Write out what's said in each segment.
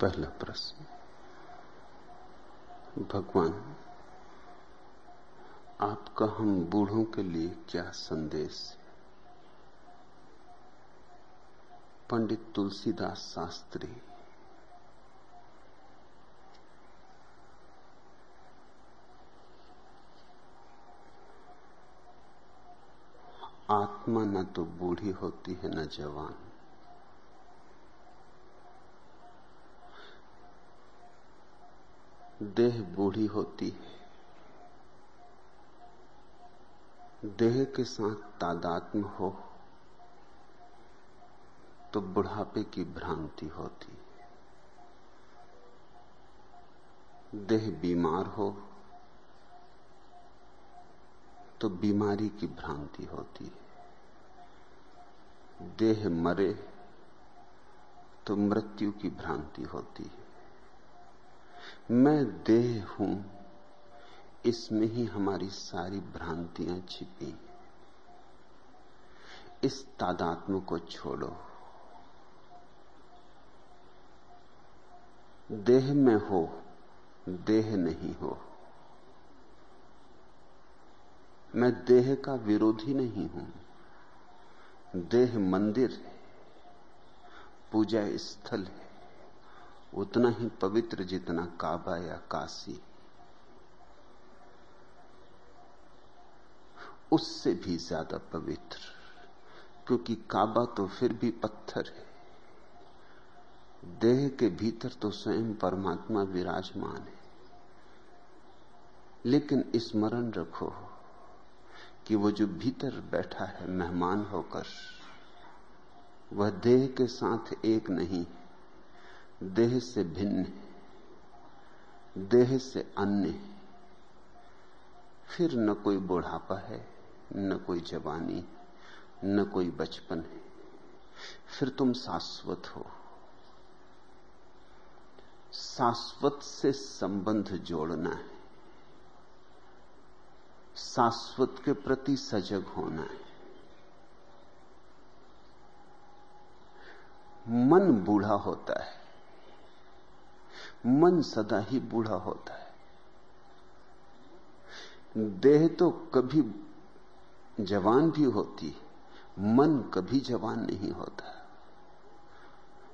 पहला प्रश्न। भगवान, आपका हम बूढ़ों के लिए क्या संदेश? पंडित तुलसीदास शास्त्री। आत्मा न तो बूढ़ी होती है, न जवान। देह बूढ़ी होती है। देह के साथ तादात्म हो तो बुढ़ापे की भ्रांति होती है। देह बीमार हो तो बीमारी की भ्रांति होती है। देह मरे तो मृत्यु की भ्रांति होती है। मैं देह हूँ। इसमें ही हमारी सारी भ्रांतियाँ छिपी। इस तादात्म को छोड़ो। देह में हो, देह नहीं हो। मैं देह का विरोधी नहीं हूँ। देह मंदिर है, पूजा स्थल है। उतना ही पवित्र जितना काबा या काशी। उससे भी ज़्यादा पवित्र, क्योंकि काबा तो फिर भी पत्थर है। देह के भीतर तो स्वयं परमात्मा विराजमान है। लेकिन स्मरण रखो कि वो जो भीतर बैठा है, मेहमान होकर, वह देह के साथ एक नहीं देह से भिन्न है, देह से अन्य है। फिर न कोई बुढ़ापा है, न कोई जवानी न कोई बचपन है। फिर तुम शाश्वत हो। शाश्वत से संबंध जोड़ना है। शाश्वत के प्रति सजग होना है। मन बूढ़ा होता है। मन सदा ही बूढ़ा होता है। देह तो कभी जवान भी होती मन कभी जवान नहीं होता।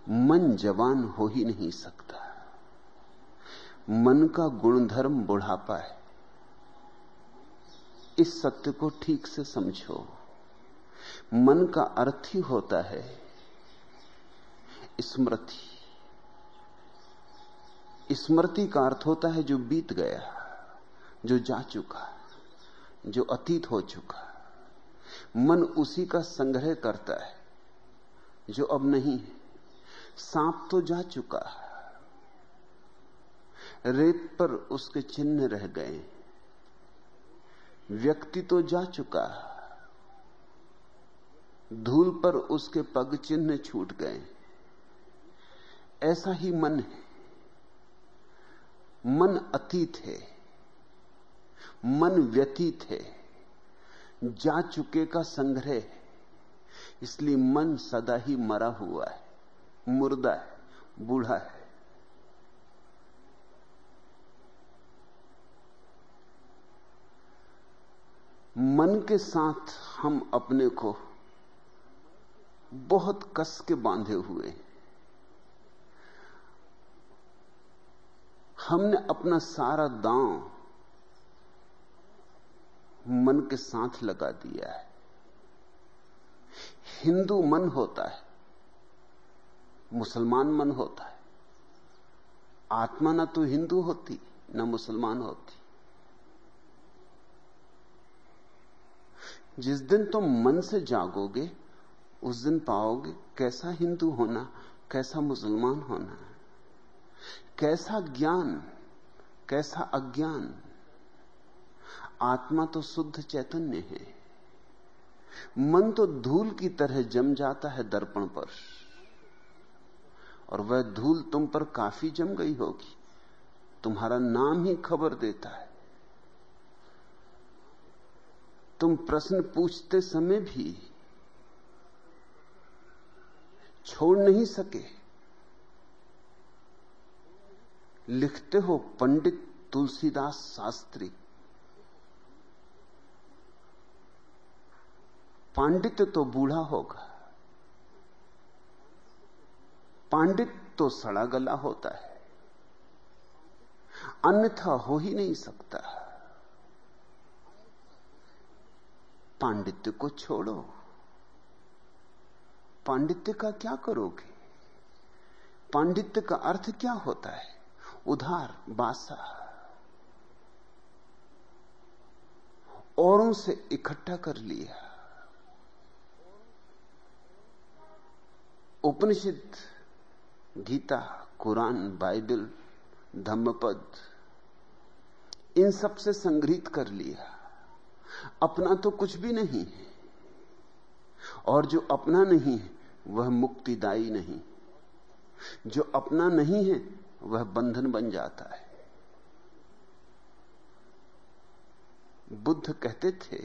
मन जवान हो ही नहीं सकता। मन का गुणधर्म बुढ़ापा है। इस सत्य को ठीक से समझो। मन का अर्थ ही होता है स्मृति। स्मृति का अर्थ होता है जो बीत गया, जो जा चुका, जो अतीत हो चुका। मन उसी का संग्रह करता है, जो अब नहीं है। सांप तो जा चुका रेत पर उसके चिन्ह रह गए। व्यक्ति तो जा चुका धूल पर उसके पग चिन्ह छूट गए। ऐसा ही मन है। मन अतीत है, मन व्यतीत है, जा चुके का संग्रह है। इसलिए मन सदा ही मरा हुआ है, मुर्दा है, बूढ़ा है। मन के साथ हम अपने को बहुत कस के बांधे हुए हमने अपना सारा दांव मन के साथ लगा दिया है। हिंदू मन होता है, मुसलमान मन होता है। आत्मा ना तो हिंदू होती, ना मुसलमान होती। जिस दिन तुम मन से जागोगे, उस दिन पाओगे कैसा हिंदू होना, कैसा मुसलमान होना कैसा ज्ञान, कैसा अज्ञान? आत्मा तो शुद्ध चैतन्य है। मन तो धूल की तरह जम जाता है दर्पण पर। और वह धूल तुम पर काफ़ी जम गई होगी। तुम्हारा नाम ही खबर देता है। तुम प्रश्न पूछते समय भी छोड़ नहीं सके। लिखते हो पंडित तुलसीदास शास्त्री। पांडित्य तो बूढ़ा होगा। पांडित तो सड़ा गला होता है। अन्यथा हो ही नहीं सकता। पांडित्य को छोड़ो। पांडित्य का क्या करोगे? पांडित्य का अर्थ क्या होता है? उधार, बासा। औरों से इकट्ठा कर लिया। उपनिषद, गीता, कुरान, बाइबल, धम्मपद, इन सबसे संग्रहित कर लिया। अपना तो कुछ भी नहीं है। और जो अपना नहीं है, वह मुक्तिदायी नहीं। जो अपना नहीं है वह बंधन बन जाता है। बुद्ध कहते थे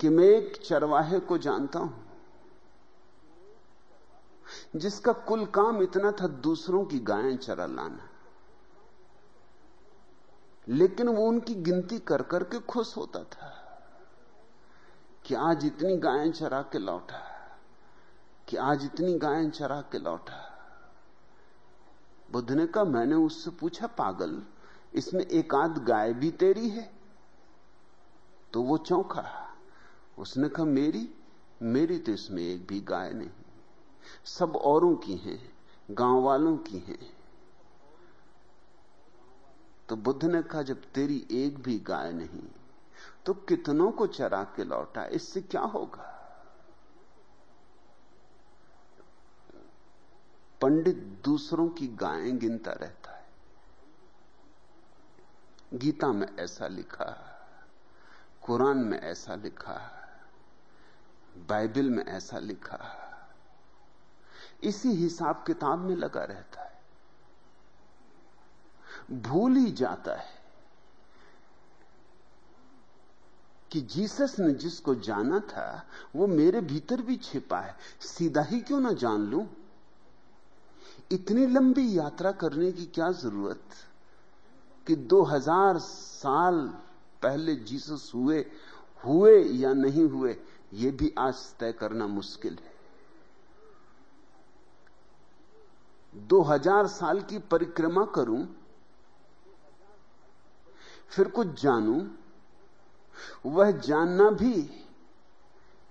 कि मैं एक चरवाहे को जानता हूँ, जिसका कुल काम इतना था दूसरों की गायें चरा लाना। लेकिन वो उनकी गिनती कर करके खुश होता था कि आज इतनी गायें चरा के लौटा। कि आज इतनी गायें चरा के लौटा। बुद्ध ने कहा, मैंने उससे पूछा, पागल, इसमें एक आध गाय भी तेरी है? तो वो चौंका। उसने कहा, मेरी? मेरी तो इसमें एक भी गाय नहीं। सब औरों की हैं गाँव वालों की हैं। तो बुद्ध ने कहा, जब तेरी एक भी गाय नहीं तो कितनों को चरा के लौटा? इससे क्या होगा? पंडित दूसरों की गायें गिनता रहता है। गीता में ऐसा लिखा कुरान में ऐसा लिखा बाइबल में ऐसा लिखा इसी हिसाब किताब में लगा रहता है। भूल ही जाता है कि जीसस ने जिसको जाना था, वो मेरे भीतर भी छिपा है। सीधा ही क्यों ना जान लू? इतनी लंबी यात्रा करने की क्या ज़रूरत? कि 2000 साल पहले जीसस हुए हुए या नहीं हुए यह भी आज तय करना मुश्किल है। 2000 साल की परिक्रमा करूँ, फिर कुछ जानूं, वह जानना भी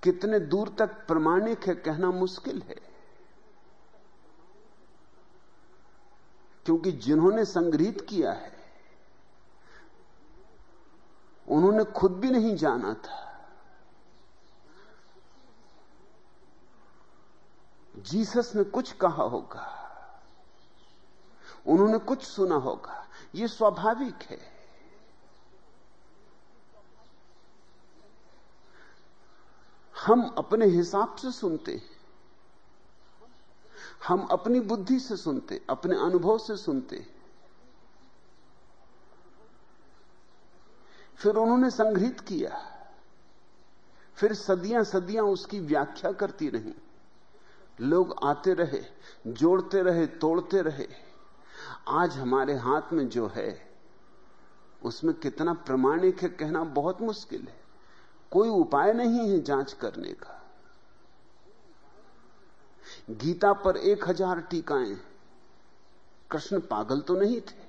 कितने दूर तक प्रमाणिक है कहना मुश्किल है। क्योंकि जिन्होंने संग्रहित किया है, उन्होंने खुद भी नहीं जाना था। जीसस ने कुछ कहा होगा, उन्होंने कुछ सुना होगा यह स्वाभाविक है। हम अपने हिसाब से सुनते हम अपनी बुद्धि से सुनते, अपने अनुभव से सुनते। फिर उन्होंने संग्रहित किया। फिर सदियाँ सदियाँ उसकी व्याख्या करती रही। लोग आते रहे, जोड़ते रहे, तोड़ते रहे। आज हमारे हाथ में जो है, उसमें कितना प्रमाणिक है कहना बहुत मुश्किल है। कोई उपाय नहीं है जाँच करने का। गीता पर एक हज़ार टीकाएँ। कृष्ण पागल तो नहीं थे।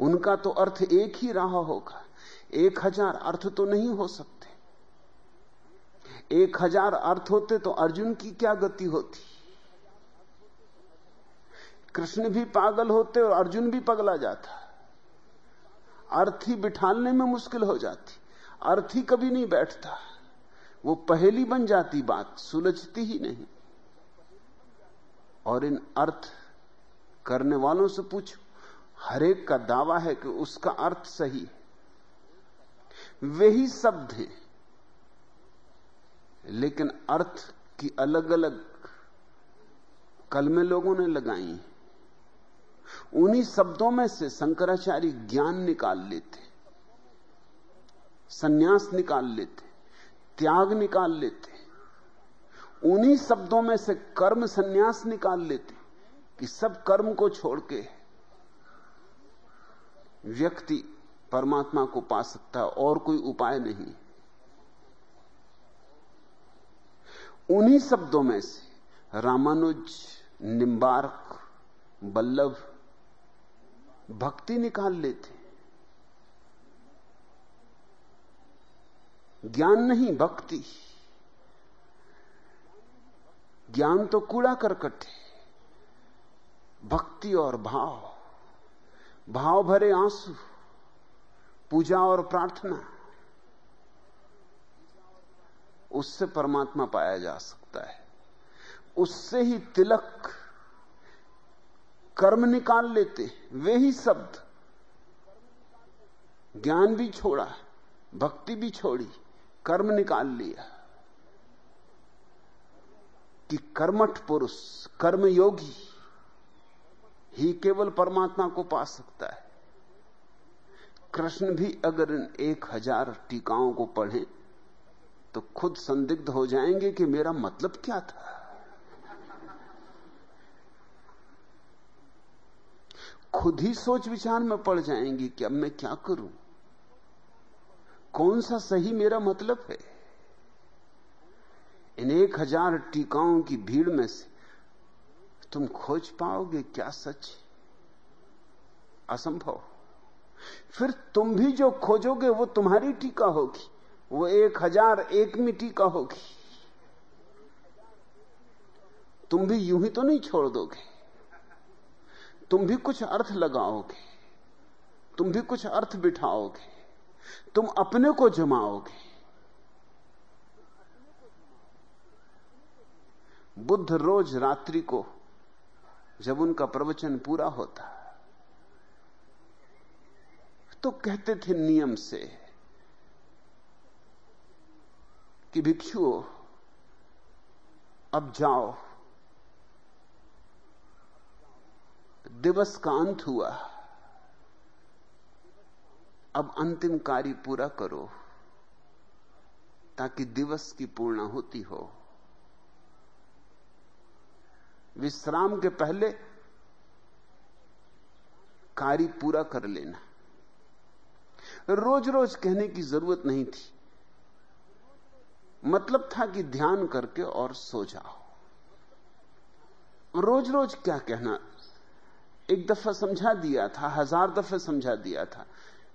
उनका तो अर्थ एक ही रहा होगा। एक हज़ार अर्थ तो नहीं हो सकते। एक हज़ार अर्थ होते तो अर्जुन की क्या गति होती? कृष्ण भी पागल होते और अर्जुन भी पगला जाता। अर्थ ही बिठालने में मुश्किल हो जाती। अर्थ ही कभी नहीं बैठता। वो पहली बन जाती बात, सुलझती ही नहीं। और इन अर्थ करने वालों से पूछो। हरेक का दावा है कि उसका अर्थ सही है। वे ही शब्द हैं। लेकिन अर्थ की अलग अलग कलमे लोगों ने लगाई उन्हीं शब्दों में से शंकराचार्य ज्ञान निकाल लेते सन्यास निकाल लेते त्याग निकाल लेते उन्हीं शब्दों में से कर्म संन्यास निकाल लेते कि सब कर्म को छोड़ के व्यक्ति परमात्मा को पा सकता और कोई उपाय नहीं। उन्हीं शब्दों में से रामानुज निम्बार्क बल्लभ भक्ति निकाल लेते। ज्ञान नहीं, भक्ति। ज्ञान तो कूड़ा करकट है। भक्ति और भाव। भाव भरे आँसू। पूजा और प्रार्थना। उससे परमात्मा पाया जा सकता है। उससे ही तिलक कर्म निकाल लेते वे ही शब्द। ज्ञान भी छोड़ा, भक्ति भी छोड़ी, कर्म निकाल लिया। कि कर्मठ पुरुष, कर्मयोगी ही केवल परमात्मा को पा सकता है। कृष्ण भी अगर इन एक हज़ार टीकाओं को पढ़े तो खुद संदिग्ध हो जाएँगे कि मेरा मतलब क्या था। खुद ही सोच विचार में पड़ जाएँगी कि अब मैं क्या करूँ? कौन सा सही मेरा मतलब है? इन एक हज़ार टीकाओं की भीड़ में से तुम खोज पाओगे क्या सच असंभव। फिर तुम भी जो खोजोगे वो तुम्हारी टीका होगी। वो एक हज़ार एक में टीका होगी। तुम भी यूँ ही तो नहीं छोड़ दोगे। तुम भी कुछ अर्थ लगाओगे। तुम भी कुछ अर्थ बिठाओगे। तुम अपने को जमाओगे। बुद्ध रोज रात्रि को जब उनका प्रवचन पूरा होता तो कहते थे नियम से कि भिक्षुओं, अब जाओ। दिवस का अंत हुआ। अब अंतिम कार्य पूरा करो, ताकि दिवस की पूर्णा होती हो। विश्राम के पहले कार्य पूरा कर लेना। रोज रोज कहने की ज़रूरत नहीं थी। मतलब था कि ध्यान करके और सो जाओ। रोज रोज क्या कहना? एक दफ़ा समझा दिया था, हज़ार दफे समझा दिया था।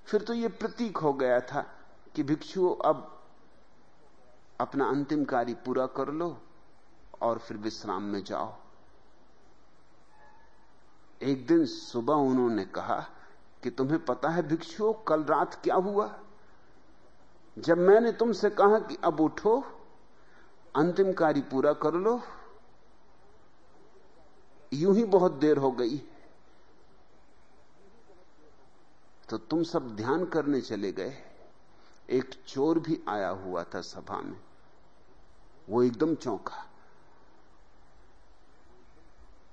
फिर तो यह प्रतीक हो गया था कि भिक्षुओं अब अपना अंतिम कार्य पूरा कर लो और फिर विश्राम में जाओ। एक दिन सुबह उन्होंने कहा कि तुम्हें पता है भिक्षुओं, कल रात क्या हुआ? जब मैंने तुमसे कहा कि अब उठो, अंतिम कार्य पूरा कर लो, यूँ ही बहुत देर हो गई। तो तुम सब ध्यान करने चले गए। एक चोर भी आया हुआ था सभा में। वो एकदम चौंका।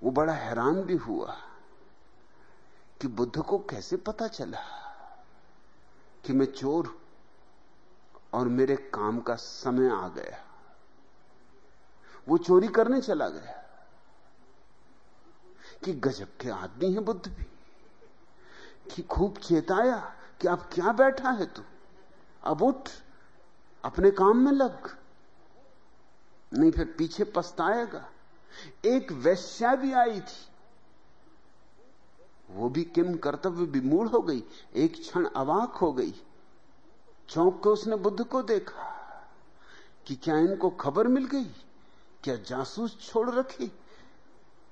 वो बड़ा हैरान भी हुआ। कि बुद्ध को कैसे पता चला कि मैं चोर और मेरे काम का समय आ गया? वो चोरी करने चला गया कि गजब के आदमी है बुद्ध भी, कि खूब चेताया कि अब क्या बैठा है तू? अब उठ, अपने काम में लग, नहीं फिर पीछे पछताएगा। एक वैश्या भी आई थी वो भी किम कर्तव्य भी मूल हो गई, एक क्षण अवाक हो गई। चौंक के उसने बुद्ध को देखा कि क्या इनको खबर मिल गई? क्या जासूस छोड़ रखी?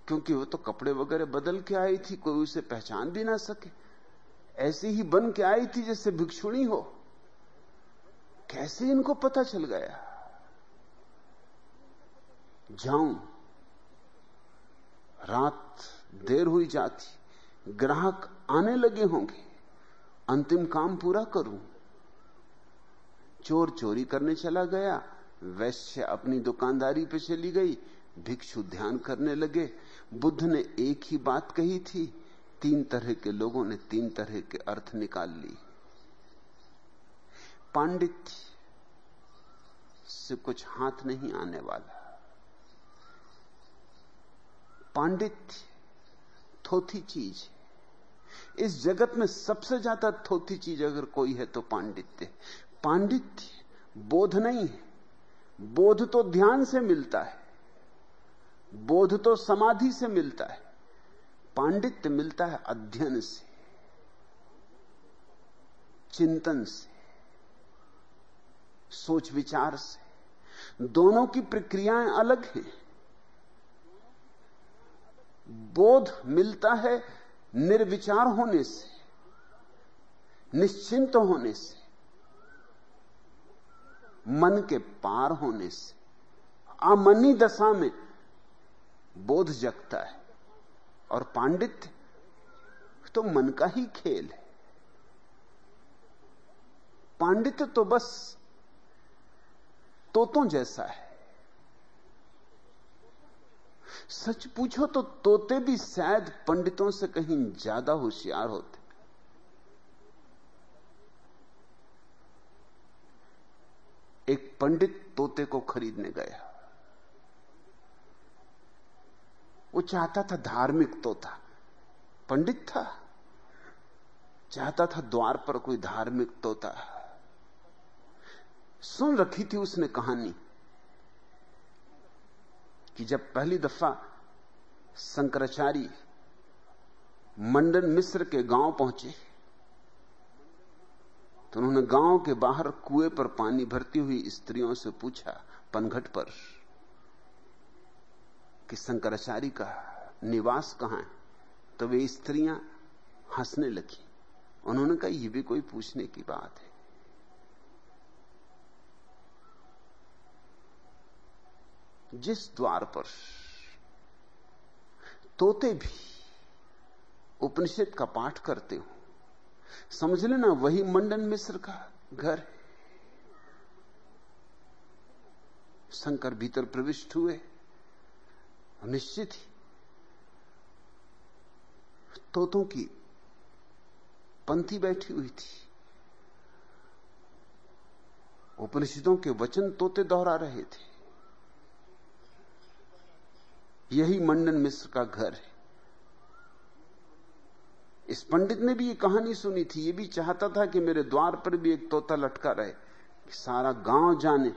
क्योंकि वो तो कपड़े वगैरह बदल के आई थी, कोई उसे पहचान भी ना सके। ऐसी ही बन के आई थी जैसे भिक्षुणी हो। कैसे इनको पता चल गया? जाऊँ। रात देर हुई जाती। ग्राहक आने लगे होंगे। अंतिम काम पूरा करूँ। चोर चोरी करने चला गया, वैश्य अपनी दुकानदारी पे चली गई, भिक्षु ध्यान करने लगे। बुद्ध ने एक ही बात कही थी, तीन तरह के लोगों ने तीन तरह के अर्थ निकाल ली पांडित्य से कुछ हाथ नहीं आने वाला। पांडित्य थोथी चीज़ इस जगत में सबसे ज़्यादा थोथी चीज़ अगर कोई है तो पांडित्य। पांडित्य बोध नहीं है। बोध तो ध्यान से मिलता है। बोध तो समाधि से मिलता है। पांडित्य मिलता है अध्ययन से, चिंतन से, सोच विचार से। दोनों की प्रक्रियाएँ अलग हैं। बोध मिलता है निर्विचार होने से, निश्चिंत होने से, मन के पार होने से, अमनी दशा में बोध जगता है और पांडित्य तो मन का ही खेल है। पांडित्य तो बस तोतों जैसा है। सच पूछो तो तोते भी शायद पंडितों से कहीं ज़्यादा होशियार होते। एक पंडित तोते को खरीदने गया। वो चाहता था धार्मिक तोता। पंडित था। चाहता था द्वार पर कोई धार्मिक तोता। सुन रखी थी उसने कहानी। कि जब पहली दफ़ा शंकराचार्य मंडन मिश्र के गाँव पहुँचे तो उन्होंने गाँव के बाहर कुएँ पर पानी भरती हुई स्त्रियों से पूछा पनघट पर कि शंकराचार्य का निवास कहाँ है? तो वे स्त्रियाँ हंसने लगी। उन्होंने कहा यह भी कोई पूछने की बात है। जिस द्वार पर तोते भी उपनिषद का पाठ करते हो, समझ लेना वही मंडन मिश्र का घर है। शंकर भीतर प्रविष्ट हुए, निश्चित ही तोतों की पंथी बैठी हुई थी। उपनिषदों के वचन तोते दोहरा रहे थे। यही मंडन मिश्र का घर है। इस पंडित ने भी ये कहानी सुनी थी, ये भी चाहता था कि मेरे द्वार पर भी एक तोता लटका रहे, कि सारा गाँव जाने।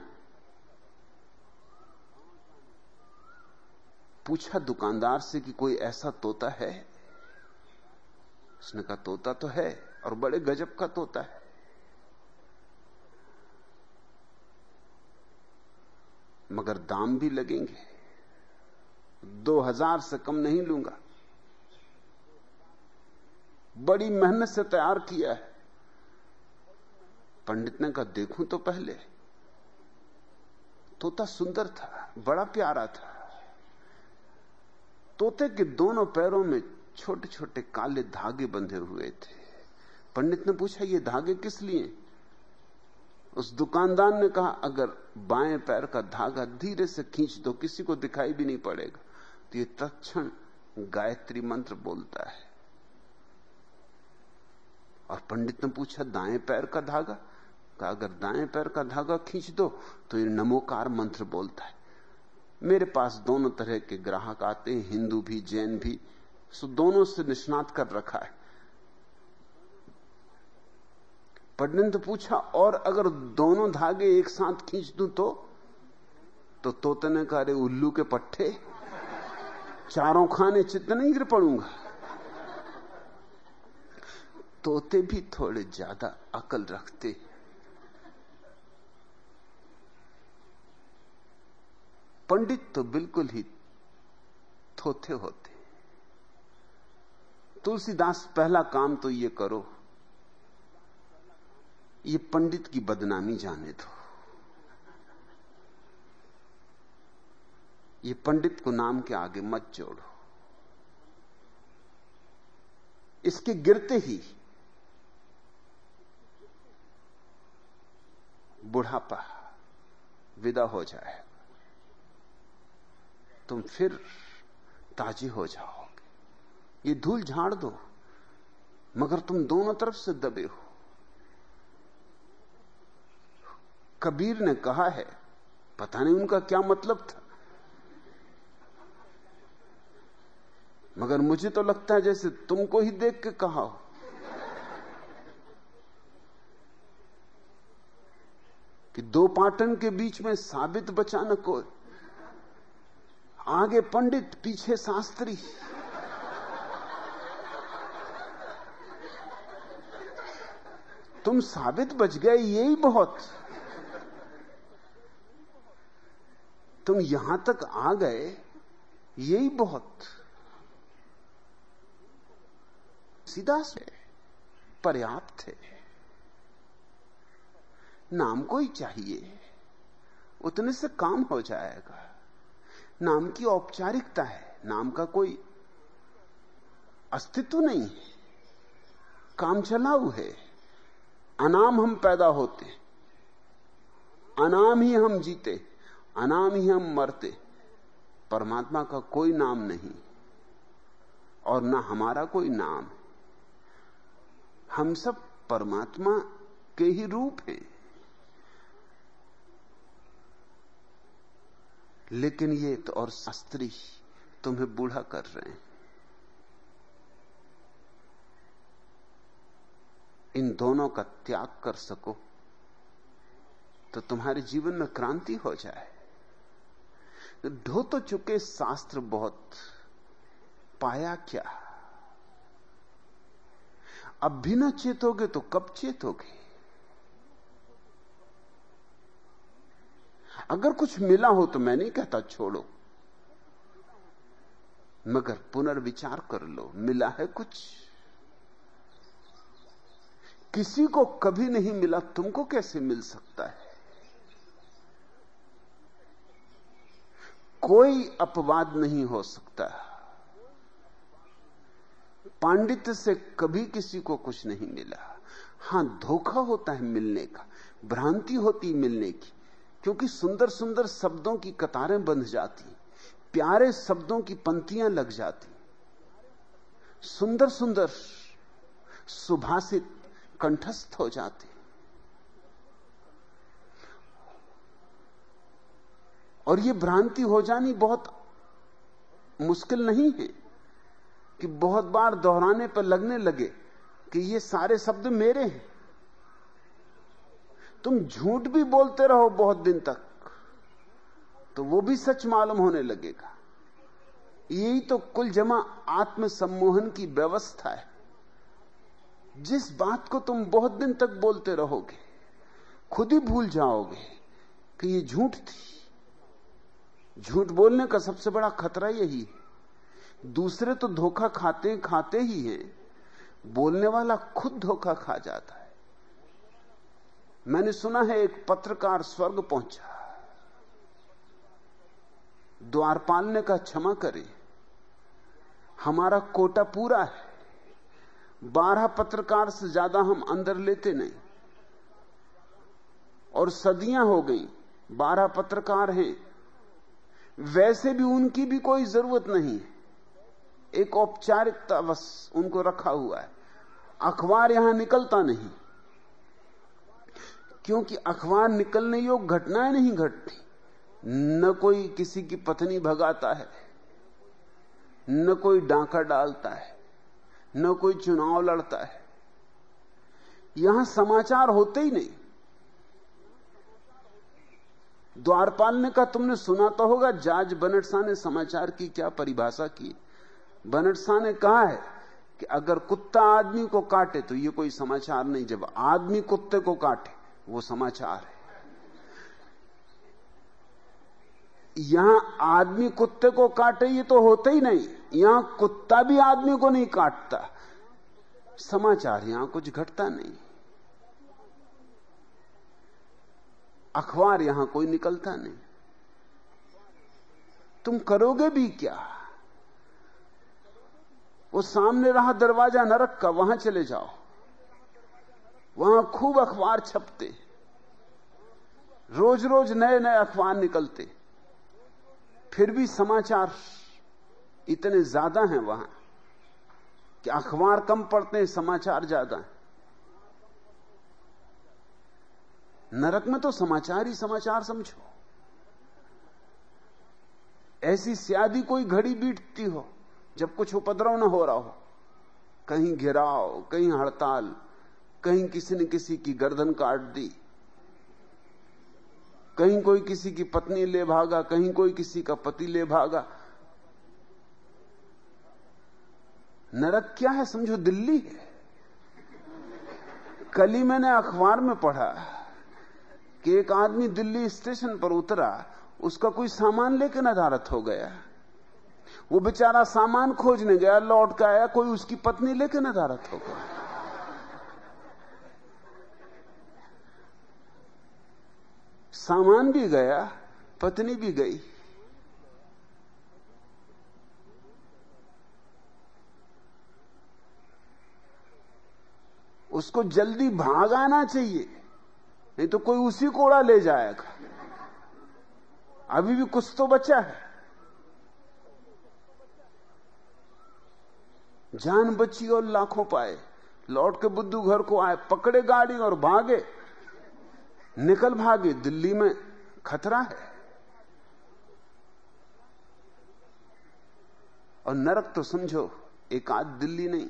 पूछा दुकानदार से कि कोई ऐसा तोता है? उसने कहा, तोता तो है, और बड़े गजब का तोता है। मगर दाम भी लगेंगे। दो हज़ार से कम नहीं लूँगा। बड़ी मेहनत से तैयार किया है। पंडित ने कहा, देखूँ तो पहले। तोता सुंदर था, बड़ा प्यारा था। तोते के दोनों पैरों में छोटे छोटे काले धागे बंधे हुए थे। पंडित ने पूछा, ये धागे किस लिए? उस दुकानदार ने कहा, अगर बाएँ पैर का धागा धीरे से खींच दो, किसी को दिखाई भी नहीं पड़ेगा। ये तत्ण गायत्री मंत्र बोलता है। और पंडित ने पूछा, दाएँ पैर का धागा? कहा, अगर दाएँ पैर का धागा खींच दो तो ये नमोकार मंत्र बोलता है। मेरे पास दोनों तरह के ग्राहक आते हैं, हिंदू भी, जैन भी, सो दोनों से निष्णात कर रखा है। पंडित ने पूछा, और अगर दोनों धागे एक साथ खींच दूँ तो? तो तोते ने कहा उल्लू के पट्टे चारों खाने चित्त नहीं गिर पड़ूँगा। तोते भी थोड़े ज़्यादा अकल रखते। पंडित तो बिल्कुल ही थोथे होते। तुलसीदास, पहला काम तो ये करो। ये पंडित की बदनामी जाने दो। ये पंडित को नाम के आगे मत जोड़ो। इसके गिरते ही बुढ़ापा विदा हो जाए। तुम फिर ताजी हो जाओगे। ये धूल झाड़ दो, मगर तुम दोनों तरफ़ से दबे हो। कबीर ने कहा है, पता नहीं उनका क्या मतलब था। मगर मुझे तो लगता है जैसे तुमको ही देख के कहा हो। कि दो पाटन के बीच में साबित बचाना को आगे पंडित, पीछे शास्त्री। तुम साबित बच गए यही बहुत। तुम यहाँ तक आ गए यही बहुत। सीधा से पर्याप्त है। नाम को ही चाहिए। उतने से काम हो जाएगा। नाम की औपचारिकता है। नाम का कोई अस्तित्व नहीं है। काम चलाऊ है। अनाम हम पैदा होते अनाम ही हम जीते अनाम ही हम मरते परमात्मा का कोई नाम नहीं। और ना हमारा कोई नाम है। हम सब परमात्मा के ही रूप हैं। लेकिन ये तो और शास्त्री तुम्हें बूढ़ा कर रहे हैं। इन दोनों का त्याग कर सको तो तुम्हारे जीवन में क्रांति हो जाए। ढो तो चुके शास्त्र बहुत, पाया क्या? अब भी ना चेतोगे तो कब चेतोगे? अगर कुछ मिला हो तो मैं नहीं कहता छोड़ो। मगर पुनर्विचार कर लो, मिला है कुछ। किसी को कभी नहीं मिला, तुमको कैसे मिल सकता है? कोई अपवाद नहीं हो सकता। पांडित्य से कभी किसी को कुछ नहीं मिला। हाँ, धोखा होता है मिलने का, भ्रांति होती मिलने की, क्योंकि सुंदर सुंदर शब्दों की कतारें बंध जाती, प्यारे शब्दों की पंक्तियाँ लग जाती। सुंदर सुंदर सुभाषित, कंठस्थ हो जाते। और ये भ्रांति हो जानी बहुत मुश्किल नहीं है। कि बहुत बार दोहराने पर लगने लगे कि ये सारे शब्द मेरे हैं। तुम झूठ भी बोलते रहो बहुत दिन तक तो वो भी सच मालूम होने लगेगा। यही तो कुल जमा आत्म सम्मोहन की व्यवस्था है। जिस बात को तुम बहुत दिन तक बोलते रहोगे, खुद ही भूल जाओगे कि ये झूठ थी। झूठ बोलने का सबसे बड़ा खतरा यही है। दूसरे तो धोखा खाते खाते ही हैं। बोलने वाला खुद धोखा खा जाता है। मैंने सुना है एक पत्रकार स्वर्ग पहुँचा। द्वारपाल ने का क्षमा करे। हमारा कोटा पूरा है। बारह पत्रकार से ज़्यादा हम अंदर लेते नहीं। और सदियाँ हो गई, बारह पत्रकार हैं। वैसे भी उनकी भी कोई ज़रूरत नहीं एक औपचारिकता बस उनको रखा हुआ है। अखबार यहाँ निकलता नहीं। क्योंकि अखबार निकलने योग घटनाएँ नहीं घटती। न कोई किसी की पत्नी भगाता है, न कोई डांका डालता है, न कोई चुनाव लड़ता है। यहाँ समाचार होते ही नहीं। द्वारपाल ने कहा, तुमने सुना तो होगा, जाज बनटसा ने समाचार की क्या परिभाषा की? बनट शाह ने कहा है कि अगर कुत्ता आदमी को काटे तो ये कोई समाचार नहीं, जब आदमी कुत्ते को काटे, वो समाचार है। यहाँ आदमी कुत्ते को काटे, ये तो होता ही नहीं। यहाँ कुत्ता भी आदमी को नहीं काटता। समाचार यहाँ कुछ घटता नहीं। अखबार यहाँ कोई निकलता नहीं। तुम करोगे भी क्या? वो सामने रहा, दरवाज़ा नरक का वहाँ चले जाओ। वहाँ खूब अखबार छपते। रोज रोज नए नए अखबार निकलते। फिर भी समाचार इतने ज़्यादा हैं वहाँ कि अखबार कम पढ़ते हैं, समाचार ज़्यादा है। नरक में तो समाचार ही समाचार समझो। ऐसी सियादी कोई घड़ी बीतती हो। जब कुछ उपद्रव न हो रहा हो, कहीं घिराव, कहीं हड़ताल, कहीं किसी ने किसी की गर्दन काट दी, कहीं कोई किसी की पत्नी ले भागा, कहीं कोई किसी का पति ले भागा। नरक क्या है समझो, दिल्ली कल ही मैंने अखबार में पढ़ा कि एक आदमी दिल्ली स्टेशन पर उतरा, उसका कोई सामान लेकर नदारत हो गया। वो बेचारा सामान खोजने गया, लौट का आया, कोई उसकी पत्नी लेकर नदारत हो गया सामान भी गया, पत्नी भी गई। उसको जल्दी भाग आना चाहिए, नहीं तो कोई उसी कोड़ा ले जाएगा। अभी भी कुछ तो बचा है। जान बची और लाखों पाए। लौट के बुद्धू घर को आए, पकड़े गाड़ी और भागे। निकल भागे, दिल्ली में खतरा है। और नरक तो समझो, एक आध दिल्ली नहीं।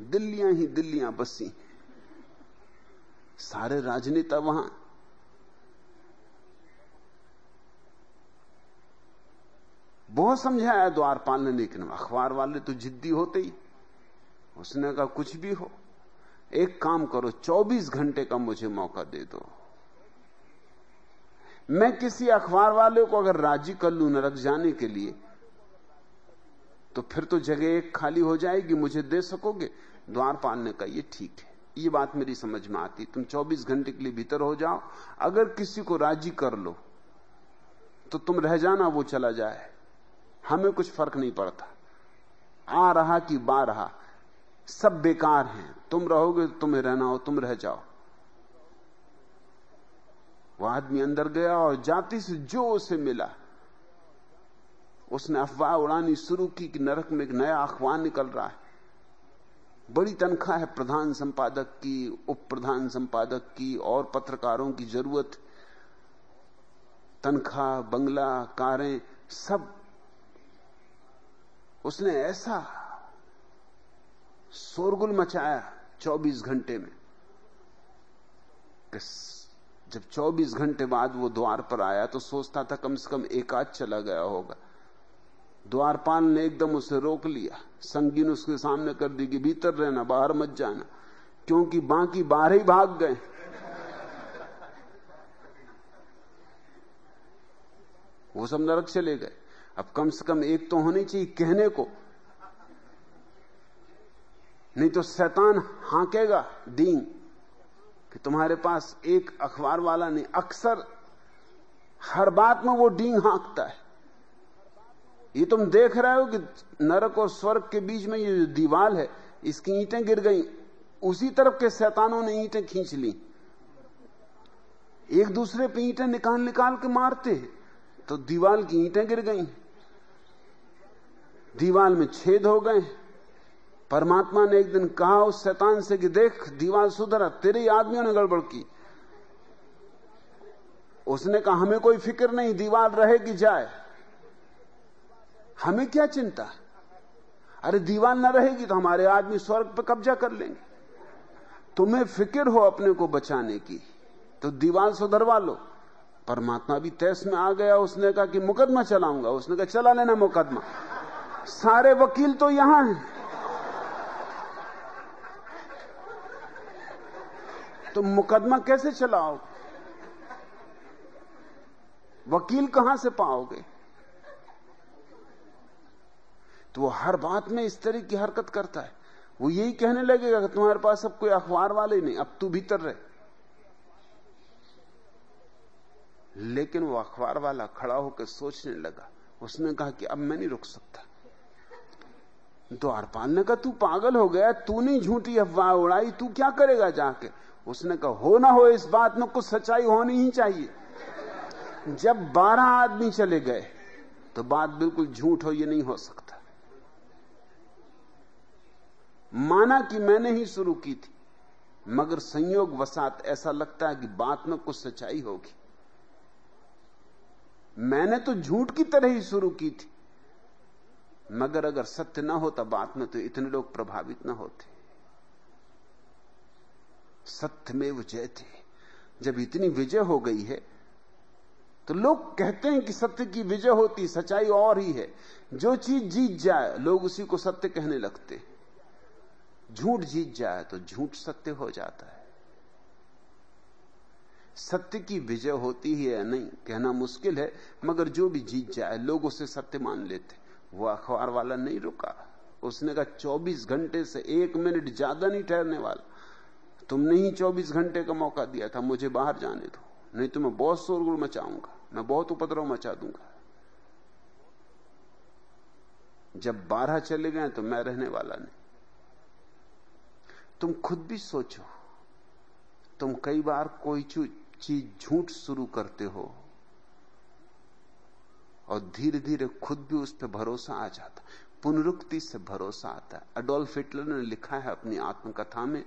दिल्लियाँ ही दिल्लियाँ बसी। सारे राजनेता वहाँ। बहुत समझाया द्वारपाल ने लेकिन अखबार वाले तो जिद्दी होते ही। उसने कहा, कुछ भी हो, एक काम करो 24 घंटे का मुझे मौका दे दो। मैं किसी अखबार वाले को अगर राज़ी कर लू नरक जाने के लिए तो फिर तो जगह एक खाली हो जाएगी, मुझे दे सकोगे? द्वारपाल ने कहा, ये ठीक है, ये बात मेरी समझ में आती, तुम 24 घंटे के लिए भीतर हो जाओ, अगर किसी को राज़ी कर लो तो तुम रह जाना, वो चला जाए। हमें कुछ फ़र्क नहीं पड़ता। आ रहा कि बा रहा, सब बेकार हैं। तुम रहोगे तो तुम्हें रहना हो, तुम रह जाओ। वह आदमी अंदर गया और जाति से जो उसे मिला, उसने अफवाह उड़ानी शुरू की कि नरक में एक नया अखबार निकल रहा है। बड़ी तनख्वाह है प्रधान संपादक की, उप प्रधान संपादक की, और पत्रकारों की ज़रूरत। तनख्वाह, बंगला, कारें, सब उसने ऐसा शोरगुल मचाया 24 घंटे में जब 24 घंटे बाद वो द्वार पर आया तो सोचता था कम से कम एक आध चला गया होगा। द्वारपाल ने एकदम उसे रोक लिया। संगीन उसके सामने कर दी कि भीतर रहना, बाहर मत जाना, क्योंकि बाकी बाहर ही भाग गए। वो सब नरक चले गए। अब कम से कम एक तो होनी चाहिए कहने को। नहीं तो शैतान हाकेगा दीन कि तुम्हारे पास एक अखबार वाला नहीं, अक्सर हर बात में वो डींग हाँकता है। ये तुम देख रहे हो कि नरक और स्वर्ग के बीच में ये जो दीवाल है, इसकी ईंटें गिर गई। उसी तरफ़ के शैतानों ने ईंटें खींच ली। एक दूसरे पे ईंटें निकाल निकाल के मारते हैं। तो दीवाल की ईंटें गिर गई। दीवाल में छेद हो गए। परमात्मा ने एक दिन कहा उस शैतान से कि देख दीवाल सुधरा, तेरे आदमियों ने गड़बड़ की। उसने कहा, हमें कोई फ़िक्र नहीं, दीवार रहेगी, जाए। हमें क्या चिंता? अरे, दीवार ना रहेगी तो हमारे आदमी स्वर्ग पर कब्जा कर लेंगे। तुम्हें फ़िक्र हो अपने को बचाने की तो दीवार सुधरवा लो। परमात्मा भी तैस में आ गया, उसने कहा कि मुकदमा चलाऊँगा। उसने कहा, चला लेना मुकदमा। सारे वकील तो यहाँ हैं। तो मुकदमा कैसे चलाओ? वकील कहाँ से पाओगे? तो वो हर बात में इस तरह की हरकत करता है। वो यही कहने लगेगा कि तुम्हारे पास अब कोई अखबार वाले नहीं, अब तू भीतर रहे। लेकिन वो अखबार वाला खड़ा होकर सोचने लगा। उसने कहा कि अब मैं नहीं रुक सकता। द्वारपाल ने कहा तू पागल हो गया, तू नहीं झूठी अफवाह उड़ाई, तू क्या करेगा जाके? उसने कहा, हो ना हो, इस बात में कुछ सच्चाई होनी ही चाहिए। जब बारह आदमी चले गए तो बात बिल्कुल झूठ हो, ये नहीं हो सकता। माना कि मैंने ही शुरू की थी, मगर संयोग वसात ऐसा लगता है कि बात में कुछ सच्चाई होगी। मैंने तो झूठ की तरह ही शुरू की थी। मगर अगर सत्य ना होता बात में तो इतने लोग प्रभावित ना होते। सत्य में विजय थे। जब इतनी विजय हो गई है तो लोग कहते हैं कि सत्य की विजय होती, सच्चाई और ही है। जो चीज़ जीत जाए, लोग उसी को सत्य कहने लगते। झूठ जीत जाए तो झूठ सत्य हो जाता है। सत्य की विजय होती ही है नहीं, कहना मुश्किल है, मगर जो भी जीत जाए, लोग उसे सत्य मान लेते। वो अखबार वाला नहीं रुका। उसने कहा 24 घंटे से एक मिनट ज़्यादा नहीं ठहरने वाला। तुमने ही 24 घंटे का मौका दिया था, मुझे बाहर जाने दो। नहीं तो मैं बहुत शोरगुल मचाऊँगा, मैं बहुत उपद्रव मचा दूँगा। जब बारह चले गए तो मैं रहने वाला नहीं। तुम खुद भी सोचो, तुम कई बार कोई चीज़ झूठ शुरू करते हो और धीरे धीरे खुद भी उस पर भरोसा आ जाता। पुनरुक्ति से भरोसा आता है। अडोल्फ हिटलर ने लिखा है अपनी आत्मकथा में,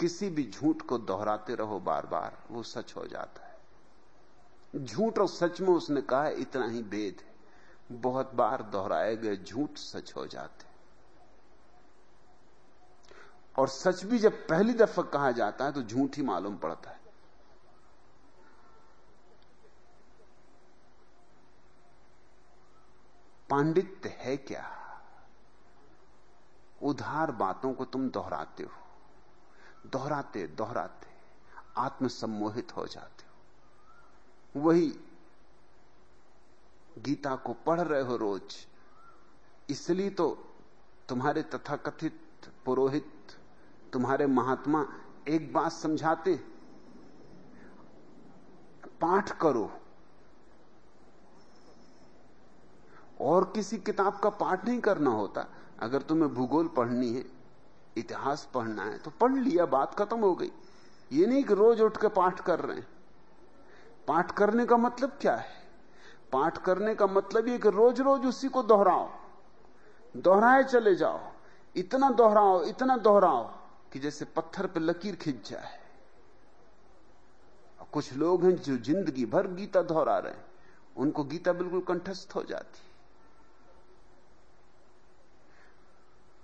किसी भी झूठ को दोहराते रहो बार बार वो सच हो जाता है। झूठ और सच में उसने कहा है, इतना ही भेद है। बहुत बार दोहराए गए झूठ सच हो जाते और सच भी जब पहली दफ़ा कहा जाता है तो झूठ ही मालूम पड़ता है। पांडित्य है क्या? उधार बातों को तुम दोहराते हो। दोहराते दोहराते, आत्मसम्मोहित हो जाते हो। वही गीता को पढ़ रहे हो रोज। इसलिए तो तुम्हारे तथाकथित पुरोहित, तुम्हारे महात्मा एक बात समझाते पाठ करो। और किसी किताब का पाठ नहीं करना होता। अगर तुम्हें भूगोल पढ़नी है, इतिहास पढ़ना है तो पढ़ लिया, बात खत्म हो गई। ये नहीं कि रोज उठ के पाठ कर रहे हैं। पाठ करने का मतलब क्या है? पाठ करने का मतलब ये कि रोज रोज उसी को दोहराओ। दोहराए चले जाओ। इतना दोहराओ इतना दोहराओ कि जैसे पत्थर पर लकीर खिंच जाए। कुछ लोग हैं जो ज़िंदगी भर गीता दोहरा रहे हैं। उनको गीता बिल्कुल कंठस्थ हो जाती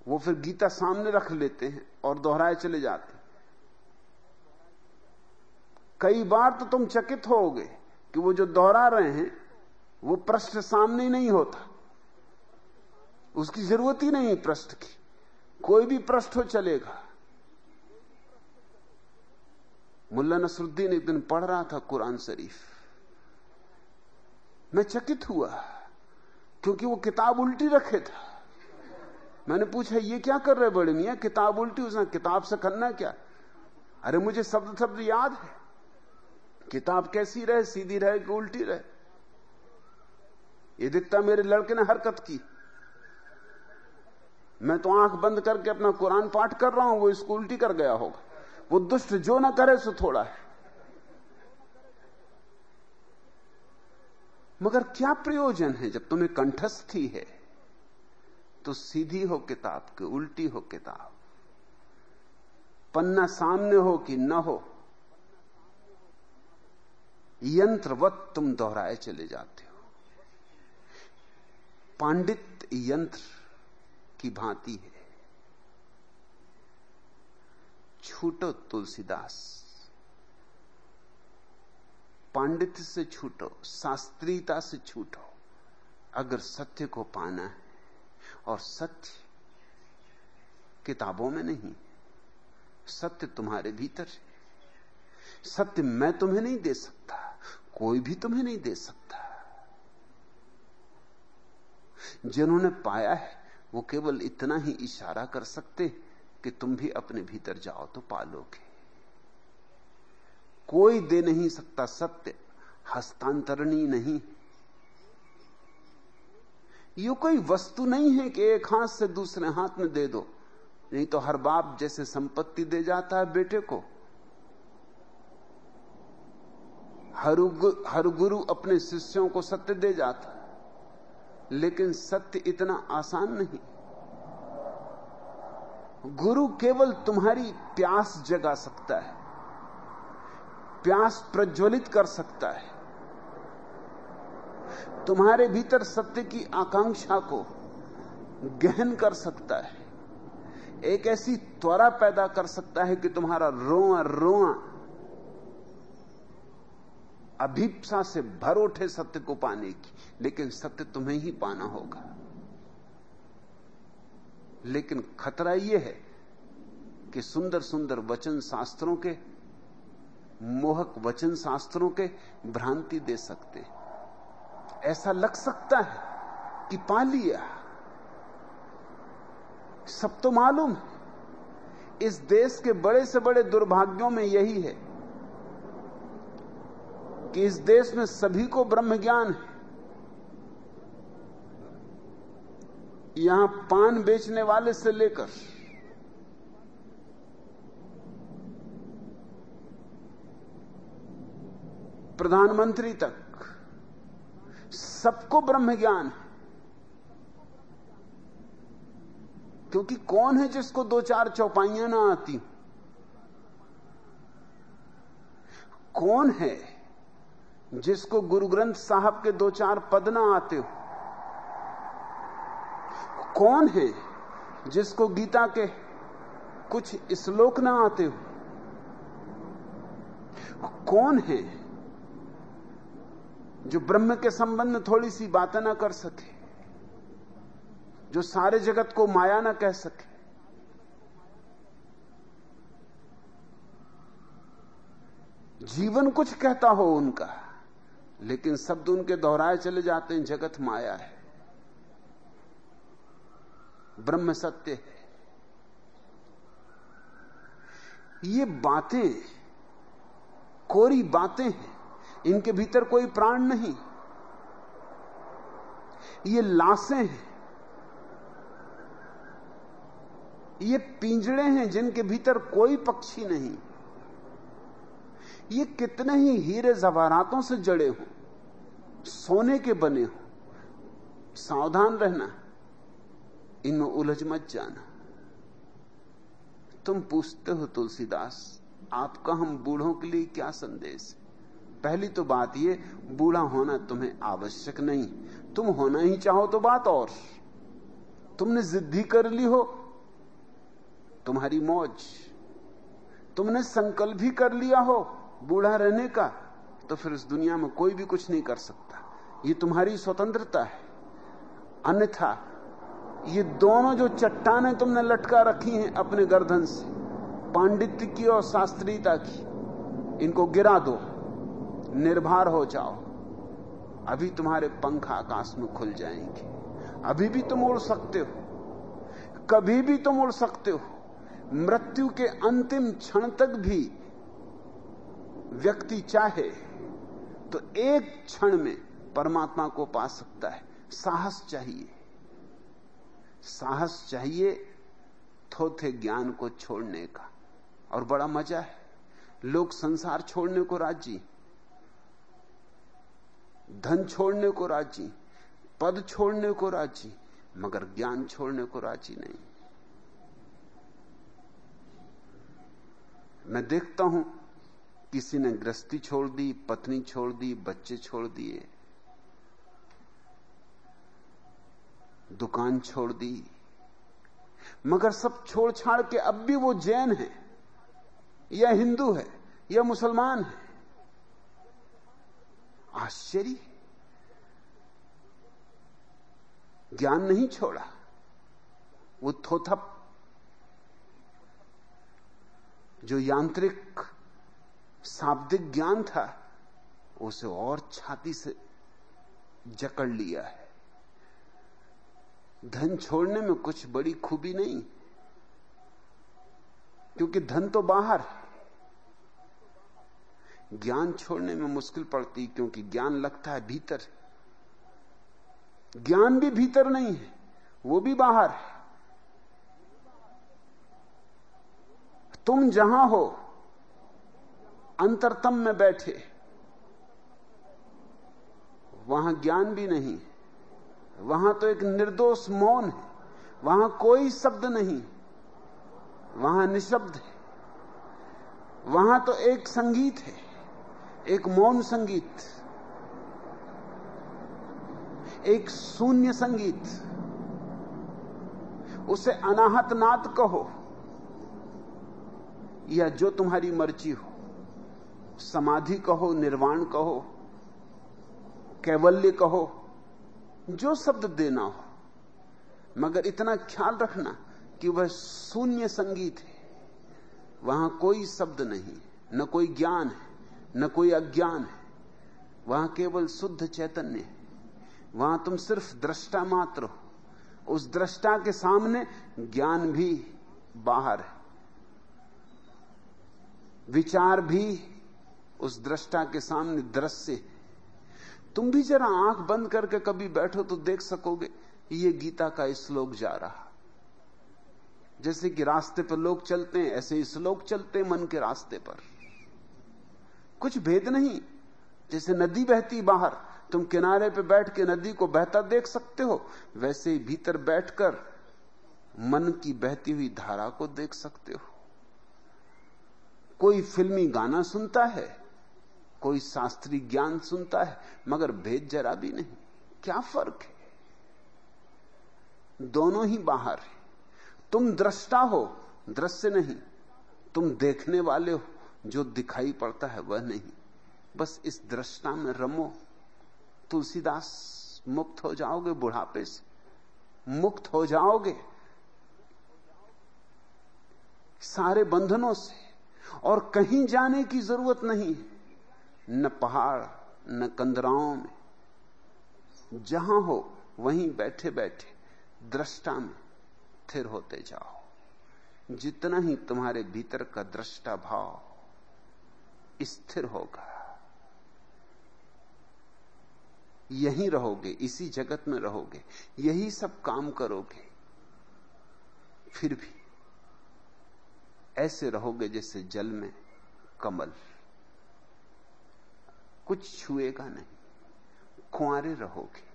वो फिर गीता सामने रख लेते हैं और दोहराए चले जाते कई बार तो तुम चकित होगे कि वो जो दोहरा रहे हैं, वो प्रश्न सामने ही नहीं होता। उसकी ज़रूरत ही नहीं प्रश्न की। कोई भी प्रश्न हो चलेगा। मुल्ला नसरुद्दीन एक दिन पढ़ रहा था कुरान शरीफ। मैं चकित हुआ, क्योंकि वो किताब उल्टी रखे था। मैंने पूछा, ये क्या कर रहे बड़े मियाँ? किताब उल्टी, उसने किताब से करना क्या? अरे, मुझे शब्द शब्द याद है। किताब कैसी रहे, सीधी रहे कि उल्टी रहे? ये दिखता मेरे लड़के ने हरकत की। मैं तो आँख बंद करके अपना कुरान पाठ कर रहा हूँ, वो इसको उल्टी कर गया होगा। वो दुष्ट जो ना करे, सो थोड़ा है। मगर क्या प्रयोजन है जब तुम्हें कंठस्थी है? तो सीधी हो किताब के, उल्टी हो किताब। पन्ना सामने हो कि न हो, यंत्रवत तुम दोहराए चले जाते हो। पांडित यंत्र की भांति है। छूटो तुलसीदास, पांडित्य से छूटो शास्त्रीयता से छूटो, अगर सत्य को पाना है। और सत्य किताबों में नहीं। सत्य तुम्हारे भीतर है। सत्य मैं तुम्हें नहीं दे सकता, कोई भी तुम्हें नहीं दे सकता। जिन्होंने पाया है, वो केवल इतना ही इशारा कर सकते कि तुम भी अपने भीतर जाओ तो पालोगे। कोई दे नहीं सकता सत्य हस्तांतरणी नहीं ये कोई वस्तु नहीं है कि एक हाथ से दूसरे हाथ में दे दो। नहीं तो हर बाप जैसे संपत्ति दे जाता है बेटे को। हर हर गुरु अपने शिष्यों को सत्य दे जाता लेकिन सत्य इतना आसान नहीं। गुरु केवल तुम्हारी प्यास जगा सकता है, प्यास प्रज्वलित कर सकता है। तुम्हारे भीतर सत्य की आकांक्षा को गहन कर सकता है। एक ऐसी त्वरा पैदा कर सकता है कि तुम्हारा रोआ रोआ अभिप्सा से भर उठे सत्य को पाने की। लेकिन सत्य तुम्हें ही पाना होगा। लेकिन खतरा यह है कि सुंदर सुंदर वचन शास्त्रों के, मोहक वचन शास्त्रों के भ्रांति दे सकते ऐसा लग सकता है कि पा लिया सब तो मालूम है, इस देश के बड़े से बड़े दुर्भाग्यों में यही है कि इस देश में सभी को ब्रह्म ज्ञान है। यहाँ पान बेचने वाले से लेकर प्रधानमंत्री तक सबको ब्रह्म ज्ञान है। क्योंकि कौन है जिसको दो चार चौपाइयाँ ना आती? कौन है जिसको गुरु ग्रंथ साहब के दो चार पद ना आते हो? कौन है जिसको गीता के कुछ श्लोक ना आते हो? कौन है जो ब्रह्म के संबंध में थोड़ी सी बातें ना कर सके, जो सारे जगत को माया ना कह सके। जीवन कुछ कहता हो उनका, लेकिन शब्द उनके दोहराए चले जाते हैं, जगत माया है। ब्रह्म सत्य है। ये बातें, कोरी बातें हैं। इनके भीतर कोई प्राण नहीं। ये लाशें हैं। ये पिंजड़े हैं जिनके भीतर कोई पक्षी नहीं। ये कितने ही हीरे जवारातों से जड़े हो, सोने के बने हो, सावधान रहना, इनमें उलझ मत जाना। तुम पूछते हो तुलसीदास, आपका हम बूढ़ों के लिए क्या संदेश है? पहली तो बात ये, बूढ़ा होना तुम्हें आवश्यक नहीं। तुम होना ही चाहो तो बात और। तुमने जिद्दी कर ली हो, तुम्हारी मौज। तुमने संकल्प भी कर लिया हो, बूढ़ा रहने का तो फिर इस दुनिया में कोई भी कुछ नहीं कर सकता। ये तुम्हारी स्वतंत्रता है। अन्यथा, ये दोनों जो चट्टाने तुमने लटका रखी हैं अपने गर्दन से, पांडित्य की और शास्त्रीयता की, इनको गिरा दो। निर्भर हो जाओ। अभी तुम्हारे पंख आकाश में खुल जाएँगे। अभी भी तुम उड़ सकते हो। कभी भी तुम उड़ सकते हो। मृत्यु के अंतिम क्षण तक भी व्यक्ति चाहे तो एक क्षण में परमात्मा को पा सकता है। साहस चाहिए। साहस चाहिए थोथे ज्ञान को छोड़ने का। और बड़ा मज़ा है। लोग संसार छोड़ने को राज़ी धन छोड़ने को राज़ी, पद छोड़ने को राज़ी, मगर ज्ञान छोड़ने को राज़ी नहीं। मैं देखता हूँ, किसी ने गृहस्थी छोड़ दी, पत्नी छोड़ दी, बच्चे छोड़ दिए, दुकान छोड़ दी, मगर सब छोड़ छाड़ के अब भी वो जैन है, या हिंदू है, या मुसलमान है। आश्चर्य ज्ञान नहीं छोड़ा। वो थोथप। जो यांत्रिक, शाब्दिक ज्ञान था, उसे और छाती से जकड़ लिया है। धन छोड़ने में कुछ बड़ी खूबी नहीं, क्योंकि धन तो बाहर है। ज्ञान छोड़ने में मुश्किल पड़ती क्योंकि ज्ञान लगता है भीतर। ज्ञान भी भीतर नहीं है, वो भी बाहर है। तुम जहाँ हो, अंतरतम में बैठे, वहाँ ज्ञान भी नहीं वहाँ तो एक निर्दोष मौन है, वहाँ कोई शब्द नहीं, वहाँ निशब्द है। वहाँ तो एक संगीत है। एक मौन संगीत, एक शून्य संगीत, उसे अनाहत नाथ कहो या जो तुम्हारी मर्ज़ी हो, समाधि कहो, निर्वाण कहो, कैवल्य कहो, जो शब्द देना हो। मगर इतना ख्याल रखना कि वह शून्य संगीत है, वहाँ कोई शब्द नहीं, न कोई ज्ञान है। न कोई अज्ञान है। वहाँ केवल शुद्ध चैतन्य है। वहाँ तुम सिर्फ़ दृष्टा मात्र हो। उस दृष्टा के सामने ज्ञान भी बाहर है। विचार भी उस दृष्टा के सामने दृश्य है। तुम भी जरा आँख बंद करके कभी बैठो तो देख सकोगे, ये गीता का श्लोक जा रहा। जैसे कि रास्ते पर लोग चलते हैं, ऐसे श्लोक चलते हैं मन के रास्ते पर। कुछ भेद नहीं। जैसे नदी बहती बाहर, तुम किनारे पे बैठ के नदी को बहता देख सकते हो, वैसे ही भीतर बैठकर मन की बहती हुई धारा को देख सकते हो। कोई फिल्मी गाना सुनता है, कोई शास्त्रीय ज्ञान सुनता है, मगर भेद जरा भी नहीं। क्या फ़र्क है? दोनों ही बाहर है। तुम दृष्टा हो, दृश्य नहीं, तुम देखने वाले हो। जो दिखाई पड़ता है वह नहीं। बस इस दृष्टा में रमो। तुलसीदास मुक्त हो जाओगे बुढ़ापे से। मुक्त हो जाओगे। सारे बंधनों से। और कहीं जाने की ज़रूरत नहीं न पहाड़, न कंदराओं में। जहाँ हो, वहीं बैठे बैठे दृष्टा में स्थिर होते जाओ। जितना ही तुम्हारे भीतर का दृष्टा भाव स्थिर होगा। यहीं रहोगे, इसी जगत में रहोगे, यही सब काम करोगे, फिर भी ऐसे रहोगे जैसे जल में कमल। कुछ छुएगा नहीं कुआरे रहोगे।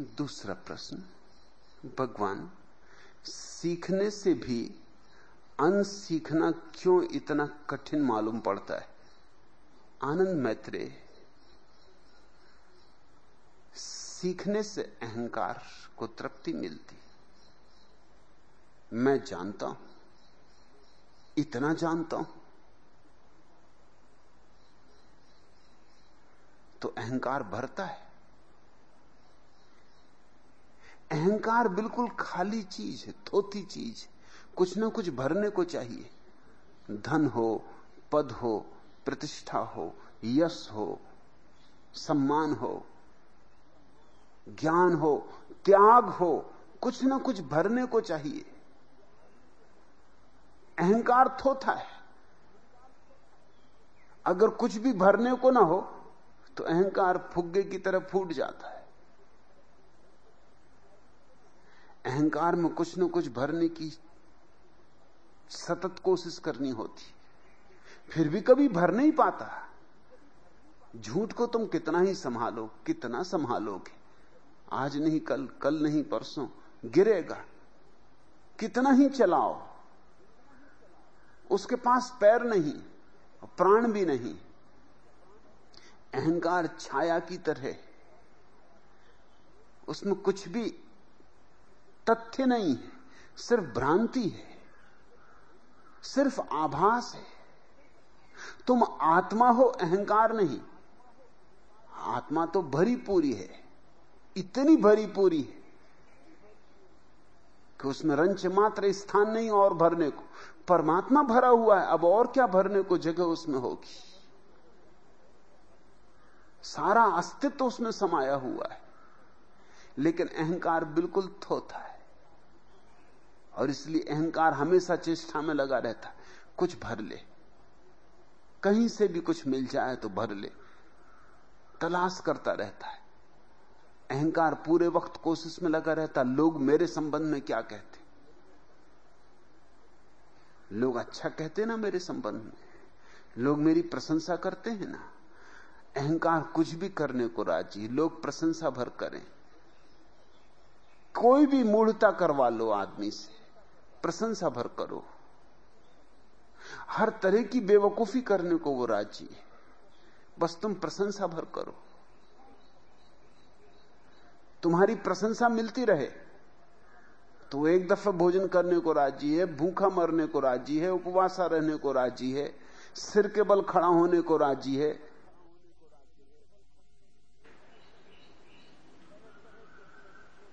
दूसरा प्रश्न, भगवान, सीखने से भी अनसीखना क्यों इतना कठिन मालूम पड़ता है? आनंद मैत्रे सीखने से अहंकार को तृप्ति मिलती। मैं जानता हूँ, इतना जानता हूँ। तो अहंकार भरता है। अहंकार बिल्कुल खाली चीज़ है, थोती चीज़ है। कुछ ना कुछ भरने को चाहिए। धन हो, पद हो, प्रतिष्ठा हो, यश हो, सम्मान हो, ज्ञान हो, त्याग हो, कुछ ना कुछ भरने को चाहिए। अहंकार थोथा है। अगर कुछ भी भरने को ना हो तो अहंकार फुग्गे की तरह फूट जाता है। अहंकार में कुछ न कुछ भरने की सतत कोशिश करनी होती। फिर भी कभी भर नहीं पाता। झूठ को तुम कितना ही संभालो, कितना संभालोगे। आज नहीं, कल कल नहीं, परसों, गिरेगा। कितना ही चलाओ। उसके पास पैर नहीं, प्राण भी नहीं। अहंकार छाया की तरह। उसमें कुछ भी तथ्य नहीं है, सिर्फ़ भ्रांति है, सिर्फ़ आभास है। तुम आत्मा हो, अहंकार नहीं। आत्मा तो भरी पूरी है, इतनी भरी पूरी है कि उसमें रंच मात्र स्थान नहीं और भरने को। परमात्मा भरा हुआ है, अब और क्या भरने को जगह उसमें होगी? सारा अस्तित्व उसमें समाया हुआ है, लेकिन अहंकार बिल्कुल थोथा है। और इसलिए अहंकार हमेशा चेष्टा में लगा रहता कुछ भर ले। कहीं से भी कुछ मिल जाए तो भर ले। तलाश करता रहता है। अहंकार पूरे वक्त कोशिश में लगा रहता लोग मेरे संबंध में क्या कहते? लोग अच्छा कहते ना मेरे संबंध में। लोग मेरी प्रशंसा करते हैं ना। अहंकार कुछ भी करने को राज़ी, लोग प्रशंसा भर करें। कोई भी मूढ़ता करवा लो आदमी से। प्रशंसा भर करो। हर तरह की बेवकूफ़ी करने को वो राज़ी है। बस तुम प्रशंसा भर करो। तुम्हारी प्रशंसा मिलती रहे तो एक दफ़ा भोजन करने को राज़ी है, भूखा मरने को राज़ी है, उपवासा रहने को राज़ी है, सिर के बल खड़ा होने को राज़ी है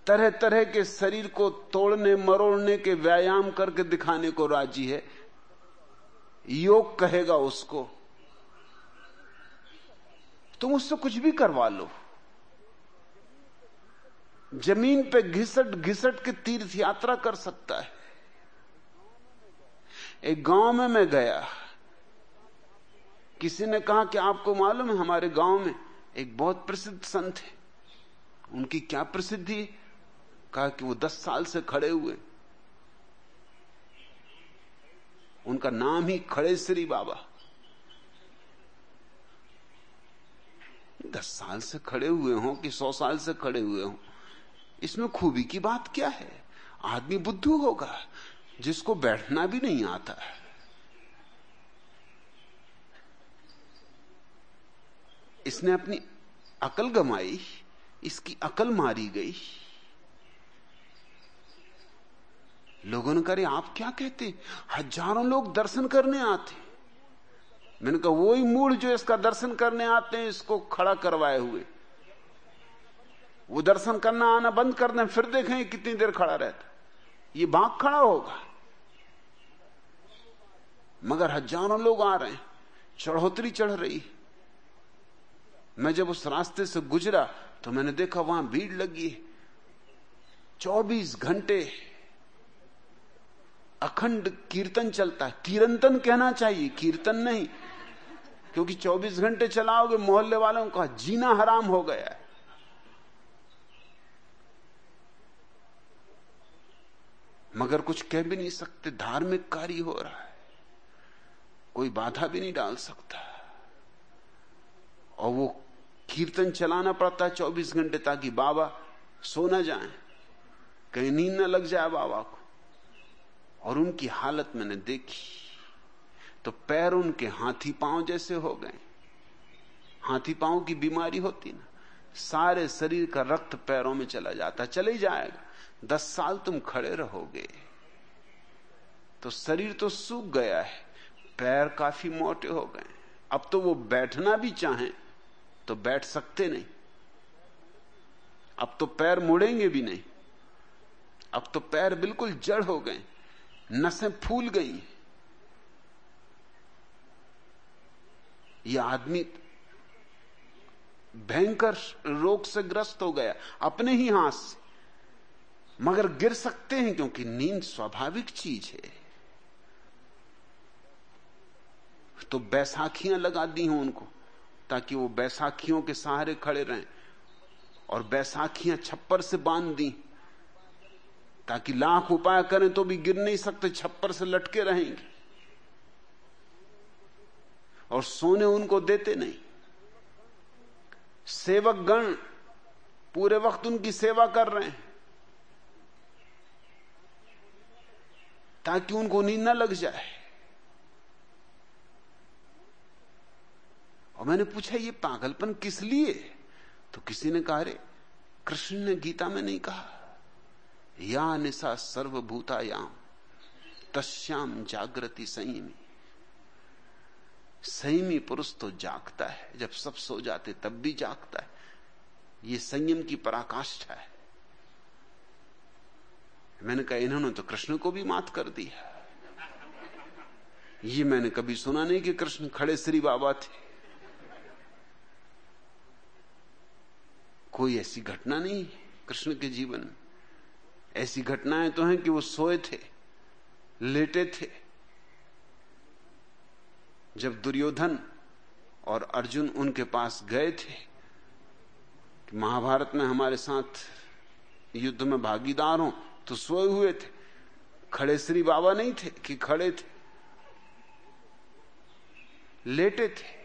तरह तरह के शरीर को तोड़ने, मरोड़ने के व्यायाम करके दिखाने को राज़ी है। योग कहेगा उसको, तुम उससे कुछ भी करवा लो। ज़मीन पे घिसट घिसट के तीर्थ यात्रा कर सकता है। एक गाँव में मैं गया। किसी ने कहा कि आपको मालूम है, हमारे गाँव में एक बहुत प्रसिद्ध संत है। उनकी क्या प्रसिद्धि कहा कि वो दस साल से खड़े हुए। उनका नाम ही खड़े श्री बाबा। दस साल से खड़े हुए हों कि सौ साल से खड़े हुए हों, इसमें खूबी की बात क्या है? आदमी बुद्धू होगा, जिसको बैठना भी नहीं आता है। इसने अपनी अकल गमाई, इसकी अकल मारी गई। लोगों ने कहा आप क्या कहते हज़ारों लोग दर्शन करने आते मैंने कहा, वही मूल जो इसका दर्शन करने आते हैं, इसको खड़ा करवाए हुए। वो दर्शन करना आना बंद कर दें, फिर देखें कितनी देर खड़ा रहता ये बाघ खड़ा होगा। मगर हज़ारों लोग आ रहे हैं। चढ़ोतरी चढ़ रही मैं जब उस रास्ते से गुजरा तो मैंने देखा, वहाँ भीड़ लगी है। चौबीस घंटे अखंड कीर्तन चलता है। कीर्तन कहना चाहिए, कीर्तन नहीं। क्योंकि 24 घंटे चलाओगे, मोहल्ले वालों का जीना हराम हो गया है। मगर कुछ कह भी नहीं सकते, धार्मिक कार्य हो रहा है। कोई बाधा भी नहीं डाल सकता। और वो कीर्तन चलाना पड़ता है चौबीस घंटे ताकि बाबा सो ना जाए। कहीं नींद ना लग जाए बाबा को। और उनकी हालत मैंने देखी तो पैर उनके हाथी पाँव जैसे हो गए। हाथी पाँव की बीमारी होती ना, सारे शरीर का रक्त पैरों में चला जाता, चले जाएगा। दस साल तुम खड़े रहोगे तो शरीर तो सूख गया है, पैर काफ़ी मोटे हो गए। अब तो वो बैठना भी चाहें तो बैठ सकते नहीं। अब तो पैर मुड़ेंगे भी नहीं, अब तो पैर बिल्कुल जड़ हो गए। नसें फूल गई। यह आदमी भयंकर रोग से ग्रस्त हो गया, अपने ही हाथ से। मगर गिर सकते हैं क्योंकि नींद स्वाभाविक चीज़ है। तो बैसाखियाँ लगा दी हैं उनको, ताकि वो बैसाखियों के सहारे खड़े रहें और बैसाखियाँ छप्पर से बाँध दी। ताकि लाख उपाय करें तो भी गिर नहीं सकते, छप्पर से लटके रहेंगे। और सोने उनको देते नहीं। सेवक गण पूरे वक्त उनकी सेवा कर रहे हैं। ताकि उनको नींद न लग जाए। और मैंने पूछा, ये पागलपन किस लिए? तो किसी ने कहा कृष्ण ने गीता में नहीं कहा। या निशा सर्वभूतायाम तस्याम जागृति संयमी। संयमी पुरुष तो जागता है, जब सब सो जाते तब भी जागता है। ये संयम की पराकाष्ठा है। मैंने कहा, इन्होंने तो कृष्ण को भी मात कर दिया ये मैंने कभी सुना नहीं कि कृष्ण खड़े श्री बाबा थे। कोई ऐसी घटना नहीं कृष्ण के जीवन में। ऐसी घटनाएँ तो हैं कि वो सोए थे, लेटे थे। जब दुर्योधन और अर्जुन उनके पास गए थे महाभारत में हमारे साथ युद्ध में भागीदार हो तो सोए हुए थे। खड़े श्री बाबा नहीं थे कि खड़े थे, लेटे थे।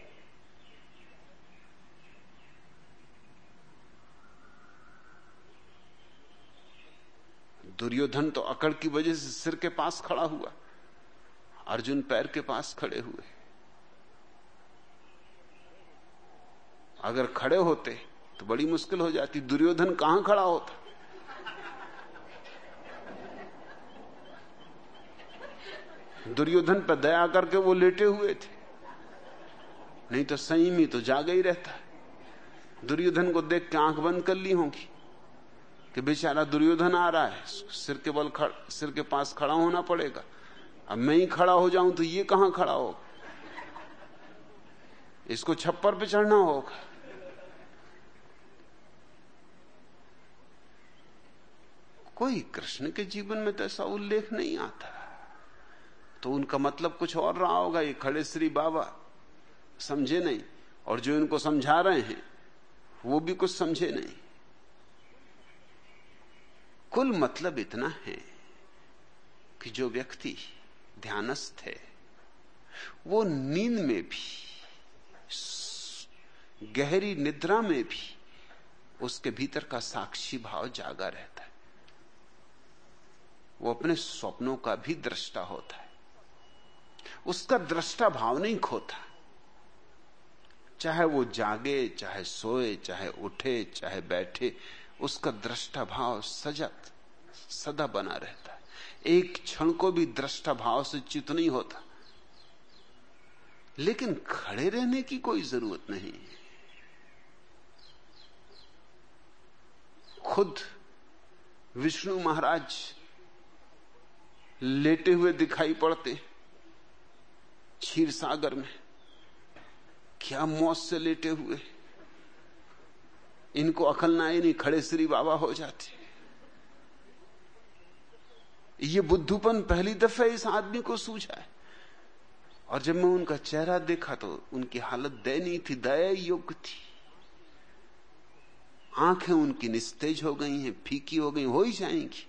दुर्योधन तो अकड़ की वजह से सिर के पास खड़ा हुआ। अर्जुन पैर के पास खड़े हुए। अगर खड़े होते तो बड़ी मुश्किल हो जाती। दुर्योधन कहाँ खड़ा होता? दुर्योधन पर दया करके वो लेटे हुए थे। नहीं तो संयमी तो जागा ही रहता। दुर्योधन को देख के आँख बंद कर ली होंगी। कि बेचारा दुर्योधन आ रहा है सिर के बल खड़, सिर के पास खड़ा होना पड़ेगा। अब मैं ही खड़ा हो जाऊँ तो ये कहाँ खड़ा होगा? इसको छप्पर पे चढ़ना होगा। कोई कृष्ण के जीवन में तो ऐसा उल्लेख नहीं आता। तो उनका मतलब कुछ और रहा होगा ये खड़े श्री बाबा समझे नहीं। और जो इनको समझा रहे हैं वो भी कुछ समझे नहीं। कुल मतलब इतना है कि जो व्यक्ति ध्यानस्थ है, वो नींद में भी, गहरी निद्रा में भी उसके भीतर का साक्षी भाव जागा रहता है। वो अपने स्वप्नों का भी दृष्टा होता है। उसका दृष्टा भाव नहीं खोता। चाहे वो जागे, चाहे सोए, चाहे उठे, चाहे बैठे उसका दृष्टा भाव सजग, सदा बना रहता है। एक क्षण को भी दृष्टा भाव से चित नहीं होता। लेकिन खड़े रहने की कोई ज़रूरत नहीं। खुद विष्णु महाराज लेटे हुए दिखाई पड़ते क्षीर सागर में। क्या मौत से लेटे हुए इनको अकल ना नहीं खड़े श्री बाबा हो जाते। ये बुद्धूपन पहली दफे इस आदमी को सूझा है। और जब मैं उनका चेहरा देखा तो उनकी हालत दयनीय थी दया योग्य थी। आँखें उनकी निस्तेज हो गई हैं, फीकी हो गई, हो ही जाएँगी।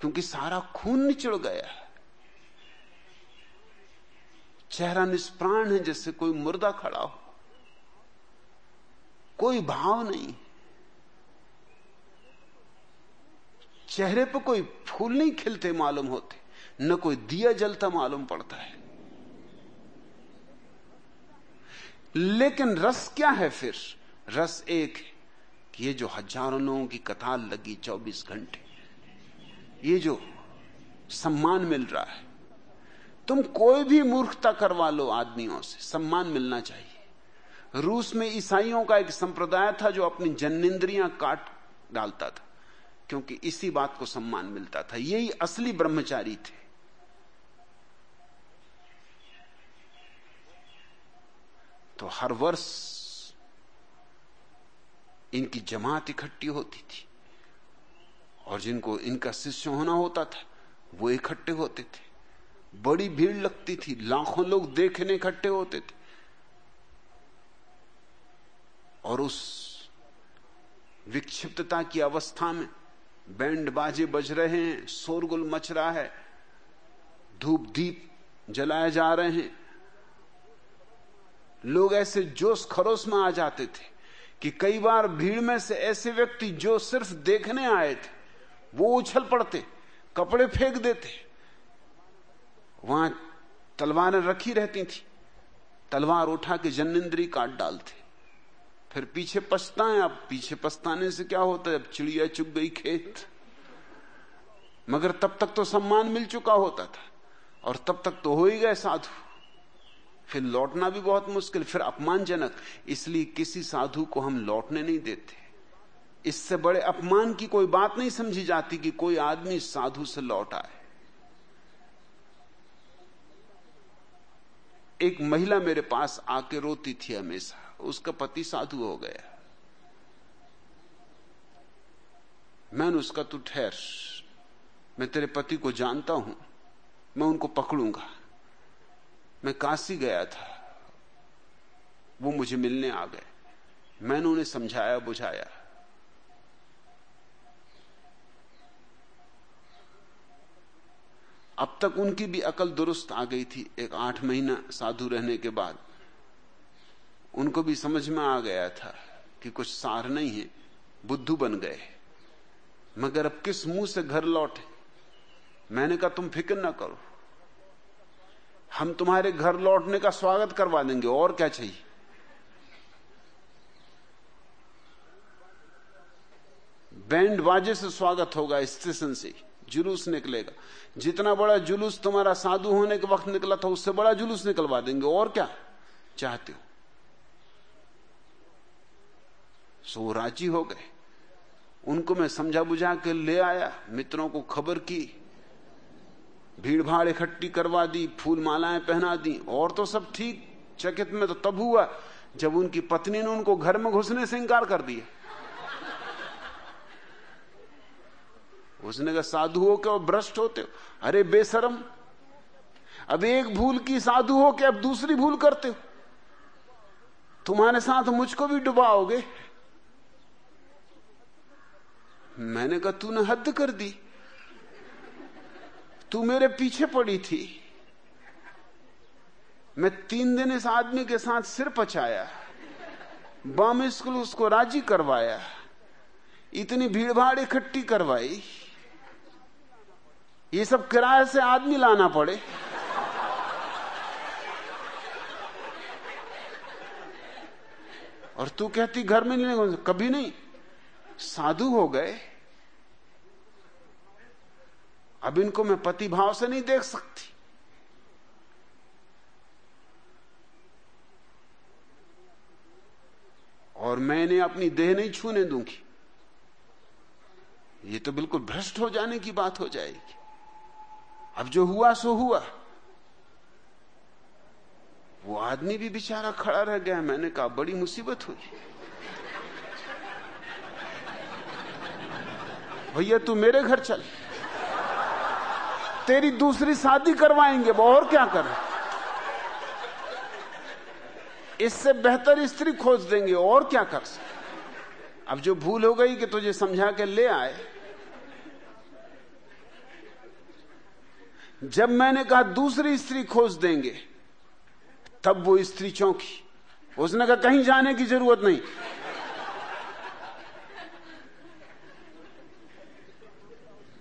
क्योंकि सारा खून निचड़ गया है। चेहरा निष्प्राण है, जैसे कोई मुर्दा खड़ा हो। कोई भाव नहीं। चेहरे पर कोई फूल नहीं खिलते मालूम होते। न कोई दिया जलता मालूम पड़ता है। लेकिन रस क्या है फिर? रस एक है कि ये जो हज़ारों लोगों की कतार लगी 24 घंटे, ये जो सम्मान मिल रहा है, तुम कोई भी मूर्खता करवा लो आदमियों से। सम्मान मिलना चाहिए। रूस में ईसाइयों का एक संप्रदाय था जो अपनी जन्नेन्द्रियाँ काट डालता था, क्योंकि इसी बात को सम्मान मिलता था। यही असली ब्रह्मचारी थे। तो हर वर्ष इनकी जमात इकट्ठी होती थी, और जिनको इनका शिष्य होना होता था, वो इकट्ठे होते थे। बड़ी भीड़ लगती थी, लाखों लोग देखने इकट्ठे होते थे। और उस विक्षिप्तता की अवस्था में बैंड बाजे बज रहे हैं, शोरगुल मच रहा है, धूप दीप जलाए जा रहे हैं। लोग ऐसे जोश खरोश में आ जाते थे कि कई बार भीड़ में से ऐसे व्यक्ति जो सिर्फ़ देखने आए थे, वो उछल पड़ते, कपड़े फेंक देते। वहाँ तलवारें रखी रहती थी, तलवार उठा के जन्नेन्द्री काट डालते। फिर पीछे पछताएँ, अब पीछे पछताने से क्या होता है? अब चिड़िया चुग गई खेत। मगर तब तक तो सम्मान मिल चुका होता था। और तब तक तो हो ही गए साधु। फिर लौटना भी बहुत मुश्किल, फिर अपमानजनक। इसलिए किसी साधु को हम लौटने नहीं देते। इससे बड़े अपमान की कोई बात नहीं समझी जाती कि कोई आदमी साधु से लौट आए। एक महिला मेरे पास आके रोती थी हमेशा। उसका पति साधु हो गया। मैंने उसका तू ठहर। मैं तेरे पति को जानता हूँ। मैं उनको पकड़ूँगा। मैं काशी गया था। वो मुझे मिलने आ गए। मैंने उन्हें समझाया, बुझाया। अब तक उनकी भी अकल दुरुस्त आ गई थी। एक आठ महीना साधु रहने के बाद। उनको भी समझ में आ गया था कि कुछ सार नहीं है, बुद्धू बन गए मगर अब किस मुँह से घर लौटे? मैंने कहा, तुम फ़िक्र ना करो। हम तुम्हारे घर लौटने का स्वागत करवा देंगे, और क्या चाहिए? बैंड बाजे से स्वागत होगा स्टेशन से, जुलूस निकलेगा। जितना बड़ा जुलूस तुम्हारा साधु होने के वक्त निकला था, उससे बड़ा जुलूस निकलवा देंगे, और क्या चाहते हो? सो राज़ी हो गए। उनको मैं समझा बुझा के ले आया, मित्रों को खबर की भीड़ भाड़ इकट्ठी करवा दी फूल मालाएँ पहना दी, और तो सब ठीक, चकित में तो तब हुआ, जब उनकी पत्नी ने उनको घर में घुसने से इंकार कर दिया। उसने कहा, साधु हो के और भ्रष्ट होते हो? अरे बेसरम अब एक भूल की साधु हो के अब दूसरी भूल करते हो? तुम्हारे साथ मुझको भी डुबाओगे? मैंने कहा, तूने हद कर दी। तू मेरे पीछे पड़ी थी। मैं तीन दिन इस आदमी के साथ सिर पचाया, बम स्कूल उसको राज़ी करवाया, इतनी भीड़ भाड़ इकट्ठी करवाई। ये सब किराए से आदमी लाना पड़े। और तू कहती, घर में नहीं कभी नहीं। साधु हो गए। अब इनको मैं पति भाव से नहीं देख सकती। और मैंने अपनी देह नहीं छूने दूँगी। ये तो बिल्कुल भ्रष्ट हो जाने की बात हो जाएगी। अब जो हुआ, सो हुआ। वो आदमी भी बेचारा खड़ा रह गया। मैंने कहा, बड़ी मुसीबत हुई। भैया, तू मेरे घर चल। तेरी दूसरी शादी करवाएँगे, वो और क्या कर? इससे बेहतर स्त्री खोज देंगे, और क्या कर सकते अब जो भूल हो गई कि तुझे समझा के ले आए। जब मैंने कहा, दूसरी स्त्री खोज देंगे, तब वो स्त्री चौंकी। उसने कहा, कहीं जाने की ज़रूरत नहीं।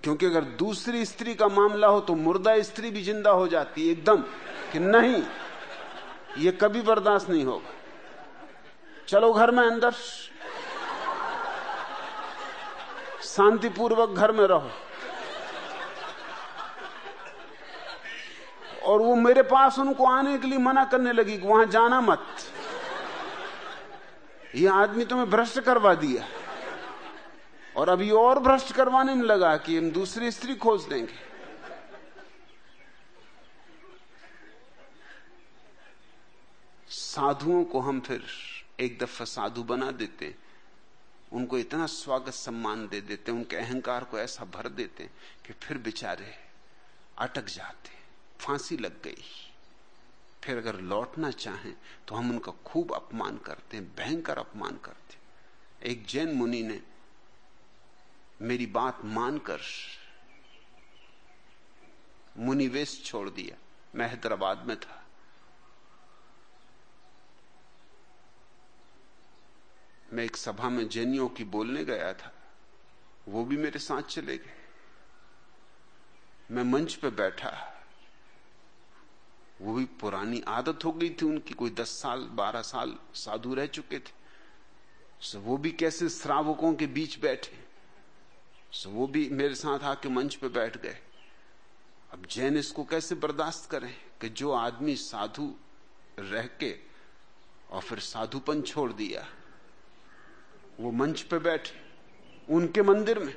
क्योंकि अगर दूसरी स्त्री का मामला हो तो मुर्दा स्त्री भी ज़िंदा हो जाती है एकदम, कि नहीं, ये कभी बर्दाश्त नहीं होगा। चलो घर में अंदर। शांतिपूर्वक घर में रहो। और वो मेरे पास उनको आने के लिए मना करने लगी कि वहाँ जाना मत। ये आदमी तुम्हें भ्रष्ट करवा दिया। और अभी और भ्रष्ट करवाने में लगा कि हम दूसरी स्त्री खोज देंगे। साधुओं को हम फिर एक दफ़ा साधु बना देते, उनको इतना स्वागत सम्मान दे देते, उनके अहंकार को ऐसा भर देते कि फिर बेचारे अटक जाते, फांसी लग गई। फिर अगर लौटना चाहें तो हम उनका खूब अपमान करते हैं, भयंकर अपमान करते एक जैन मुनि ने मेरी बात मानकर मुनिवेश छोड़ दिया। मैं हैदराबाद में था। मैं एक सभा में जैनियों की बोलने गया था। वो भी मेरे साथ चले गए। मैं मंच पे बैठा। वो भी पुरानी आदत हो गई थी उनकी। कोई दस साल, बारह साल साधु रह चुके थे। वो भी कैसे श्रावकों के बीच बैठे। सो वो भी मेरे साथ आके मंच पे बैठ गए। अब जैन इसको कैसे बर्दाश्त करें कि जो आदमी साधु रह के और फिर साधुपन छोड़ दिया, वो मंच पे बैठे उनके मंदिर में।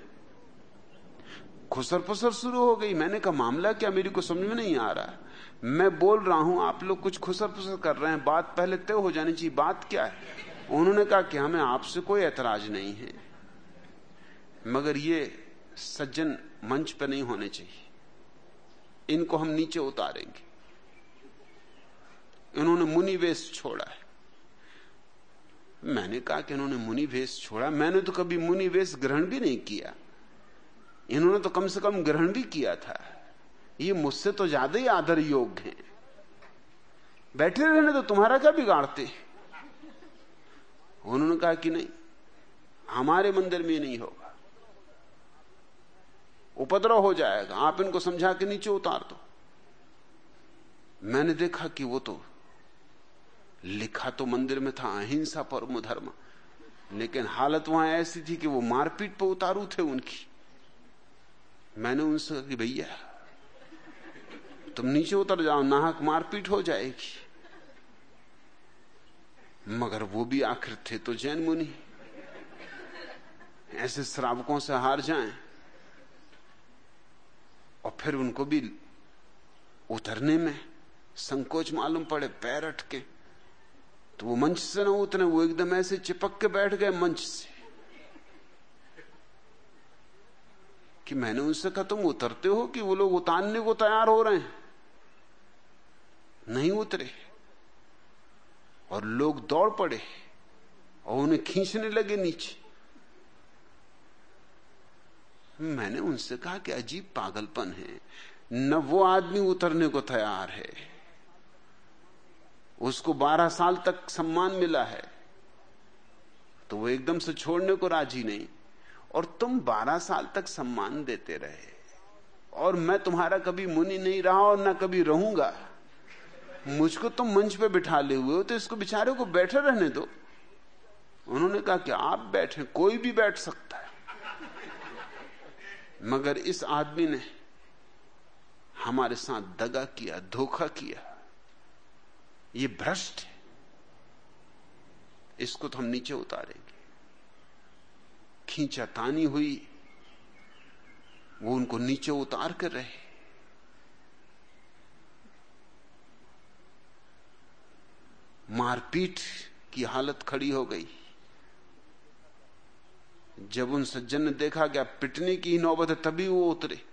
खुसर फुसर शुरू हो गई। मैंने कहा, मामला क्या? मेरी को समझ में नहीं आ रहा। मैं बोल रहा हूँ, आप लोग कुछ खुसर फुसर कर रहे हैं। बात पहले तय हो जानी चाहिए, बात क्या है? उन्होंने कहा कि हमें आपसे कोई ऐतराज नहीं है। मगर ये सज्जन मंच पर नहीं होने चाहिए। इनको हम नीचे उतारेंगे। इन्होंने मुनि वेश छोड़ा है। मैंने कहा कि इन्होंने मुनि वेश छोड़ा। मैंने तो कभी मुनि वेश ग्रहण भी नहीं किया। इन्होंने तो कम से कम ग्रहण भी किया था। ये मुझसे तो ज़्यादा ही आदर योग्य है। बैठे रहने तो तुम्हारा क्या बिगाड़ते उन्होंने कहा कि नहीं, हमारे मंदिर में नहीं होगा। उपद्रव हो जाएगा। आप इनको समझा के नीचे उतार दो। मैंने देखा कि वो तो लिखा तो मंदिर में था, अहिंसा परम धर्म लेकिन हालत वहाँ ऐसी थी कि वो मारपीट पर उतारू थे उनकी। मैंने उनसे कहा कि भैया, तुम नीचे उतर जाओ, नाहक मारपीट हो जाएगी। मगर वो भी आखिर थे तो जैन मुनि। ऐसे श्रावकों से हार जाएँ। और फिर उनको भी उतरने में संकोच मालूम पड़े पैर अटके। तो वो मंच से ना उतरे, वो एकदम ऐसे चिपक के बैठ गए मंच से। कि मैंने उनसे कहा, तुम उतरते हो कि वो लोग उतारने को तैयार हो रहे हैं? नहीं उतरे। और लोग दौड़ पड़े और उन्हें खींचने लगे नीचे। मैंने उनसे कहा कि अजीब पागलपन है। न वो आदमी उतरने को तैयार है। उसको बारह साल तक सम्मान मिला है। तो वो एकदम से छोड़ने को राज़ी नहीं। और तुम बारह साल तक सम्मान देते रहे। और मैं तुम्हारा कभी मुनि नहीं रहा और ना कभी रहूँगा। मुझको तुम मंच पे बिठा ले हुए हो तो इसको बेचारे को बैठे रहने दो। उन्होंने कहा कि आप बैठे, कोई भी बैठ सकता मगर इस आदमी ने हमारे साथ दगा किया, धोखा किया। ये भ्रष्ट है। इसको तो हम नीचे उतारेंगे। खींचा तानी हुई, वो उनको नीचे उतार कर रहे मारपीट की हालत खड़ी हो गई। जब उन सज्जन ने देखा आप पिटने की ही नौबत है, तभी वो उतरे।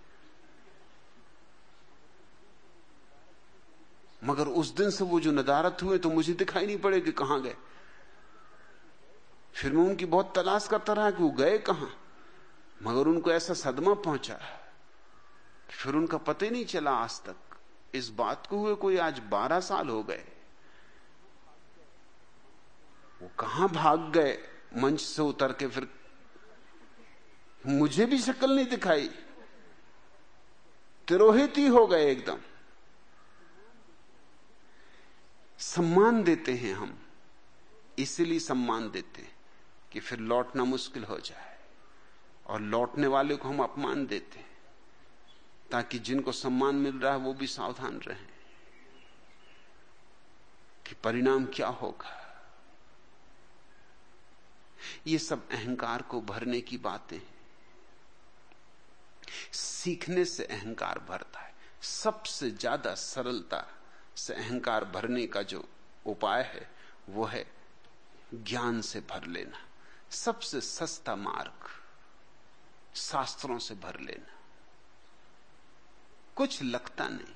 मगर उस दिन से वो जो नदारत हुए तो मुझे दिखाई नहीं पड़े कि कहाँ गए। फिर मैं उनकी बहुत तलाश करता रहा कि वो गए कहाँ। मगर उनको ऐसा सदमा पहुँचा। फिर उनका पता ही नहीं चला आज तक। इस बात को हुए कोई आज बारह साल हो गए। वो कहाँ भाग गए? मंच से उतर के फिर मुझे भी शक्ल नहीं दिखाई। तिरोहित ही हो गए एकदम। सम्मान देते हैं हम। इसलिए सम्मान देते हैं कि फिर लौटना मुश्किल हो जाए। और लौटने वाले को हम अपमान देते हैं, ताकि जिनको सम्मान मिल रहा है वो भी सावधान रहे कि परिणाम क्या होगा। ये सब अहंकार को भरने की बातें हैं। सीखने से अहंकार भरता है। सबसे ज़्यादा सरलता से अहंकार भरने का जो उपाय है, वो है ज्ञान से भर लेना। सबसे सस्ता मार्ग शास्त्रों से भर लेना। कुछ लगता नहीं,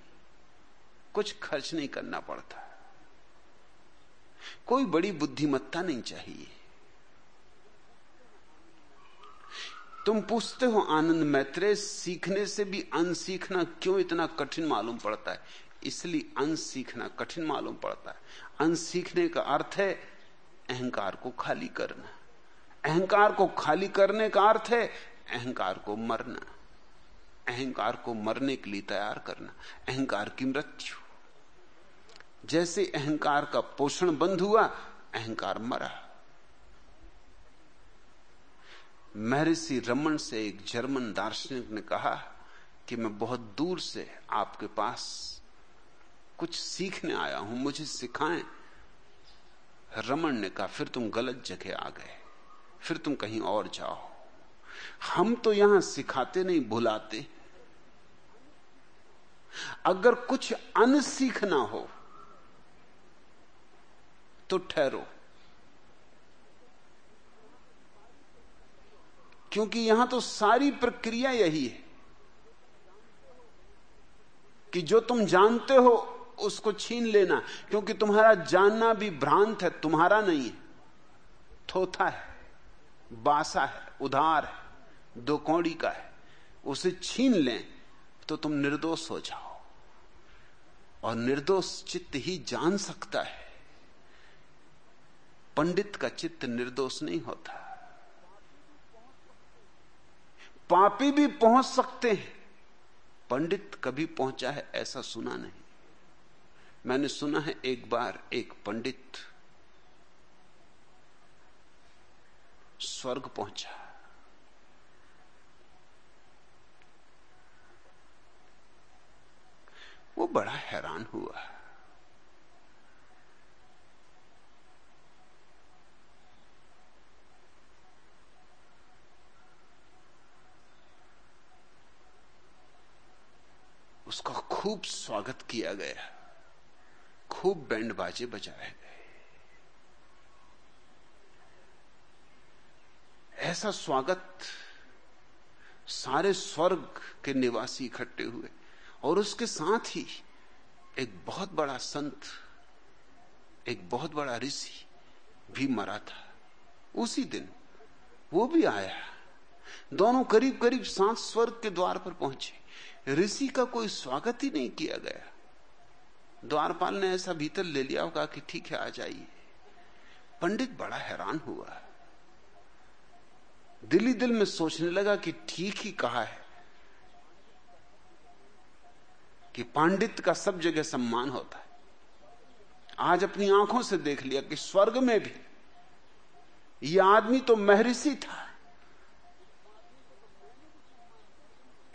कुछ खर्च नहीं करना पड़ता। कोई बड़ी बुद्धिमत्ता नहीं चाहिए। तुम पूछते हो आनंद मैत्रेय, सीखने से भी अनसीखना क्यों इतना कठिन मालूम पड़ता है? इसलिए अनसीखना कठिन मालूम पड़ता है। अनसीखने का अर्थ है अहंकार को खाली करना। अहंकार को खाली करने का अर्थ है अहंकार को मरना। अहंकार को मरने के लिए तैयार करना। अहंकार की मृत्यु। जैसे अहंकार का पोषण बंद हुआ, अहंकार मरा। महर्षि रमन से एक जर्मन दार्शनिक ने कहा कि मैं बहुत दूर से आपके पास कुछ सीखने आया हूँ, मुझे सिखाएँ। रमन ने कहा, फिर तुम गलत जगह आ गए, फिर तुम कहीं और जाओ। हम तो यहाँ सिखाते नहीं भुलाते अगर कुछ अन सीखना हो तो ठहरो। क्योंकि यहाँ तो सारी प्रक्रिया यही है कि जो तुम जानते हो, उसको छीन लेना, क्योंकि तुम्हारा जानना भी भ्रांत है, तुम्हारा नहीं है। थोथा है, बासा है, उधार है, दो कौड़ी का है। उसे छीन लें तो तुम निर्दोष हो जाओ। और निर्दोष चित्त ही जान सकता है। पंडित का चित्त निर्दोष नहीं होता। पापी भी पहुँच सकते हैं। पंडित कभी पहुँचा है ऐसा सुना नहीं। मैंने सुना है एक बार एक पंडित स्वर्ग पहुँचा। वो बड़ा हैरान हुआ। उसका खूब स्वागत किया गया। खूब बैंड बाजे बजाए गए। ऐसा स्वागत सारे स्वर्ग के निवासी इकट्ठे हुए और उसके साथ ही एक बहुत बड़ा संत, एक बहुत बड़ा ऋषि भी मरा था। उसी दिन वो भी आया। दोनों करीब करीब सांस स्वर्ग के द्वार पर पहुँचे। ऋषि का कोई स्वागत ही नहीं किया गया। द्वारपाल ने ऐसा भीतर ले लिया कहा कि ठीक है, आ जाइए। पंडित बड़ा हैरान हुआ। दिल्ली दिल में सोचने लगा कि ठीक ही कहा है कि पांडित का सब जगह सम्मान होता है। आज अपनी आँखों से देख लिया कि स्वर्ग में भी यह आदमी तो महर्षि था।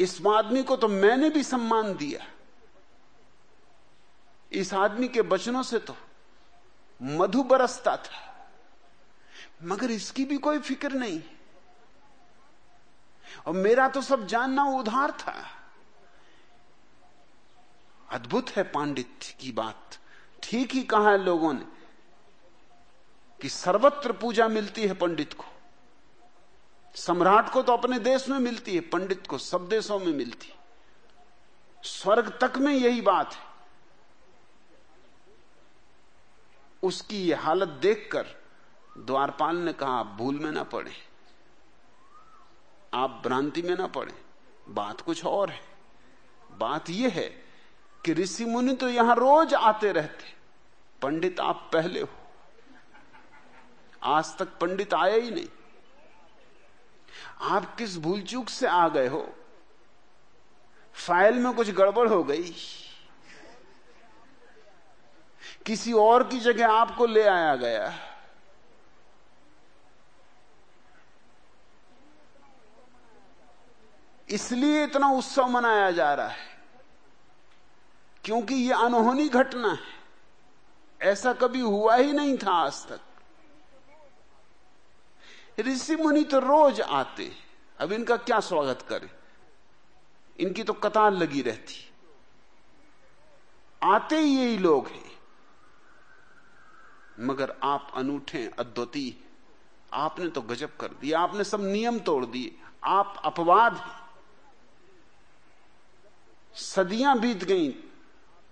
इस आदमी को तो मैंने भी सम्मान दिया। इस आदमी के बचनों से तो मधु बरसता था। मगर इसकी भी कोई फ़िक्र नहीं। और मेरा तो सब जानना उधार था। अद्भुत है पांडित की बात। ठीक ही कहा है लोगों ने कि सर्वत्र पूजा मिलती है पंडित को। सम्राट को तो अपने देश में मिलती है, पंडित को सब देशों में मिलती है। स्वर्ग तक में यही बात है। उसकी यह हालत देखकर द्वारपाल ने कहा, आप भूल में ना पड़े। आप भ्रांति में ना पड़े। बात कुछ और है। बात यह है कि ऋषि मुनि तो यहाँ रोज आते रहते पंडित आप पहले हो। आज तक पंडित आया ही नहीं। आप किस भूल चूक से आ गए हो? फ़ाइल में कुछ गड़बड़ हो गई। किसी और की जगह आपको ले आया गया। इसलिए इतना उत्सव मनाया जा रहा है, क्योंकि यह अनहोनी घटना है। ऐसा कभी हुआ ही नहीं था आज तक। ऋषि मुनि तो रोज आते अब इनका क्या स्वागत करें? इनकी तो कतार लगी रहती। आते ही यही लोग हैं। मगर आप अनूठे अद्वितीय आपने तो गजब कर दिया। आपने सब नियम तोड़ दिए। आप अपवाद हैं। सदियाँ बीत गईं।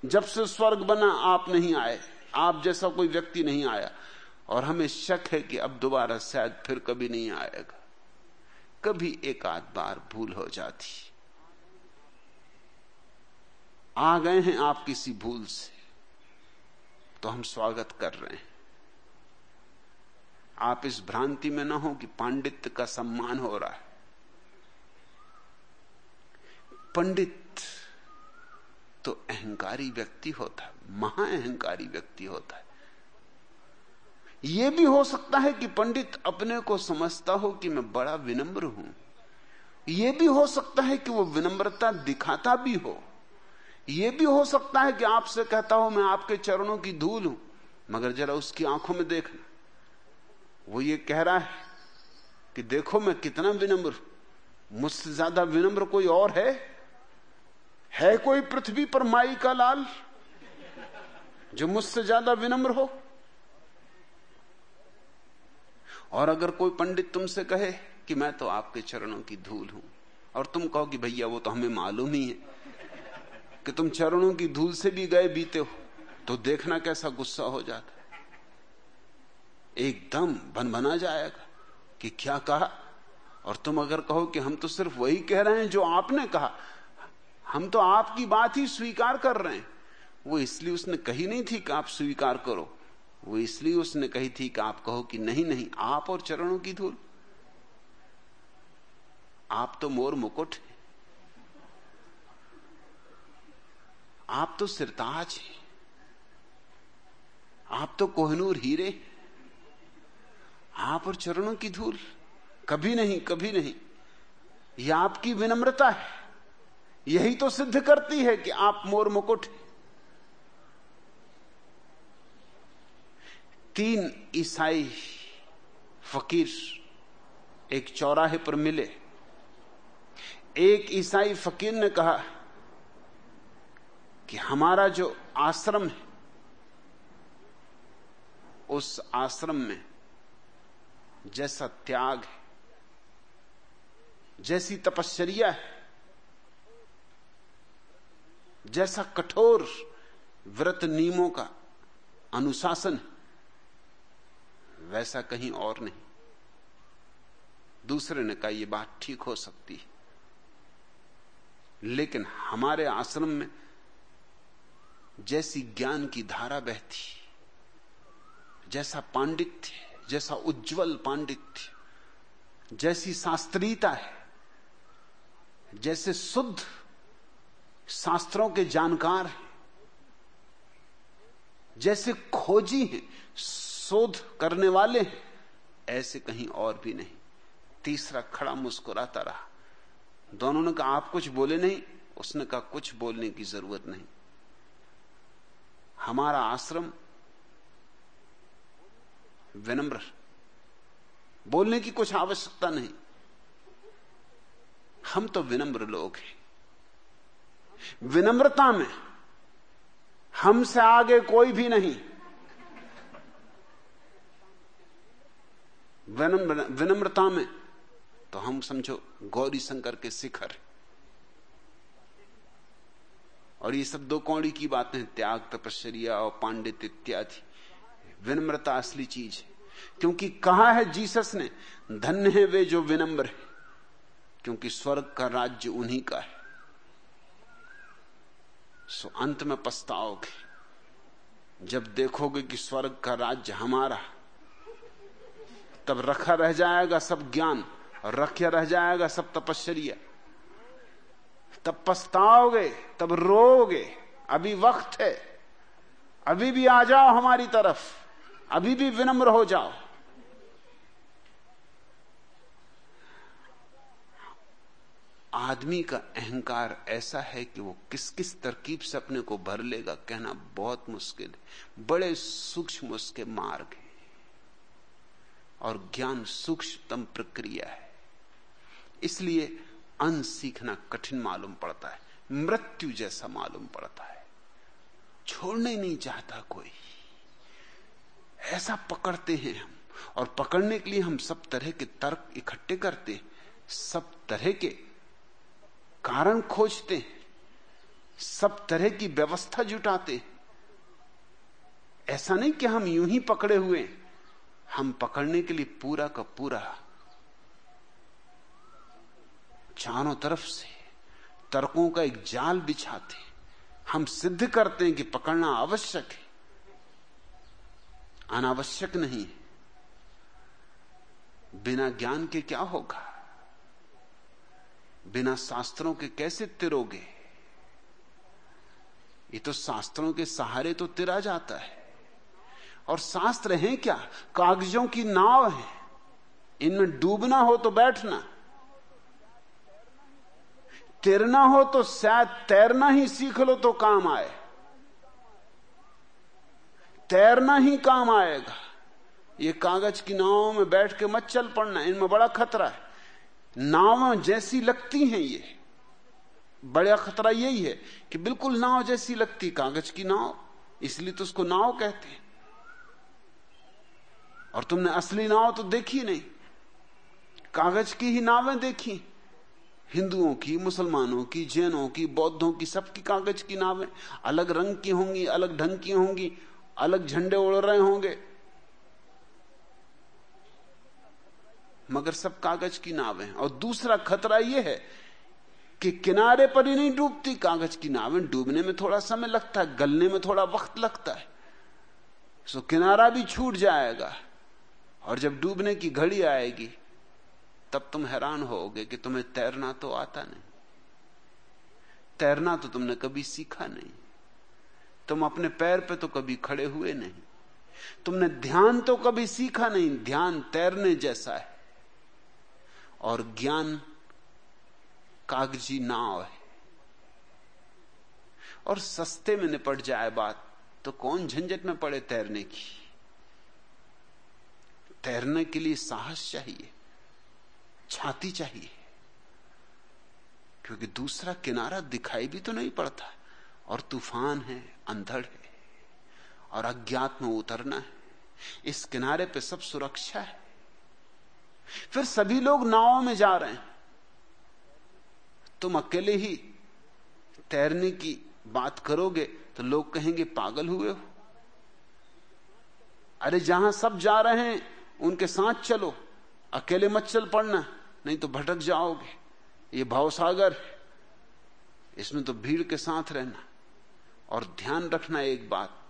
जब से स्वर्ग बना, आप नहीं आए। आप जैसा कोई व्यक्ति नहीं आया। और हमें शक है कि अब दोबारा शायद फिर कभी नहीं आएगा। कभी एक आध बार भूल हो जाती। आ गए हैं आप किसी भूल से तो हम स्वागत कर रहे हैं। आप इस भ्रांति में ना हो कि पांडित्य का सम्मान हो रहा है। पंडित तो अहंकारी व्यक्ति होता है महा अहंकारी व्यक्ति होता है। यह भी हो सकता है कि पंडित अपने को समझता हो कि मैं बड़ा विनम्र हूँ। यह भी हो सकता है कि वो विनम्रता दिखाता भी हो। यह भी हो सकता है कि आपसे कहता हो, मैं आपके चरणों की धूल हूँ, मगर जरा उसकी आँखों में देखना। वो ये कह रहा है कि देखो, मैं कितना विनम्र मुझसे ज़्यादा विनम्र कोई और है? है कोई पृथ्वी पर माई का लाल जो मुझसे ज़्यादा विनम्र हो? और अगर कोई पंडित तुमसे कहे कि मैं तो आपके चरणों की धूल हूँ, और तुम कहो कि भैया वो तो हमें मालूम ही है कि तुम चरणों की धूल से भी गए बीते हो तो देखना कैसा गुस्सा हो जाता एकदम बन बना जाएगा कि क्या कहा। और तुम अगर कहो कि हम तो सिर्फ़ वही कह रहे हैं जो आपने कहा, हम तो आपकी बात ही स्वीकार कर रहे हैं। वो इसलिए उसने कही नहीं थी कि आप स्वीकार करो। वो इसलिए उसने कही थी कि आप कहो कि नहीं नहीं, आप और चरणों की धूल। आप तो मोर मुकुट है। आप तो सिरताज हैं। आप तो कोहनूर हीरे आप और चरणों की धूल। कभी नहीं कभी नहीं। यह आपकी विनम्रता है। यही तो सिद्ध करती है कि आप मोर मुकुट तीन ईसाई फकीर एक चौराहे पर मिले। एक ईसाई फकीर ने कहा कि हमारा जो आश्रम है, उस आश्रम में जैसा त्याग है, जैसी तपश्चर्या है, जैसा कठोर व्रत नियमों का अनुशासन वैसा कहीं और नहीं। दूसरे ने कहा यह बात ठीक हो सकती है। लेकिन हमारे आश्रम में जैसी ज्ञान की धारा बहती, जैसा पांडित्य जैसा उज्जवल पांडित्य जैसी शास्त्रीयता है, जैसे शुद्ध शास्त्रों के जानकार हैं, जैसे खोजी हैं शोध करने वाले ऐसे कहीं और भी नहीं। तीसरा खड़ा मुस्कुराता रहा। दोनों ने कहा, आप कुछ बोले नहीं। उसने कहा, कुछ बोलने की ज़रूरत नहीं। हमारा आश्रम विनम्र। बोलने की कुछ आवश्यकता नहीं। हम तो विनम्र लोग हैं। विनम्रता में हमसे आगे कोई भी नहीं। विनम्रता में तो हम समझो गौरी शंकर के शिखर और ये सब दो कौड़ी की बातें त्याग तपस्या और पांडित इत्यादि। विनम्रता असली चीज़ है। क्योंकि कहा है जीसस ने, धन्य है वे जो विनम्र है, क्योंकि स्वर्ग का राज्य उन्हीं का है। सो अंत में पछताओगे। जब देखोगे कि स्वर्ग का राज्य हमारा तब रखा रह जाएगा सब ज्ञान और रखा रह जाएगा सब तपश्चर्या। तब पछताओगे, तब रोगे अभी वक्त है। अभी भी आ जाओ हमारी तरफ़, अभी भी विनम्र हो जाओ। आदमी का अहंकार ऐसा है कि वो किस किस तरकीब से अपने को भर लेगा, कहना बहुत मुश्किल है। बड़े सूक्ष्म उसके मार्ग हैं। और ज्ञान सूक्ष्मतम प्रक्रिया है। इसलिए अन सीखना कठिन मालूम पड़ता है, मृत्यु जैसा मालूम पड़ता है। छोड़ने नहीं चाहता कोई। ऐसा पकड़ते हैं हम, और पकड़ने के लिए हम सब तरह के तर्क इकट्ठे करते सब तरह के कारण खोजते हैं, सब तरह की व्यवस्था जुटाते ऐसा नहीं कि हम यूँ ही पकड़े हुए हम पकड़ने के लिए पूरा का पूरा चारों तरफ़ से तर्कों का एक जाल बिछाते हम सिद्ध करते हैं कि पकड़ना आवश्यक है। अनावश्यक नहीं बिना ज्ञान के क्या होगा? बिना शास्त्रों के कैसे तिरोगे? ये तो शास्त्रों के सहारे तो तिरा जाता है। और शास्त्र हैं क्या? कागजों की नाव है। इनमें डूबना हो तो बैठना। तैरना हो तो शायद तैरना ही सीख लो तो काम आए। तैरना ही काम आएगा। ये कागज़ की नावों में बैठ के मत चल पड़ना, इनमें बड़ा खतरा है। नाव जैसी लगती हैं ये। बड़ा खतरा यही है कि बिल्कुल नाव जैसी लगती कागज़ की नाव। इसलिए तो उसको नाव कहते हैं। और तुमने असली नाव तो देखी नहीं। कागज़ की ही नावें देखी। हिंदुओं की, मुसलमानों की, जैनों की, बौद्धों की, सबकी कागज़ की नावें। अलग रंग की होंगी, अलग ढंग की होंगी, अलग झंडे उड़ रहे होंगे। मगर सब कागज़ की नावें और दूसरा खतरा यह है कि किनारे पर ही नहीं डूबती कागज़ की नावें। डूबने में थोड़ा समय लगता है, गलने में थोड़ा वक्त लगता है। सो किनारा भी छूट जाएगा। और जब डूबने की घड़ी आएगी, तब तुम हैरान होगे कि तुम्हें तैरना तो आता नहीं। तैरना तो तुमने कभी सीखा नहीं। तुम अपने पैर पे तो कभी खड़े हुए नहीं। तुमने ध्यान तो कभी सीखा नहीं। ध्यान तैरने जैसा है। और ज्ञान कागज़ी नाव है। और सस्ते में निपट जाए बात तो कौन झंझट में पड़े तैरने की? तैरने के लिए साहस चाहिए, छाती चाहिए। क्योंकि दूसरा किनारा दिखाई भी तो नहीं पड़ता और तूफ़ान है, अंधड़ है, और अज्ञात में उतरना है। इस किनारे पे सब सुरक्षा है। फिर सभी लोग नावों में जा रहे हैं। तुम अकेले ही तैरने की बात करोगे तो लोग कहेंगे, पागल हुए हो? अरे जहाँ सब जा रहे हैं उनके साथ चलो। अकेले मत चल पड़ना, नहीं तो भटक जाओगे। ये भावसागर इसमें तो भीड़ के साथ रहना। और ध्यान रखना एक बात,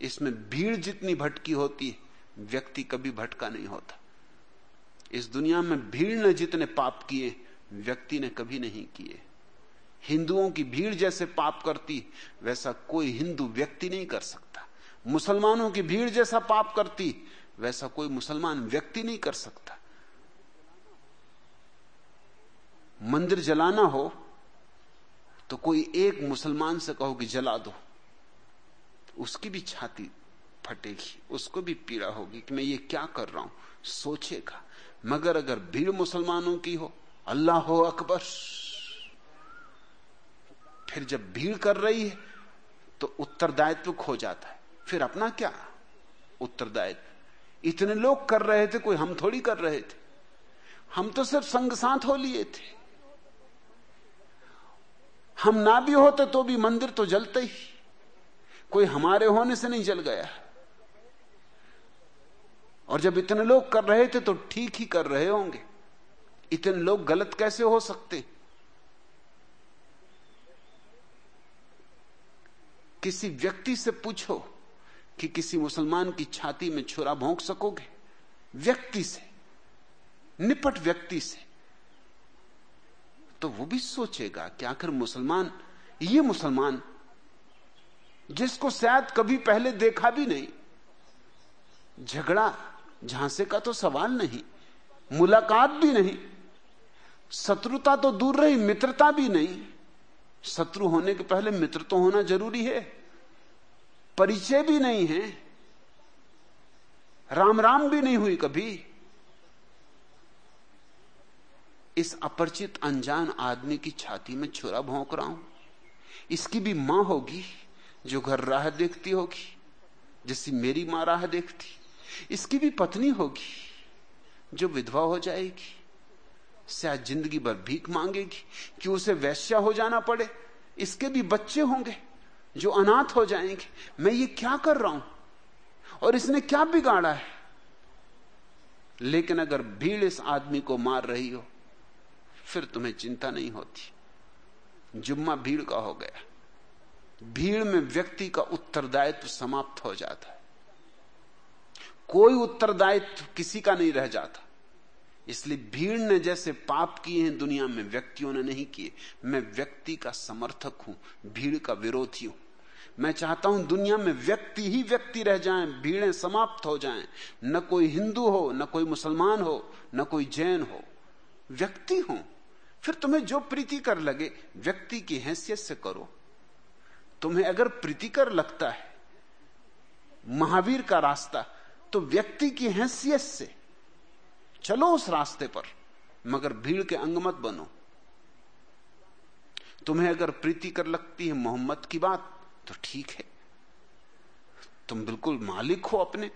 इसमें भीड़ जितनी भटकी होती है, व्यक्ति कभी भटका नहीं होता। इस दुनिया में भीड़ ने जितने पाप किए, व्यक्ति ने कभी नहीं किए। हिंदुओं की भीड़ जैसे पाप करती, वैसा कोई हिंदू व्यक्ति नहीं कर सकता। मुसलमानों की भीड़ जैसा पाप करती वैसा कोई मुसलमान व्यक्ति नहीं कर सकता। मंदिर जलाना हो तो कोई एक मुसलमान से कहो कि जला दो, उसकी भी छाती फटेगी, उसको भी पीड़ा होगी कि मैं ये क्या कर रहा हूँ, सोचेगा। मगर अगर भीड़ मुसलमानों की हो, अल्लाह हो अकबर। फिर जब भीड़ कर रही है तो उत्तरदायित्व खो जाता है। फिर अपना क्या? उत्तरदायित्व। इतने लोग कर रहे थे, कोई हम थोड़ी कर रहे थे। हम तो सिर्फ़ संग साथ हो लिए थे। हम ना भी होते तो भी मंदिर तो जलते ही। कोई हमारे होने से नहीं जल गया। और जब इतने लोग कर रहे थे तो ठीक ही कर रहे होंगे। इतने लोग गलत कैसे हो सकते? किसी व्यक्ति से पूछो। कि किसी मुसलमान की छाती में छुरा भोंक सकोगे? व्यक्ति से, निपट व्यक्ति से। तो वो भी सोचेगा कि आखिर मुसलमान, ये मुसलमान, जिसको शायद कभी पहले देखा भी नहीं, झगड़ा, झांसे का तो सवाल नहीं, मुलाकात भी नहीं, शत्रुता तो दूर रही, मित्रता भी नहीं। शत्रु होने के पहले मित्र तो होना ज़रूरी है। परिचय भी नहीं है। राम राम भी नहीं हुई कभी। इस अपरिचित अनजान आदमी की छाती में छुरा भोंक रहा हूँ। इसकी भी माँ होगी जो घर राह देखती होगी, जैसी मेरी माँ राह देखती। इसकी भी पत्नी होगी जो विधवा हो जाएगी शायद ज़िंदगी भर भीख मांगेगी, कि उसे वैश्या हो जाना पड़े। इसके भी बच्चे होंगे। जो अनाथ हो जाएँगे। मैं ये क्या कर रहा हूँ? और इसने क्या बिगाड़ा है? लेकिन अगर भीड़ इस आदमी को मार रही हो, फिर तुम्हें चिंता नहीं होती। जुम्मा भीड़ का हो गया। भीड़ में व्यक्ति का उत्तरदायित्व समाप्त हो जाता है। कोई उत्तरदायित्व किसी का नहीं रह जाता। इसलिए भीड़ ने जैसे पाप किए हैं दुनिया में, व्यक्तियों ने नहीं किए। मैं व्यक्ति का समर्थक हूँ, भीड़ का विरोधी हूँ। मैं चाहता हूँ दुनिया में व्यक्ति ही व्यक्ति रह जाएँ, भीड़ें समाप्त हो जाएँ। न कोई हिंदू हो, न कोई मुसलमान हो, न कोई जैन हो। व्यक्ति हो। फिर तुम्हें जो प्रीतिकर लगे, व्यक्ति की हैसियत से करो। तुम्हें अगर प्रीतिकर लगता है, महावीर का रास्ता तो व्यक्ति की हैसियत से चलो उस रास्ते पर, मगर भीड़ के अंग मत बनो। तुम्हें अगर प्रीति कर लगती है मोहम्मद की बात तो ठीक है। तुम बिल्कुल मालिक हो अपने।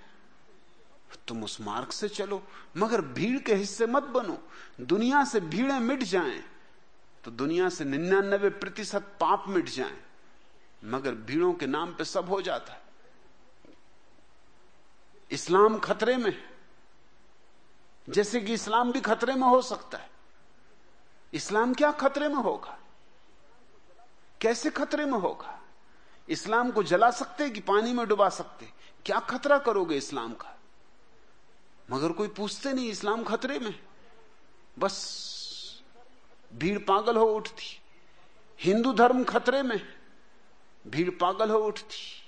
तुम उस मार्ग से चलो, मगर भीड़ के हिस्से मत बनो। दुनिया से भीड़ें मिट जाएँ तो दुनिया से निन्यानबे प्रतिशत पाप मिट जाएँ, मगर भीड़ों के नाम पे सब हो जाता है। इस्लाम खतरे में जैसे कि इस्लाम भी खतरे में हो सकता है। इस्लाम क्या खतरे में होगा? कैसे खतरे में होगा? इस्लाम को जला सकते कि पानी में डुबा सकते क्या खतरा करोगे इस्लाम का? मगर कोई पूछते नहीं, इस्लाम खतरे में। बस, भीड़ पागल हो उठती। हिंदू धर्म खतरे में। भीड़ पागल हो उठती।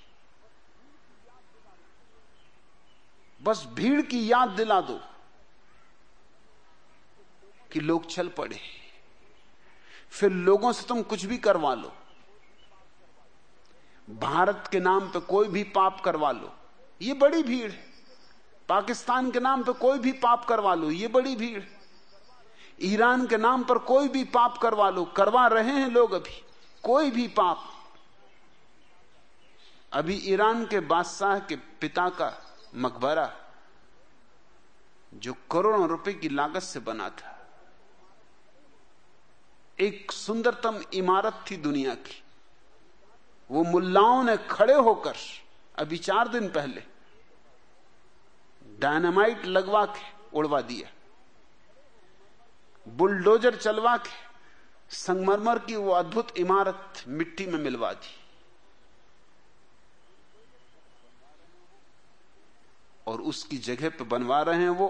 बस भीड़ की याद दिला दो कि लोग चल पड़े। फिर लोगों से तुम कुछ भी करवा लो। भारत के नाम पे कोई भी पाप करवा लो, ये बड़ी भीड़ है। पाकिस्तान के नाम पे कोई भी पाप करवा लो, ये बड़ी भीड़ ईरान के नाम पर कोई भी पाप करवा लो, करवा रहे हैं लोग अभी, कोई भी पाप। अभी ईरान के बादशाह के पिता का मकबरा, जो करोड़ों रुपए की लागत से बना था, एक सुंदरतम इमारत थी दुनिया की। वो मुल्लाओं ने खड़े होकर, अभी चार दिन पहले, डायनामाइट लगवा के उड़वा दिया। बुलडोजर चलवा के संगमरमर की वो अद्भुत इमारत मिट्टी में मिलवा दी। और उसकी जगह पे बनवा रहे हैं वो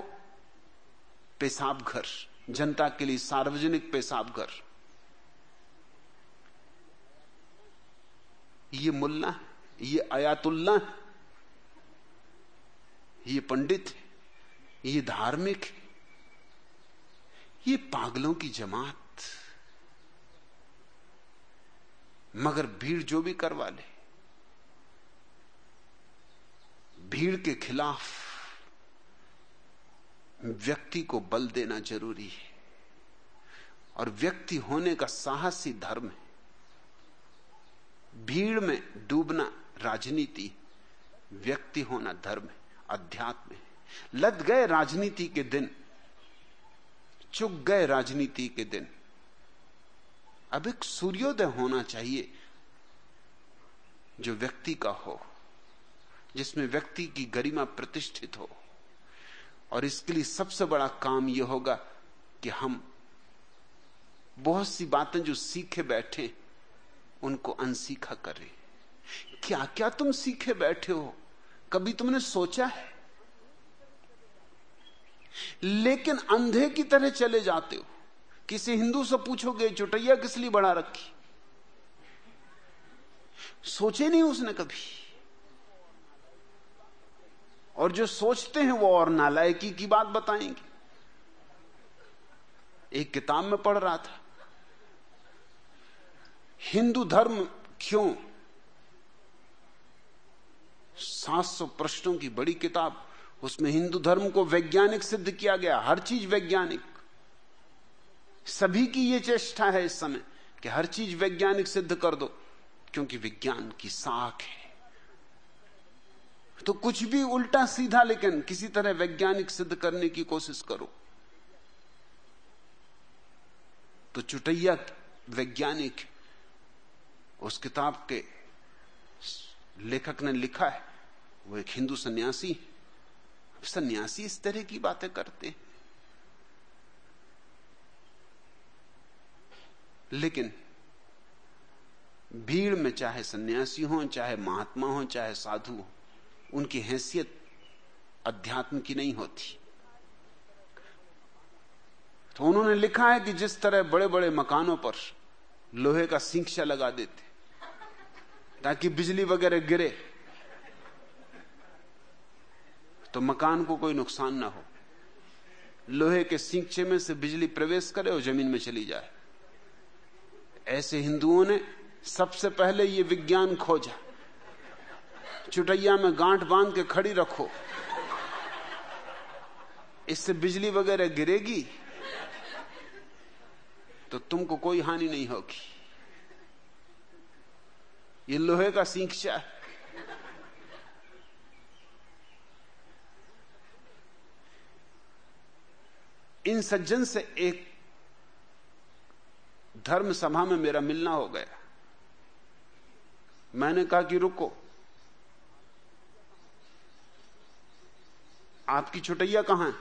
पेशाब घर, जनता के लिए सार्वजनिक पेशाब घर। ये मुल्ला ये अयातुल्ला ये पंडित है, ये धार्मिक है, ये पागलों की जमात। मगर भीड़ जो भी करवा ले भीड़ के खिलाफ व्यक्ति को बल देना ज़रूरी है। और व्यक्ति होने का साहसी धर्म है। भीड़ में डूबना राजनीति व्यक्ति होना धर्म है, अध्यात्म है। लद गए राजनीति के दिन चुक गए राजनीति के दिन। अब एक सूर्योदय होना चाहिए जो व्यक्ति का हो, जिसमें व्यक्ति की गरिमा प्रतिष्ठित हो। और इसके लिए सबसे बड़ा काम यह होगा कि हम बहुत सी बातें जो सीखे बैठे उनको अनसीखा करें। क्या क्या तुम सीखे बैठे हो? कभी तुमने सोचा है? लेकिन अंधे की तरह चले जाते हो। किसी हिंदू से पूछोगे, चुटैया किस लिए बढ़ा रखी? सोचे नहीं उसने कभी? और जो सोचते हैं वो और नालायकी की बात बताएँगे। एक किताब में पढ़ रहा था। हिंदू धर्म क्यों? 700 प्रश्नों की बड़ी किताब, उसमें हिंदू धर्म को वैज्ञानिक सिद्ध किया गया, हर चीज़ वैज्ञानिक। सभी की यह चेष्टा है इस समय कि हर चीज़ वैज्ञानिक सिद्ध कर दो, क्योंकि विज्ञान की साख है। तो कुछ भी उल्टा सीधा, लेकिन किसी तरह वैज्ञानिक सिद्ध करने की कोशिश करो। तो चुटैया वैज्ञानिक उस किताब के लेखक ने लिखा है, वो एक हिंदू सन्यासी सन्यासी इस तरह की बातें करते लेकिन भीड़ में चाहे सन्यासी हो, चाहे महात्मा हो, चाहे साधु हो, उनकी हैसियत अध्यात्म की नहीं होती। तो उन्होंने लिखा है कि जिस तरह बड़े बड़े मकानों पर लोहे का सिंक्षा लगा देते ताकि बिजली वगैरह गिरे। तो मकान को कोई नुकसान ना हो। लोहे के सिंचे में से बिजली प्रवेश करे और ज़मीन में चली जाए। ऐसे हिंदुओं ने सबसे पहले ये विज्ञान खोजा। चुटैया में गांठ बाँध के खड़ी रखो। इससे बिजली वगैरह गिरेगी तो तुमको कोई हानि नहीं होगी। ये लोहे का सींचा है इन सज्जन से एक धर्म सभा में मेरा मिलना हो गया। मैंने कहा कि रुको। आपकी छुटैया कहाँ है?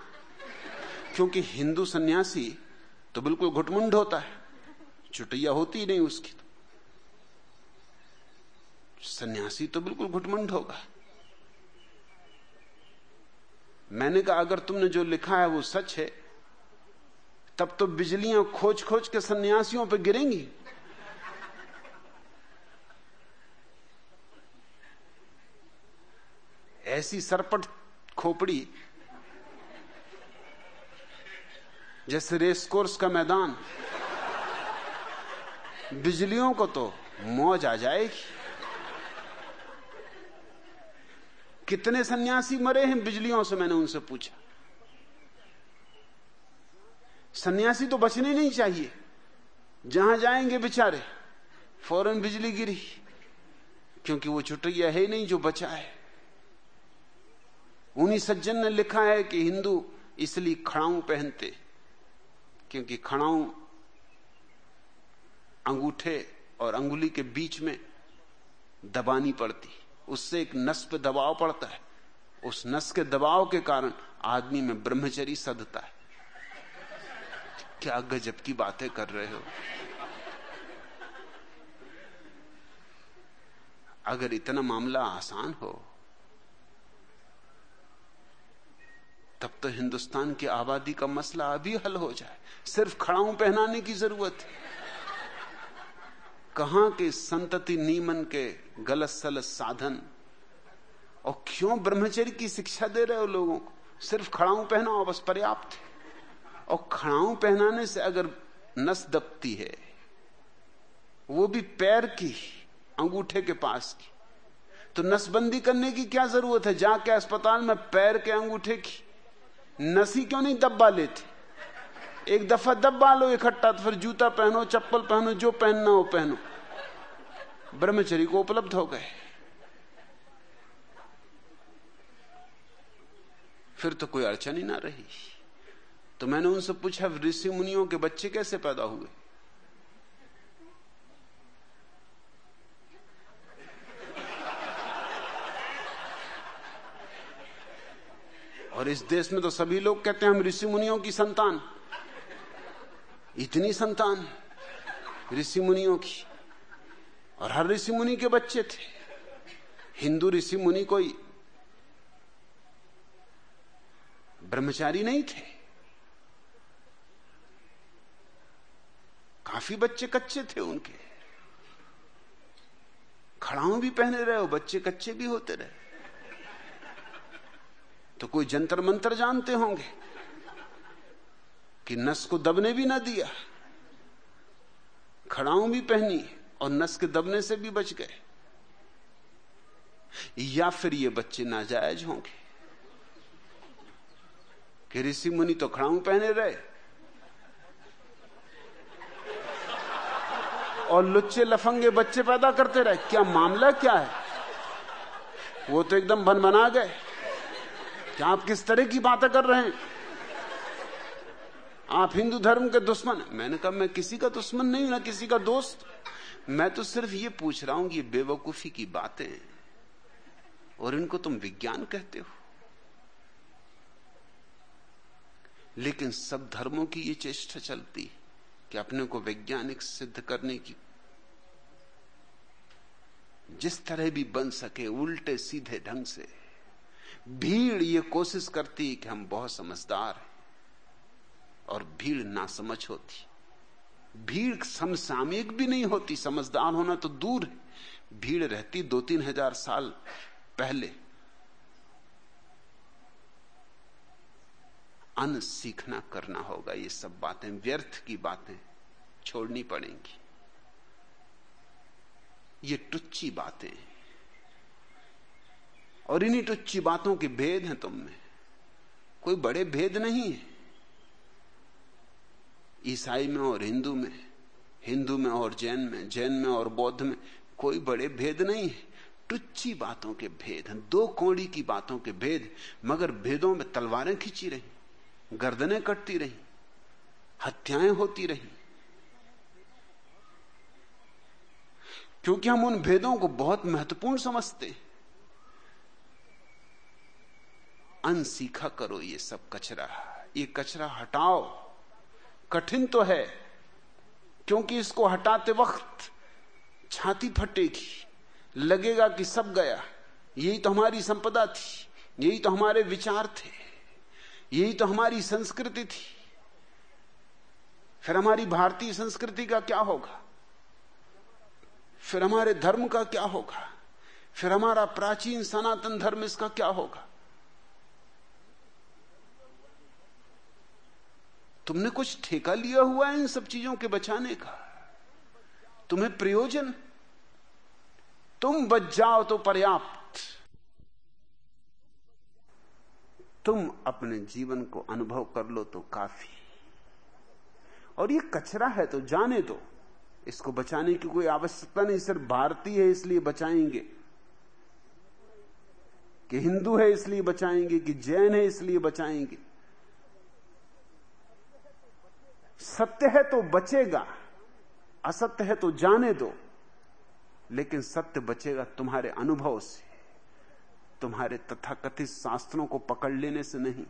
क्योंकि हिंदू सन्यासी तो बिल्कुल घुटमुंड होता है। छुटैया होती ही नहीं उसकी। सन्यासी तो बिल्कुल घुटमंड होगा। मैंने कहा, अगर तुमने जो लिखा है वो सच है, तब तो बिजलियाँ खोज खोज के सन्यासियों पर गिरेंगी। ऐसी सरपट खोपड़ी, जैसे रेस कोर्स का मैदान, बिजलियों को तो मौज आ जाएगी। कितने सन्यासी मरे हैं बिजलियों से, मैंने उनसे पूछा। सन्यासी तो बचने नहीं चाहिए। जहाँ जाएँगे बेचारे, फ़ौरन बिजली गिरी, क्योंकि वो छुट्टिया है नहीं जो बचा है। उन्हीं सज्जन ने लिखा है कि हिंदू इसलिए खड़ाऊ पहनते, क्योंकि खड़ाऊ अंगूठे और अंगुली के बीच में दबानी पड़ती। उससे एक नस पे दबाव पड़ता है। उस नस के दबाव के कारण आदमी में ब्रह्मचरी सदता है। क्या गजब की बातें कर रहे हो। अगर इतना मामला आसान हो, तब तो हिंदुस्तान की आबादी का मसला अभी हल हो जाए। सिर्फ़ खड़ाऊ पहनाने की ज़रूरत है। कहाँ के संतति नीमन के गलत सलत साधन? और क्यों ब्रह्मचर्य की शिक्षा दे रहे हो लोगों को? सिर्फ़ खड़ाऊ पहनाओ, बस पर्याप्त है। और खड़ाऊ पहनाने से अगर नस दबती है, वो भी पैर की, अंगूठे के पास की तो नसबंदी करने की क्या ज़रूरत है? जाके अस्पताल में पैर के अंगूठे की। नसी क्यों नहीं दब्बा लेते? एक दफ़ा दब्बा लो इकट्ठा तो फिर जूता पहनो, चप्पल पहनो, जो पहनना हो पहनो। ब्रह्मचरी को उपलब्ध हो गए। फिर तो कोई अड़चन ही ना रही। तो मैंने उनसे पूछा ऋषि मुनियों के बच्चे कैसे पैदा हुए? और इस देश में तो सभी लोग कहते हैं, हम ऋषि मुनियों की संतान। इतनी संतान ऋषि मुनियों की। और हर ऋषि मुनि के बच्चे थे। हिंदू ऋषि मुनि कोई ब्रह्मचारी नहीं थे। काफ़ी बच्चे कच्चे थे उनके। खड़ाऊ भी पहने रहे हो बच्चे कच्चे भी होते रहे। तो कोई जंतर मंत्र जानते होंगे? कि नस को दबने भी ना दिया, खड़ाऊ भी पहनी और नस के दबने से भी बच गए। या फिर ये बच्चे नाजायज होंगे कि ऋषि मुनि तो खड़ाऊ पहने रहे और लुच्चे लफंगे बच्चे पैदा करते रहे। क्या मामला क्या है? वो तो एकदम बन बना गए। क्या आप किस तरह की बातें कर रहे हैं? आप हिंदू धर्म के दुश्मन मैंने कहा, मैं किसी का दुश्मन नहीं ना किसी का दोस्त। मैं तो सिर्फ़ ये पूछ रहा हूँ कि बेवकूफ़ी की बातें और इनको तुम विज्ञान कहते हो। लेकिन सब धर्मों की ये चेष्टा चलती कि अपने को वैज्ञानिक सिद्ध करने की। जिस तरह भी बन सके उल्टे सीधे ढंग से, भीड़ ये कोशिश करती कि हम बहुत समझदार हैं। और भीड़ ना समझ होती। भीड़ समसामयिक भी नहीं होती, समझदार होना तो दूर है। भीड़ रहती दो तीन हज़ार साल पहले। अन सीखना करना होगा, ये सब बातें, व्यर्थ की बातें छोड़नी पड़ेंगी। ये टुच्ची बातें और इन्हीं टुच्ची बातों के भेद हैं तुम में। कोई बड़े भेद नहीं है। ईसाई में और हिंदू में हिंदू में और जैन में जैन में और बौद्ध में कोई बड़े भेद नहीं है। टुच्ची बातों के भेद हैं, दो कोड़ी की बातों के भेद, मगर भेदों में तलवारें खींची रही, गर्दनें कटती रही, हत्याएँ होती रही। क्योंकि हम उन भेदों को बहुत महत्वपूर्ण समझते हैं। अनसीखा करो ये सब कचरा, ये कचरा हटाओ। कठिन तो है, क्योंकि इसको हटाते वक्त छाती फटेगी। लगेगा कि सब गया। यही तो हमारी संपदा थी, यही तो हमारे विचार थे, यही तो हमारी संस्कृति थी। फिर हमारी भारतीय संस्कृति का क्या होगा? फिर हमारे धर्म का क्या होगा? फिर हमारा प्राचीन सनातन धर्म इसका क्या होगा? तुमने कुछ ठेका लिया हुआ है इन सब चीज़ों के बचाने का? तुम्हें प्रयोजन? तुम बच जाओ तो पर्याप्त। तुम अपने जीवन को अनुभव कर लो तो काफ़ी। और ये कचरा है तो जाने दो। इसको बचाने की कोई आवश्यकता नहीं, सिर्फ़ भारतीय है इसलिए बचाएँगे। कि हिंदू है इसलिए बचाएँगे, कि जैन है इसलिए बचाएँगे। सत्य है तो बचेगा, असत्य है तो जाने दो, लेकिन सत्य बचेगा तुम्हारे अनुभव से, तुम्हारे तथाकथित शास्त्रों को पकड़ लेने से नहीं।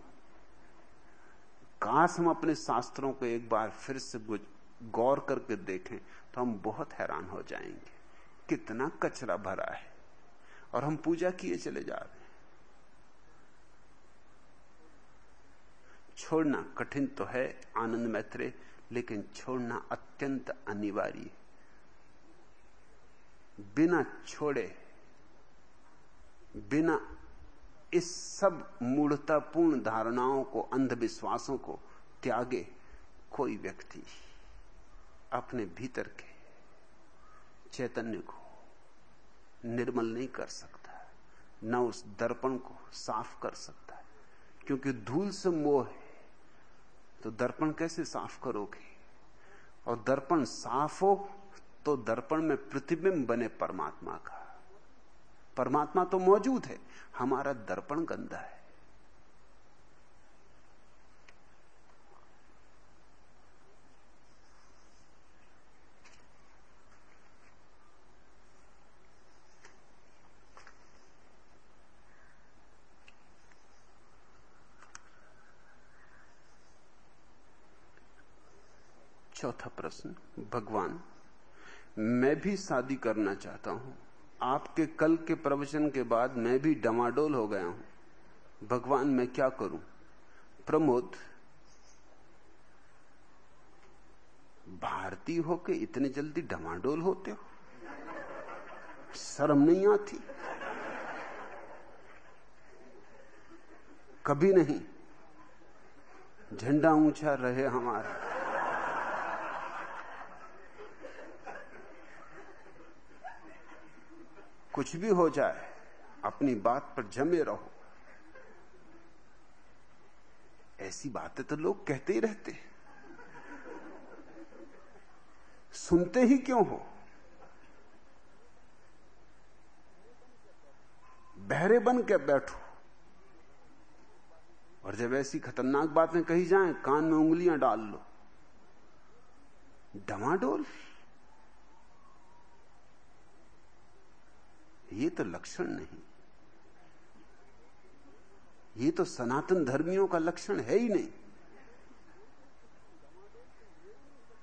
काश हम अपने शास्त्रों को एक बार फिर से गौर करके देखें तो हम बहुत हैरान हो जाएँगे। कितना कचरा भरा है, और हम पूजा किए चले जा रहे छोड़ना कठिन तो है, आनंद मैत्रे लेकिन छोड़ना अत्यंत अनिवार्य है। बिना छोड़े, बिना इस सब मूढ़तापूर्ण धारणाओं को, अंधविश्वासों को त्यागे कोई व्यक्ति अपने भीतर के चैतन्य को निर्मल नहीं कर सकता न उस दर्पण को साफ़ कर सकता क्योंकि धूल से मोह है। तो दर्पण कैसे साफ़ करोगे? और दर्पण साफ़ हो तो दर्पण में प्रतिबिंब बने परमात्मा का। परमात्मा तो मौजूद है। हमारा दर्पण गंदा है। चौथा प्रश्न, भगवान, मैं भी शादी करना चाहता हूँ। आपके कल के प्रवचन के बाद मैं भी डमाडोल हो गया हूँ। भगवान, मैं क्या करूँ? प्रमोद, भारतीय होके इतने जल्दी डमाडोल होते हो? शर्म नहीं आती? कभी नहीं। झंडा ऊँचा रहे हमारा। कुछ भी हो जाए, अपनी बात पर जमे रहो। ऐसी बातें तो लोग कहते ही रहते सुनते ही क्यों हो? बहरे बन के बैठो। और जब ऐसी खतरनाक बातें कही जाएँ, कान में उंगलियाँ डाल लो। डमाडोल। ये तो लक्षण नहीं। ये तो सनातन धर्मियों का लक्षण है ही नहीं।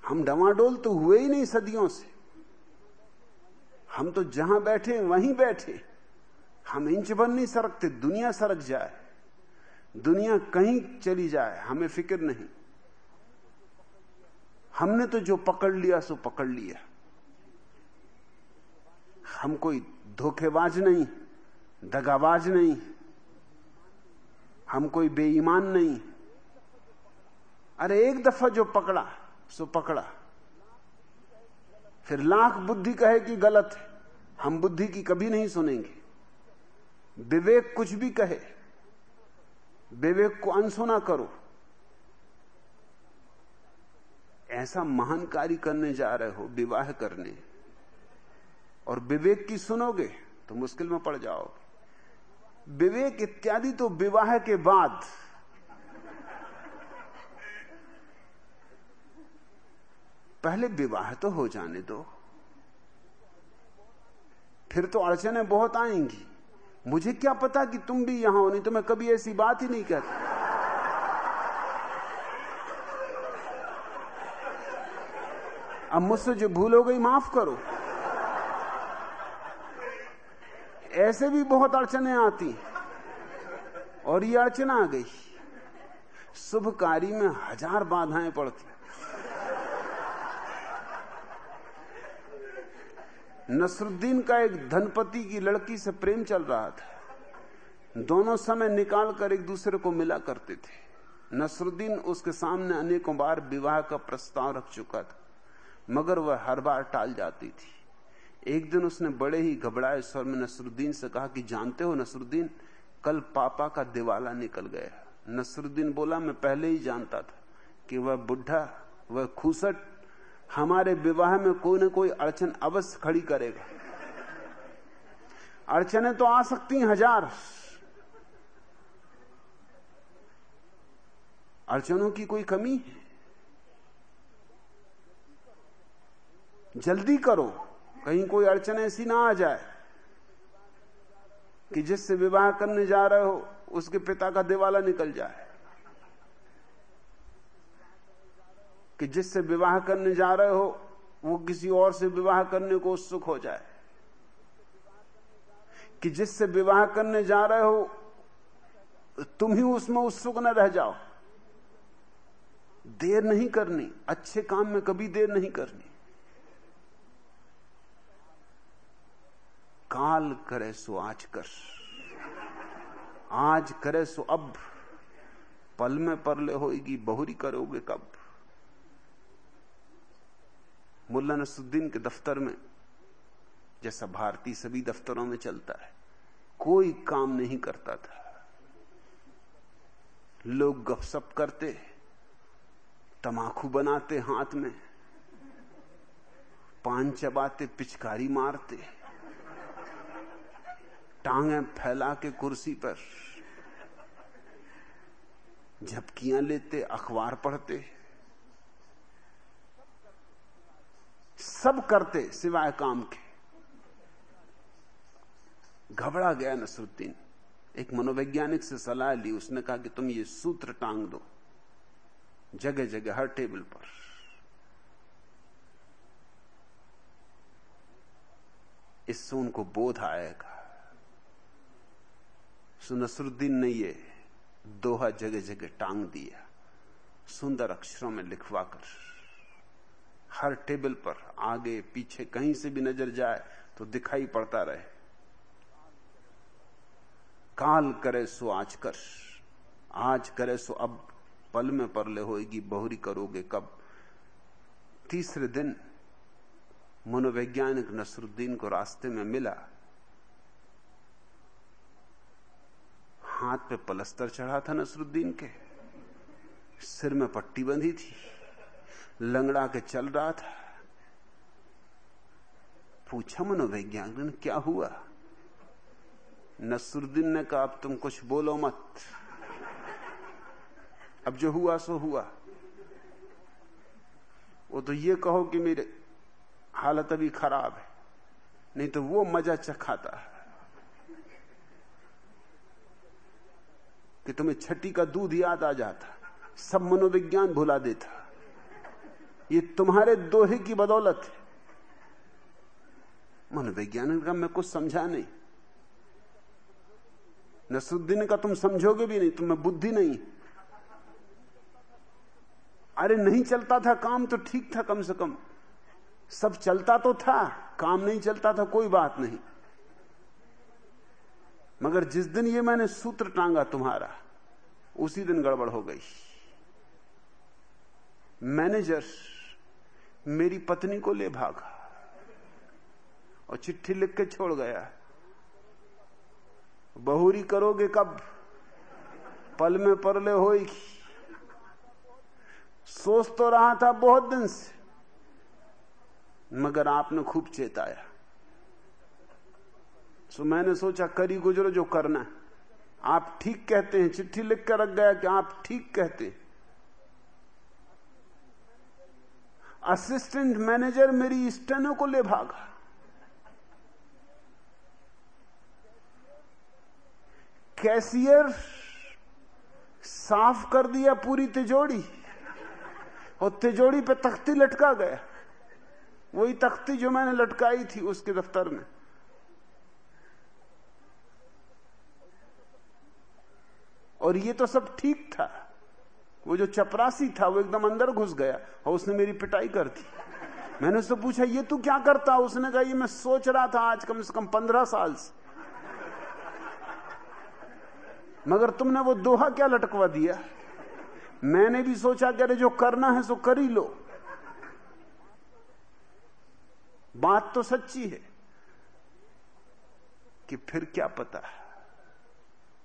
हम डवाडोल तो हुए ही नहीं सदियों से। हम तो जहाँ बैठे वहीं बैठे हम इंच भर नहीं सरकते, दुनिया सरक जाए। दुनिया कहीं चली जाए, हमें फ़िक्र नहीं। हमने तो जो पकड़ लिया, सो पकड़ लिया। हम कोई धोखेबाज नहीं, दगाबाज नहीं, हम कोई बेईमान नहीं। अरे एक दफ़ा जो पकड़ा, सो पकड़ा। फिर लाख बुद्धि कहे कि गलत है, हम बुद्धि की कभी नहीं सुनेंगे। विवेक कुछ भी कहे, विवेक को अनसुना करो। ऐसा महान कार्य करने जा रहे हो, विवाह करने। और विवेक की सुनोगे तो मुश्किल में पड़ जाओगे। विवेक इत्यादि तो विवाह के बाद। पहले विवाह तो हो जाने दो। फिर तो अड़चने बहुत आएँगी। मुझे क्या पता कि तुम भी यहाँ हो, नहीं तो मैं कभी ऐसी बात ही नहीं कहता। अब मुझसे जो भूल हो गई, माफ़ करो। ऐसे भी बहुत अड़चने आती और ये अड़चन आ गई। शुभ कार्य में हज़ार बाधाएँ पड़ती। नसरुद्दीन का एक धनपति की लड़की से प्रेम चल रहा था। दोनों समय निकाल कर एक दूसरे को मिला करते थे। नसरुद्दीन उसके सामने अनेकों बार विवाह का प्रस्ताव रख चुका था, मगर वह हर बार टाल जाती थी। एक दिन उसने बड़े ही घबराए स्वर में, नसरुद्दीन से कहा कि जानते हो नसरुद्दीन, कल पापा का दिवाला निकल गया। नसरुद्दीन बोला, मैं पहले ही जानता था कि वह बुढ़ा, वह खूसट हमारे विवाह में कोई ना कोई अड़चन अवश्य खड़ी करेगा। अड़चने तो आ सकती हैं हज़ार। अड़चनों की कोई कमी? है जल्दी करो। कहीं कोई अड़चन ऐसी ना आ जाए कि जिससे विवाह करने जा रहे हो, उसके पिता का दिवाला निकल जाए। कि जिससे विवाह करने जा रहे हो, वो किसी और से विवाह करने को उत्सुक हो जाए। कि जिससे विवाह करने जा रहे हो, तुम ही उसमें उत्सुक न रह जाओ। देर नहीं करनी, अच्छे काम में कभी देर नहीं करनी। काल करे सो आज कर। आज करे सो अब। पल में परले होगी बहुरी करोगे कब? मुल्ला नसुद्दीन के दफ्तर में, जैसा भारतीय सभी दफ्तरों में चलता है, कोई काम नहीं करता था। लोग गपसप करते तमाकू बनाते हाथ में, पान चबाते, पिचकारी मारते। टांगे फैला के कुर्सी पर। झपकियाँ लेते, अखबार पढ़ते। सब करते सिवाय काम के। घबरा गया नसरुद्दीन। एक मनोवैज्ञानिक से सलाह ली, उसने कहा कि तुम ये सूत्र टांग दो जगह जगह हर टेबल पर। इससे उनको बोध आएगा। सो नसरुद्दीन ने ये दोहा जगह जगह टांग दिया। सुंदर अक्षरों में लिखवाकर, हर टेबल पर आगे, पीछे कहीं से भी नज़र जाए तो दिखाई पड़ता रहे। काल करे सो आज कर, आज करे सो अब, पल में परले होएगी, बहुरी करोगे कब? तीसरे दिन मनोवैज्ञानिक नसरुद्दीन को रास्ते में मिला। हाथ पे पलस्तर चढ़ा था नसरुद्दीन के। सिर में पट्टी बंधी थी। लंगड़ा के चल रहा था। पूछा मनोवैज्ञानिक ने, क्या हुआ? नसरुद्दीन ने कहा, अब तुम कुछ बोलो मत। अब जो हुआ, सो हुआ। वो तो ये कहो कि मेरे हालत अभी खराब है। नहीं तो वो मज़ा चखाता है। कि तुम्हें छठी का दूध याद आ जाता, सब मनोविज्ञान भुला देता। ये तुम्हारे दोहे की बदौलत है। मनोवैज्ञानिक का मैं कुछ समझा नहीं। नसरुद्दीन का तुम समझोगे भी नहीं तुम्हें बुद्धि नहीं। अरे नहीं चलता था काम तो ठीक था कम से कम। सब चलता तो था, काम नहीं चलता था, कोई बात नहीं। मगर जिस दिन ये मैंने सूत्र टांगा तुम्हारा, उसी दिन गड़बड़ हो गई। मैनेजर मेरी पत्नी को ले भागा और चिट्ठी लिख के छोड़ गया। बहुरी करोगे कब? पल में परले होगी सोच तो रहा था बहुत दिन से, मगर आपने खूब चेताया। सो मैंने सोचा, करी गुजरो जो करना आप ठीक कहते हैं, चिट्ठी लिख कर रख गया कि आप ठीक कहते हैं। असिस्टेंट मैनेजर मेरी स्टेनो को ले भागा। कैशियर साफ़ कर दिया पूरी तिजोड़ी और तिजोड़ी पे तख्ती लटका गया। वही तख्ती जो मैंने लटकाई थी उसके दफ्तर में। और ये तो सब ठीक था। वो जो चपरासी था, वो एकदम अंदर घुस गया और उसने मेरी पिटाई कर दी। मैंने उससे पूछा, ये तू क्या करता उसने कहा, ये मैं सोच रहा था आज कम से कम पंद्रह साल से। मगर तुमने वो दोहा क्या लटकवा दिया? मैंने भी सोचा कि अरे जो करना है सो कर ही लो। बात तो सच्ची है कि फिर क्या पता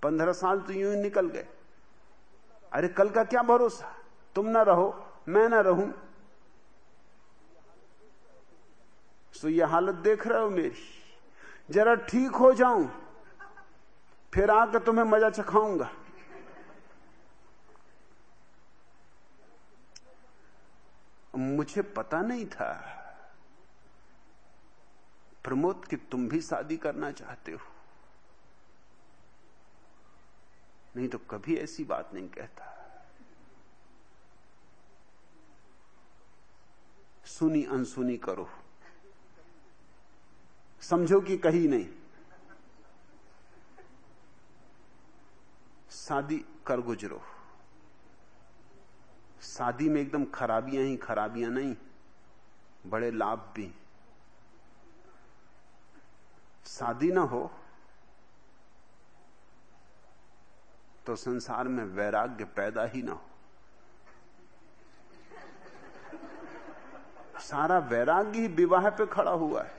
पंद्रह साल तो यूँ ही निकल गए। अरे कल का क्या भरोसा? तुम ना रहो, मैं ना रहूँ। सो ये हालत देख रहे हो मेरी। जरा ठीक हो जाऊँ, फिर आकर तुम्हें मज़ा चखाऊँगा। मुझे पता नहीं था, प्रमोद, कि तुम भी शादी करना चाहते हो। नहीं तो कभी ऐसी बात नहीं कहता। सुनी अनसुनी करो। समझो कि कही नहीं। शादी कर गुजरो। शादी में एकदम खराबियाँ ही खराबियाँ नहीं, बड़े लाभ भी। शादी ना हो तो संसार में वैराग्य पैदा ही ना हो। सारा वैराग्य ही विवाह पे खड़ा हुआ है।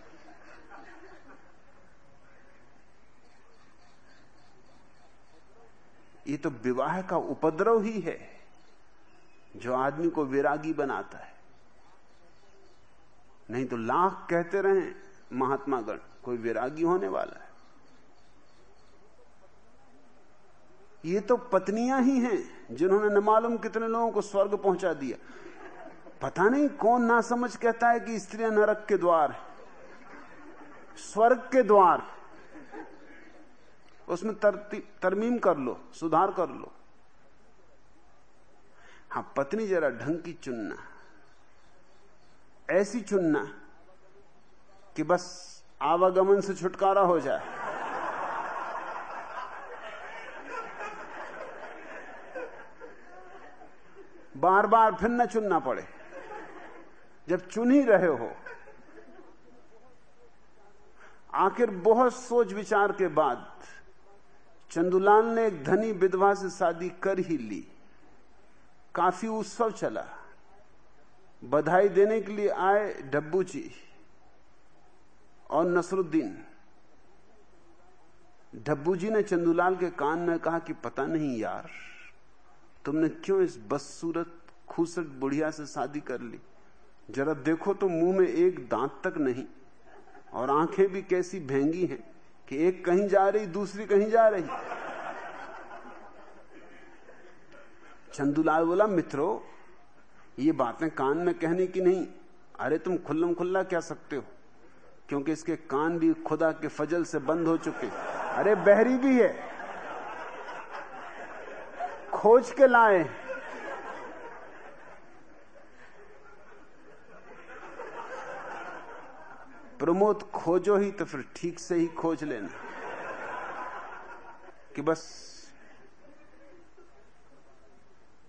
ये तो विवाह का उपद्रव ही है, जो आदमी को विरागी बनाता है। नहीं तो लाख कहते रहे, महात्मा गण, कोई विरागी होने वाला है। ये तो पत्नियाँ ही हैं जिन्होंने न मालूम कितने लोगों को स्वर्ग पहुँचा दिया। पता नहीं कौन ना समझ कहता है कि स्त्रियाँ नरक के द्वार स्वर्ग के द्वार। उसमें तर, तरमीम कर लो सुधार कर लो। हाँ पत्नी जरा ढंग की चुनना। ऐसी चुनना कि बस आवागमन से छुटकारा हो जाए। बार बार फिर न चुनना पड़े। जब चुन ही रहे हो। आखिर बहुत सोच विचार के बाद चंदुलाल ने एक धनी विधवा से शादी कर ही ली। काफ़ी उत्सव चला। बधाई देने के लिए आए डब्बू जी और नसरुद्दीन। डब्बू जी ने चंदूलाल के कान में कहा कि पता नहीं यार तुमने क्यों इस बदसूरत खूसट बुढ़िया से शादी कर ली? जरा देखो तो मुँह में एक दांत तक नहीं, और आँखें भी कैसी भेंगी हैं कि एक कहीं जा रही, दूसरी कहीं जा रही। चंदूलाल बोला, मित्रों, ये बातें कान में कहने की नहीं, अरे तुम खुल्लम खुल्ला कह सकते हो, क्योंकि इसके कान भी खुदा के फजल से बंद हो चुके। अरे बहरी भी है खोज के लाए। प्रमोद, खोजो ही तो फिर ठीक से ही खोज लेना। कि बस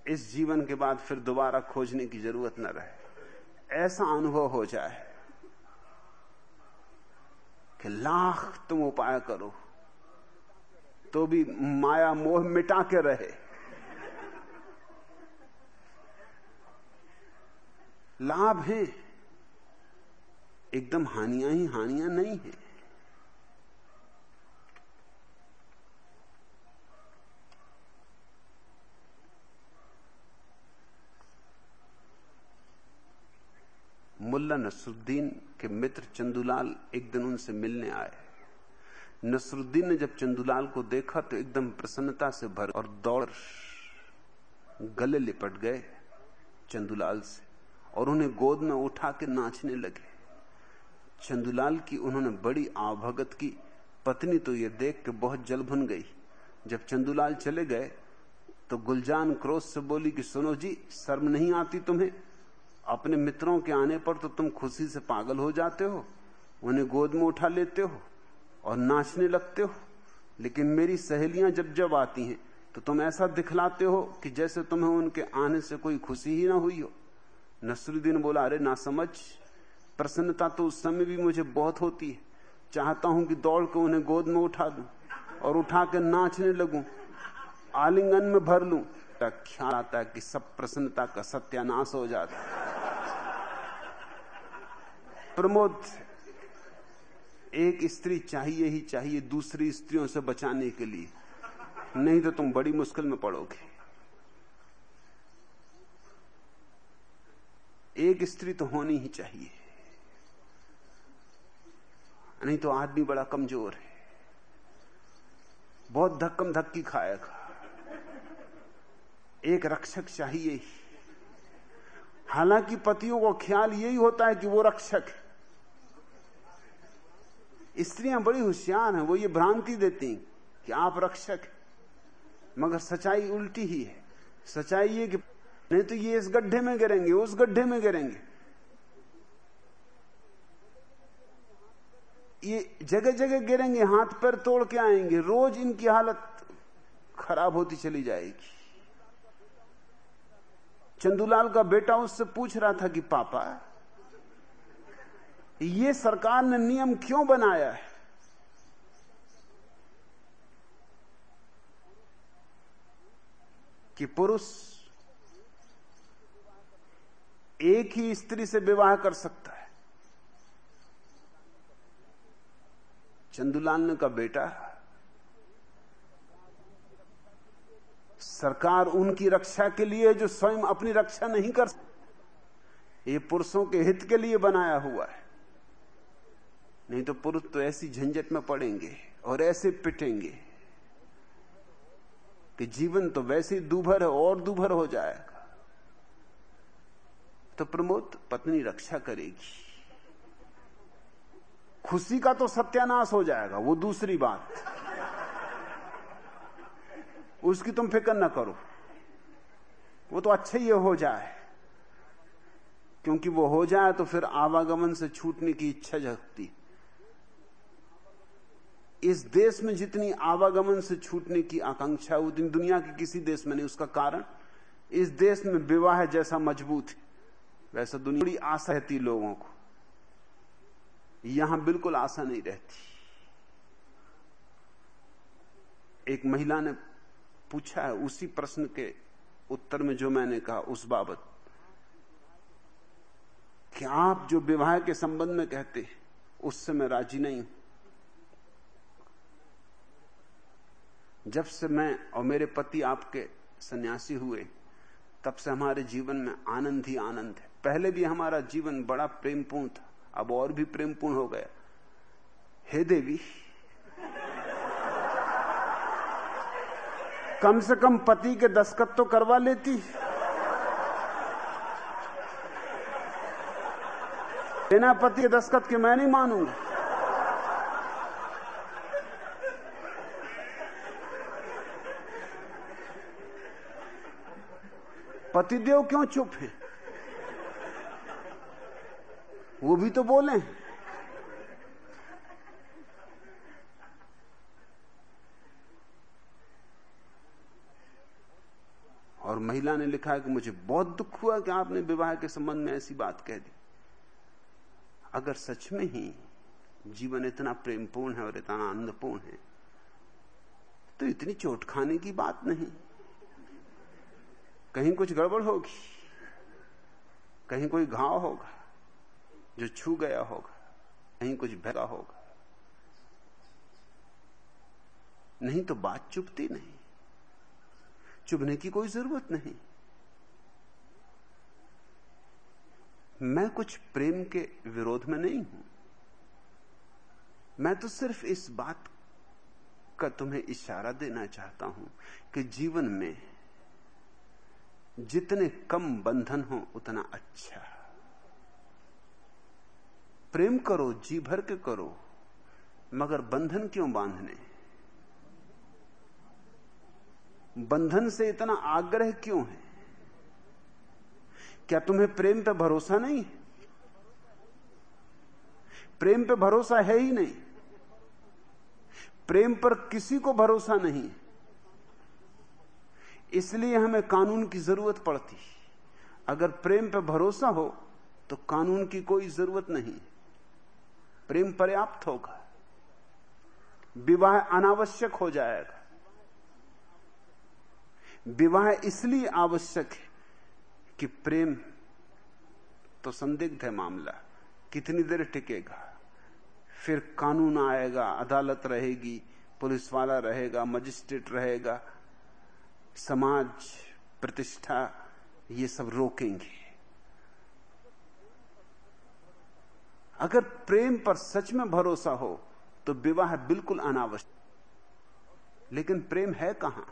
इस जीवन के बाद फिर दोबारा खोजने की ज़रूरत न रहे। ऐसा अनुभव हो जाए कि लाख तुम उपाय करो तो भी माया मोह मिटा के रहे। लाभ है। एकदम हानियाँ ही हानियाँ नहीं है। मुल्ला नसरुद्दीन के मित्र चंदुलाल एक दिन उनसे मिलने आए। नसरुद्दीन ने जब चंदुलाल को देखा तो एकदम प्रसन्नता से भर और दौड़ गले लिपट गए चंदुलाल से। और उन्हें गोद में उठा के नाचने लगे। चंदुलाल की उन्होंने बड़ी आवभगत की। पत्नी तो ये देख के बहुत जल भुन गई। जब चंदुलाल चले गए तो गुलजान क्रोध से बोली कि सुनो जी, शर्म नहीं आती तुम्हें? अपने मित्रों के आने पर तो तुम खुशी से पागल हो जाते हो। उन्हें गोद में उठा लेते हो और नाचने लगते हो। लेकिन मेरी सहेलियाँ जब जब आती हैं तो तुम ऐसा दिखलाते हो कि जैसे तुम्हें उनके आने से कोई खुशी ही ना हुई हो। नसरुद्दीन बोला, अरे ना समझ। प्रसन्नता तो उस समय भी मुझे बहुत होती है। चाहता हूँ कि दौड़ के उन्हें गोद में उठा दूँ और उठा के नाचने लगूं। आलिंगन में भर लूँ। तक ख्याल आता है कि सब प्रसन्नता का सत्यानाश हो जाता प्रमोद, एक स्त्री चाहिए ही चाहिए दूसरी स्त्रियों से बचाने के लिए। नहीं तो तुम बड़ी मुश्किल में पड़ोगे। एक स्त्री तो होनी ही चाहिए। नहीं तो आदमी बड़ा कमज़ोर है। बहुत धक्कम धक्की खाएगा एक रक्षक चाहिए ही। हालाँकि पतियों को ख्याल यही होता है कि वो रक्षक है। स्त्रियाँ बड़ी होशियार हैं, वो ये भ्रांति देती कि आप रक्षक मगर सच्चाई उल्टी ही है। सच्चाई ये कि नहीं तो ये इस गड्ढे में गिरेंगे, उस गड्ढे में गिरेंगे। ये जगह जगह गिरेंगे, हाथ पैर तोड़ के आएँगे, रोज इनकी हालत खराब होती चली जाएगी। चंदूलाल का बेटा उससे पूछ रहा था कि, पापा, ये सरकार ने नियम क्यों बनाया है? कि पुरुष एक ही स्त्री से विवाह कर सकता है। चंदूलाल का बेटा, सरकार उनकी रक्षा के लिए जो स्वयं अपनी रक्षा नहीं कर सकती, ये पुरुषों के हित के लिए बनाया हुआ है। नहीं तो पुरुष तो ऐसी झंझट में पड़ेंगे और ऐसे पिटेंगे कि जीवन तो वैसे दूभर है और दूभर हो जाएगा। तो प्रमोद पत्नी रक्षा करेगी। खुशी का तो सत्यानाश हो जाएगा, वो दूसरी बात। उसकी तुम फ़िक्र ना करो। वो तो अच्छा ही हो जाए। क्योंकि वो हो जाए तो फिर आवागमन से छूटने की इच्छा जगती। इस देश में जितनी आवागमन से छूटने की आकांक्षा उतनी दुनिया के किसी देश में नहीं, उसका कारण इस देश में विवाह जैसा मज़बूत है। वैसा दुनिया बड़ी आशा रहती लोगों को। यहाँ बिल्कुल आशा नहीं रहती। एक महिला ने पूछा है, उसी प्रश्न के उत्तर में जो मैंने कहा, उस बाबत। कि आप जो विवाह के संबंध में कहते उससे मैं राज़ी नहीं हूँ। जब से मैं और मेरे पति आपके सन्यासी हुए, तब से हमारे जीवन में आनंद ही आनंद है। पहले भी हमारा जीवन बड़ा प्रेमपूर्ण था, अब और भी प्रेमपूर्ण हो गया। हे देवी, कम से कम पति के दस्खत तो करवा लेती। बिना पति के दस्खत के मैं नहीं मानूँगा। पतिदेव क्यों चुप है? वो भी तो बोले। और महिला ने लिखा है कि मुझे बहुत दुख हुआ कि आपने विवाह के संबंध में ऐसी बात कह दी। अगर सच में ही जीवन इतना प्रेमपूर्ण है और इतना आनंदपूर्ण है तो इतनी चोट खाने की बात नहीं। कहीं कुछ गड़बड़ होगी, कहीं कोई घाव होगा। जो छू गया होगा, कहीं कुछ भरा होगा। नहीं तो बात चुपती नहीं। चुभने की कोई ज़रूरत नहीं। मैं कुछ प्रेम के विरोध में नहीं हूँ। मैं तो सिर्फ़ इस बात का तुम्हें इशारा देना चाहता हूँ कि जीवन में जितने कम बंधन हो, उतना अच्छा। प्रेम करो, जी भर के करो, मगर बंधन क्यों बांधने? बंधन से इतना आग्रह क्यों है? क्या तुम्हें प्रेम पे भरोसा नहीं? प्रेम पे भरोसा है ही नहीं। प्रेम पर किसी को भरोसा नहीं। इसलिए हमें कानून की ज़रूरत पड़ती। अगर प्रेम पे भरोसा हो तो कानून की कोई ज़रूरत नहीं। प्रेम पर्याप्त होगा। विवाह अनावश्यक हो जाएगा। विवाह इसलिए आवश्यक है कि प्रेम तो संदिग्ध है मामला। कितनी देर टिकेगा? फिर कानून आएगा, अदालत रहेगी पुलिस वाला रहेगा, मजिस्ट्रेट रहेगा, समाज, प्रतिष्ठा, ये सब रोकेंगे। अगर प्रेम पर सच में भरोसा हो तो विवाह बिल्कुल अनावश्यक। लेकिन प्रेम है कहाँ?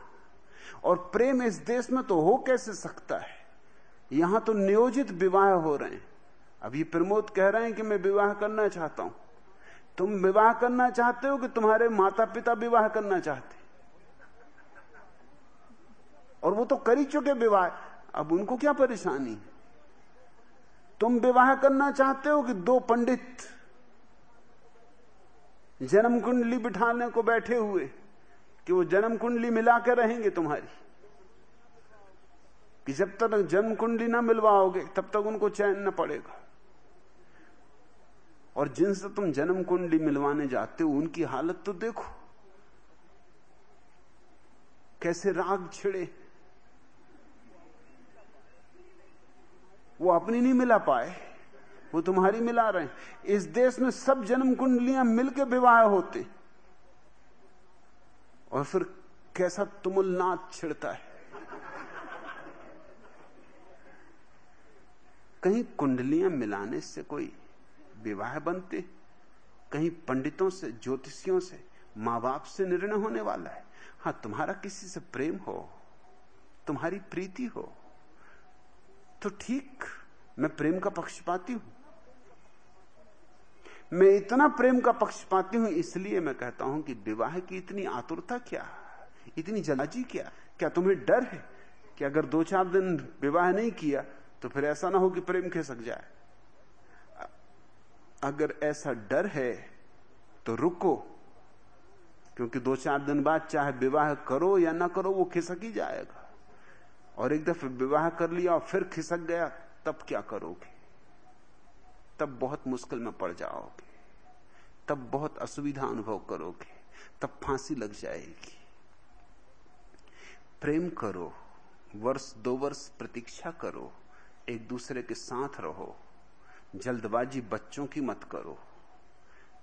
और प्रेम इस देश में तो हो कैसे सकता है? यहाँ तो नियोजित विवाह हो रहे हैं। अभी प्रमोद कह रहे हैं कि मैं विवाह करना चाहता हूँ। तुम विवाह करना चाहते हो कि तुम्हारे माता पिता विवाह करना चाहते? और वो तो कर ही चुके विवाह। अब उनको क्या परेशानी? तुम विवाह करना चाहते हो कि दो पंडित जन्म कुंडली बिठाने को बैठे हुए, कि वो जन्म कुंडली मिला के रहेंगे तुम्हारी? कि जब तक जन्म कुंडली ना मिलवाओगे, तब तक उनको चैन न पड़ेगा। और जिनसे तुम जन्म कुंडली मिलवाने जाते हो, उनकी हालत तो देखो। कैसे राग छिड़े वो अपनी नहीं मिला पाए। वो तुम्हारी मिला रहे हैं। इस देश में सब जन्म कुंडलियाँ मिलकर विवाह होते। और फिर कैसा तुमुल नाच छिड़ता है। कहीं कुंडलियाँ मिलाने से कोई विवाह बनते, कहीं पंडितों से, ज्योतिषियों से माँ बाप से निर्णय होने वाला है। हाँ, तुम्हारा किसी से प्रेम हो, तुम्हारी प्रीति हो तो ठीक, मैं प्रेम का पक्ष पाती हूँ। मैं इतना प्रेम का पक्ष पाती हूँ, इसलिए मैं कहता हूँ कि विवाह की इतनी आतुरता क्या इतनी जलाजी क्या क्या तुम्हें डर है कि अगर दो चार दिन विवाह नहीं किया तो फिर ऐसा ना हो कि प्रेम खिसक जाए? अगर ऐसा डर है तो रुको, क्योंकि दो चार दिन बाद चाहे विवाह करो या ना करो, वो खिसक ही जाएगा। और एक दफे विवाह कर लिया और फिर खिसक गया, तब क्या करोगे? तब बहुत मुश्किल में पड़ जाओगे। तब बहुत असुविधा अनुभव करोगे। तब फांसी लग जाएगी। प्रेम करो, वर्ष दो वर्ष प्रतीक्षा करो, एक दूसरे के साथ रहो, जल्दबाजी बच्चों की मत करो।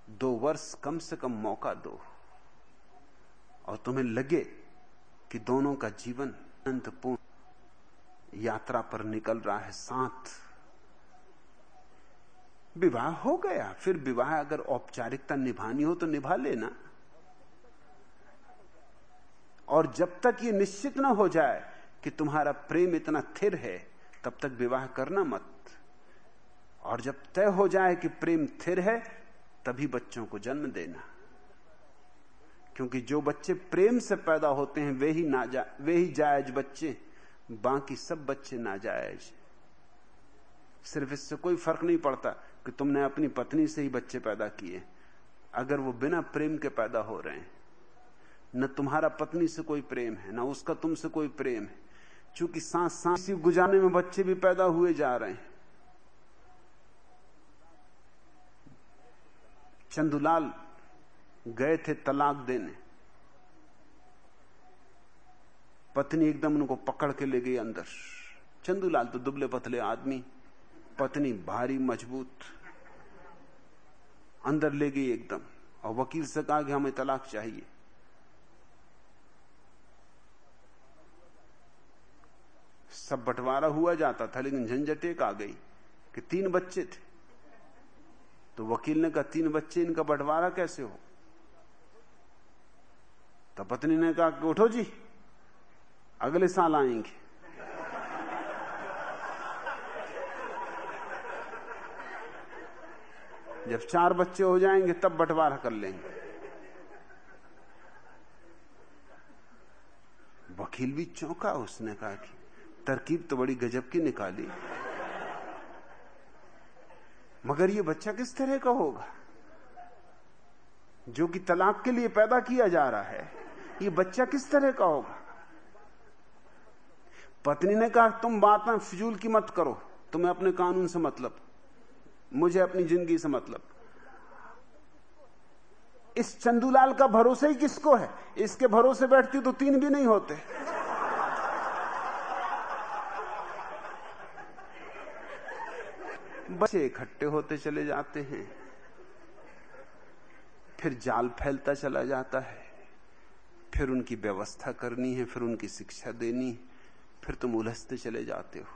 दो वर्ष कम से कम मौका दो। और तुम्हें लगे कि दोनों का जीवन अनंतपूर्ण यात्रा पर निकल रहा है साथ। विवाह हो गया। फिर विवाह अगर औपचारिकता निभानी हो तो निभा लेना। और जब तक ये निश्चित ना हो जाए कि तुम्हारा प्रेम इतना थिर है, तब तक विवाह करना मत। और जब तय हो जाए कि प्रेम थिर है, तभी बच्चों को जन्म देना। क्योंकि जो बच्चे प्रेम से पैदा होते हैं, वे ही नाजा वे ही जायज़ बच्चे। बाकी सब बच्चे नाजायज। सिर्फ़ इससे कोई फ़र्क नहीं पड़ता कि तुमने अपनी पत्नी से ही बच्चे पैदा किए, अगर वो बिना प्रेम के पैदा हो रहे हैं। न तुम्हारा पत्नी से कोई प्रेम है, न उसका तुमसे कोई प्रेम है। चूँकि सांस सांस गुजारने में बच्चे भी पैदा हुए जा रहे हैं। चंदुलाल गए थे तलाक देने। पत्नी एकदम उनको पकड़ के ले गई अंदर। चंदूलाल तो दुबले पतले आदमी। पत्नी भारी, मज़बूत। अंदर ले गई एकदम। और वकील से कहा कि हमें तलाक चाहिए। सब बंटवारा हुआ जाता था, लेकिन झंझट एक आ गई कि तीन बच्चे थे। तो वकील ने कहा, तीन बच्चे, इनका बंटवारा कैसे हो? तो पत्नी ने कहा कि, उठो जी। अगले साल आएँगे। जब चार बच्चे हो जाएँगे, तब बंटवारा कर लेंगे। वकील भी चौंका, उसने कहा कि तरकीब तो बड़ी गजब की निकाली। मगर ये बच्चा किस तरह का होगा? जो कि तलाक के लिए पैदा किया जा रहा है, ये बच्चा किस तरह का होगा? पत्नी ने कहा, तुम बात फिजूल की मत करो। तुम्हें अपने कानून से मतलब। मुझे अपनी ज़िंदगी से मतलब। इस चंदूलाल का भरोसा ही किसको है? इसके भरोसे बैठती तो तीन भी नहीं होते। बच्चे इकट्ठे होते चले जाते हैं। फिर जाल फैलता चला जाता है। फिर उनकी व्यवस्था करनी है, फिर उनकी शिक्षा देनी फिर तुम उलझते चले जाते हो।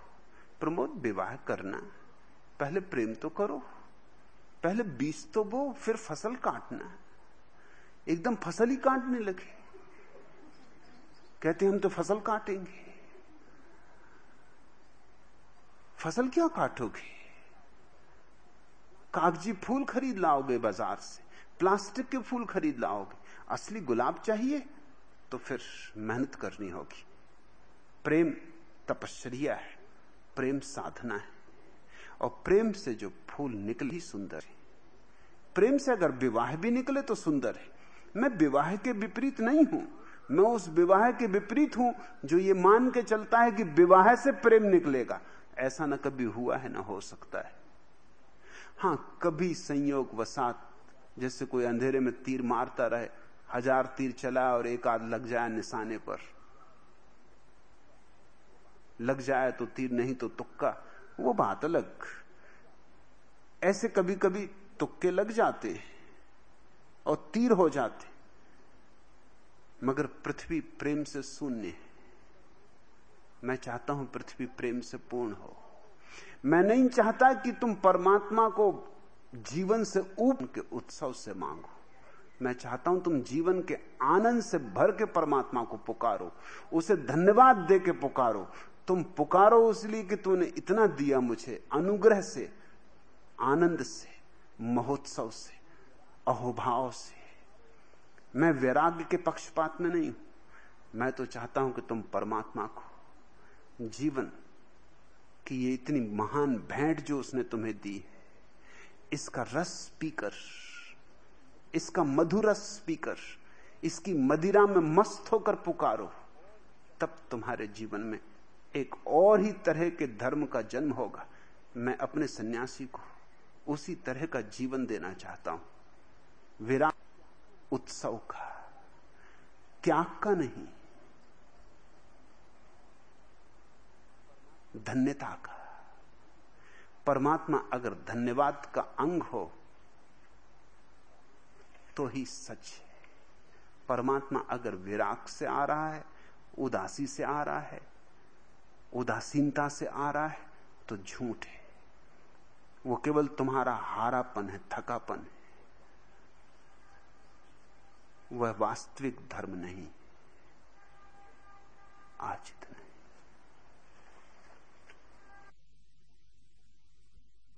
प्रमोद, विवाह करना। पहले प्रेम तो करो। पहले बीज तो बो, फिर फ़सल काटना। एकदम फ़सल ही काटने लगे। कहते हम तो फ़सल काटेंगे। फ़सल क्या काटोगे? कागज़ी फूल खरीद लाओगे बाज़ार से। प्लास्टिक के फूल खरीद लाओगे। असली गुलाब चाहिए तो फिर मेहनत करनी होगी। प्रेम तपश्चर्या है, प्रेम साधना है, और प्रेम से जो फूल निकले ही सुंदर है। प्रेम से अगर विवाह भी निकले तो सुंदर है। मैं विवाह के विपरीत नहीं हूँ, मैं उस विवाह के विपरीत हूँ जो ये मान के चलता है कि विवाह से प्रेम निकलेगा। ऐसा ना कभी हुआ है, ना हो सकता है। हाँ, कभी संयोग वसात, जैसे कोई अंधेरे में तीर मारता रहे, हज़ार तीर चला और एक आध लग जाए निशाने पर। लग जाए तो तीर, नहीं तो तुक्का। वो बात अलग। ऐसे कभी कभी तुक्के लग जाते और तीर हो जाते मगर पृथ्वी प्रेम से शून्य है। मैं चाहता हूँ पृथ्वी प्रेम से पूर्ण हो। मैं नहीं चाहता कि तुम परमात्मा को जीवन से ऊप के उत्सव से मांगो। मैं चाहता हूँ तुम जीवन के आनंद से भर के परमात्मा को पुकारो। उसे धन्यवाद दे के पुकारो। तुम पुकारो इसलिए कि तूने इतना दिया मुझे अनुग्रह से, आनंद से, महोत्सव से, अहोभाव से। मैं वैराग्य के पक्षपात में नहीं हूँ। मैं तो चाहता हूँ कि तुम परमात्मा को, जीवन कि ये इतनी महान भेंट जो उसने तुम्हें दी है, इसका रस पीकर, इसका मधुरस पीकर, इसकी मदिरा में मस्त होकर पुकारो, तब तुम्हारे जीवन में एक और ही तरह के धर्म का जन्म होगा। मैं अपने सन्यासी को उसी तरह का जीवन देना चाहता हूँ। विराट उत्सव का, त्याग का नहीं, धन्यता का। परमात्मा अगर धन्यवाद का अंग हो तो ही सच है। परमात्मा अगर विराग से आ रहा है, उदासी से आ रहा है उदासीनता से आ रहा है तो झूठ है। वो केवल तुम्हारा हारापन है, थकापन है। वह वास्तविक धर्म नहीं आज इतना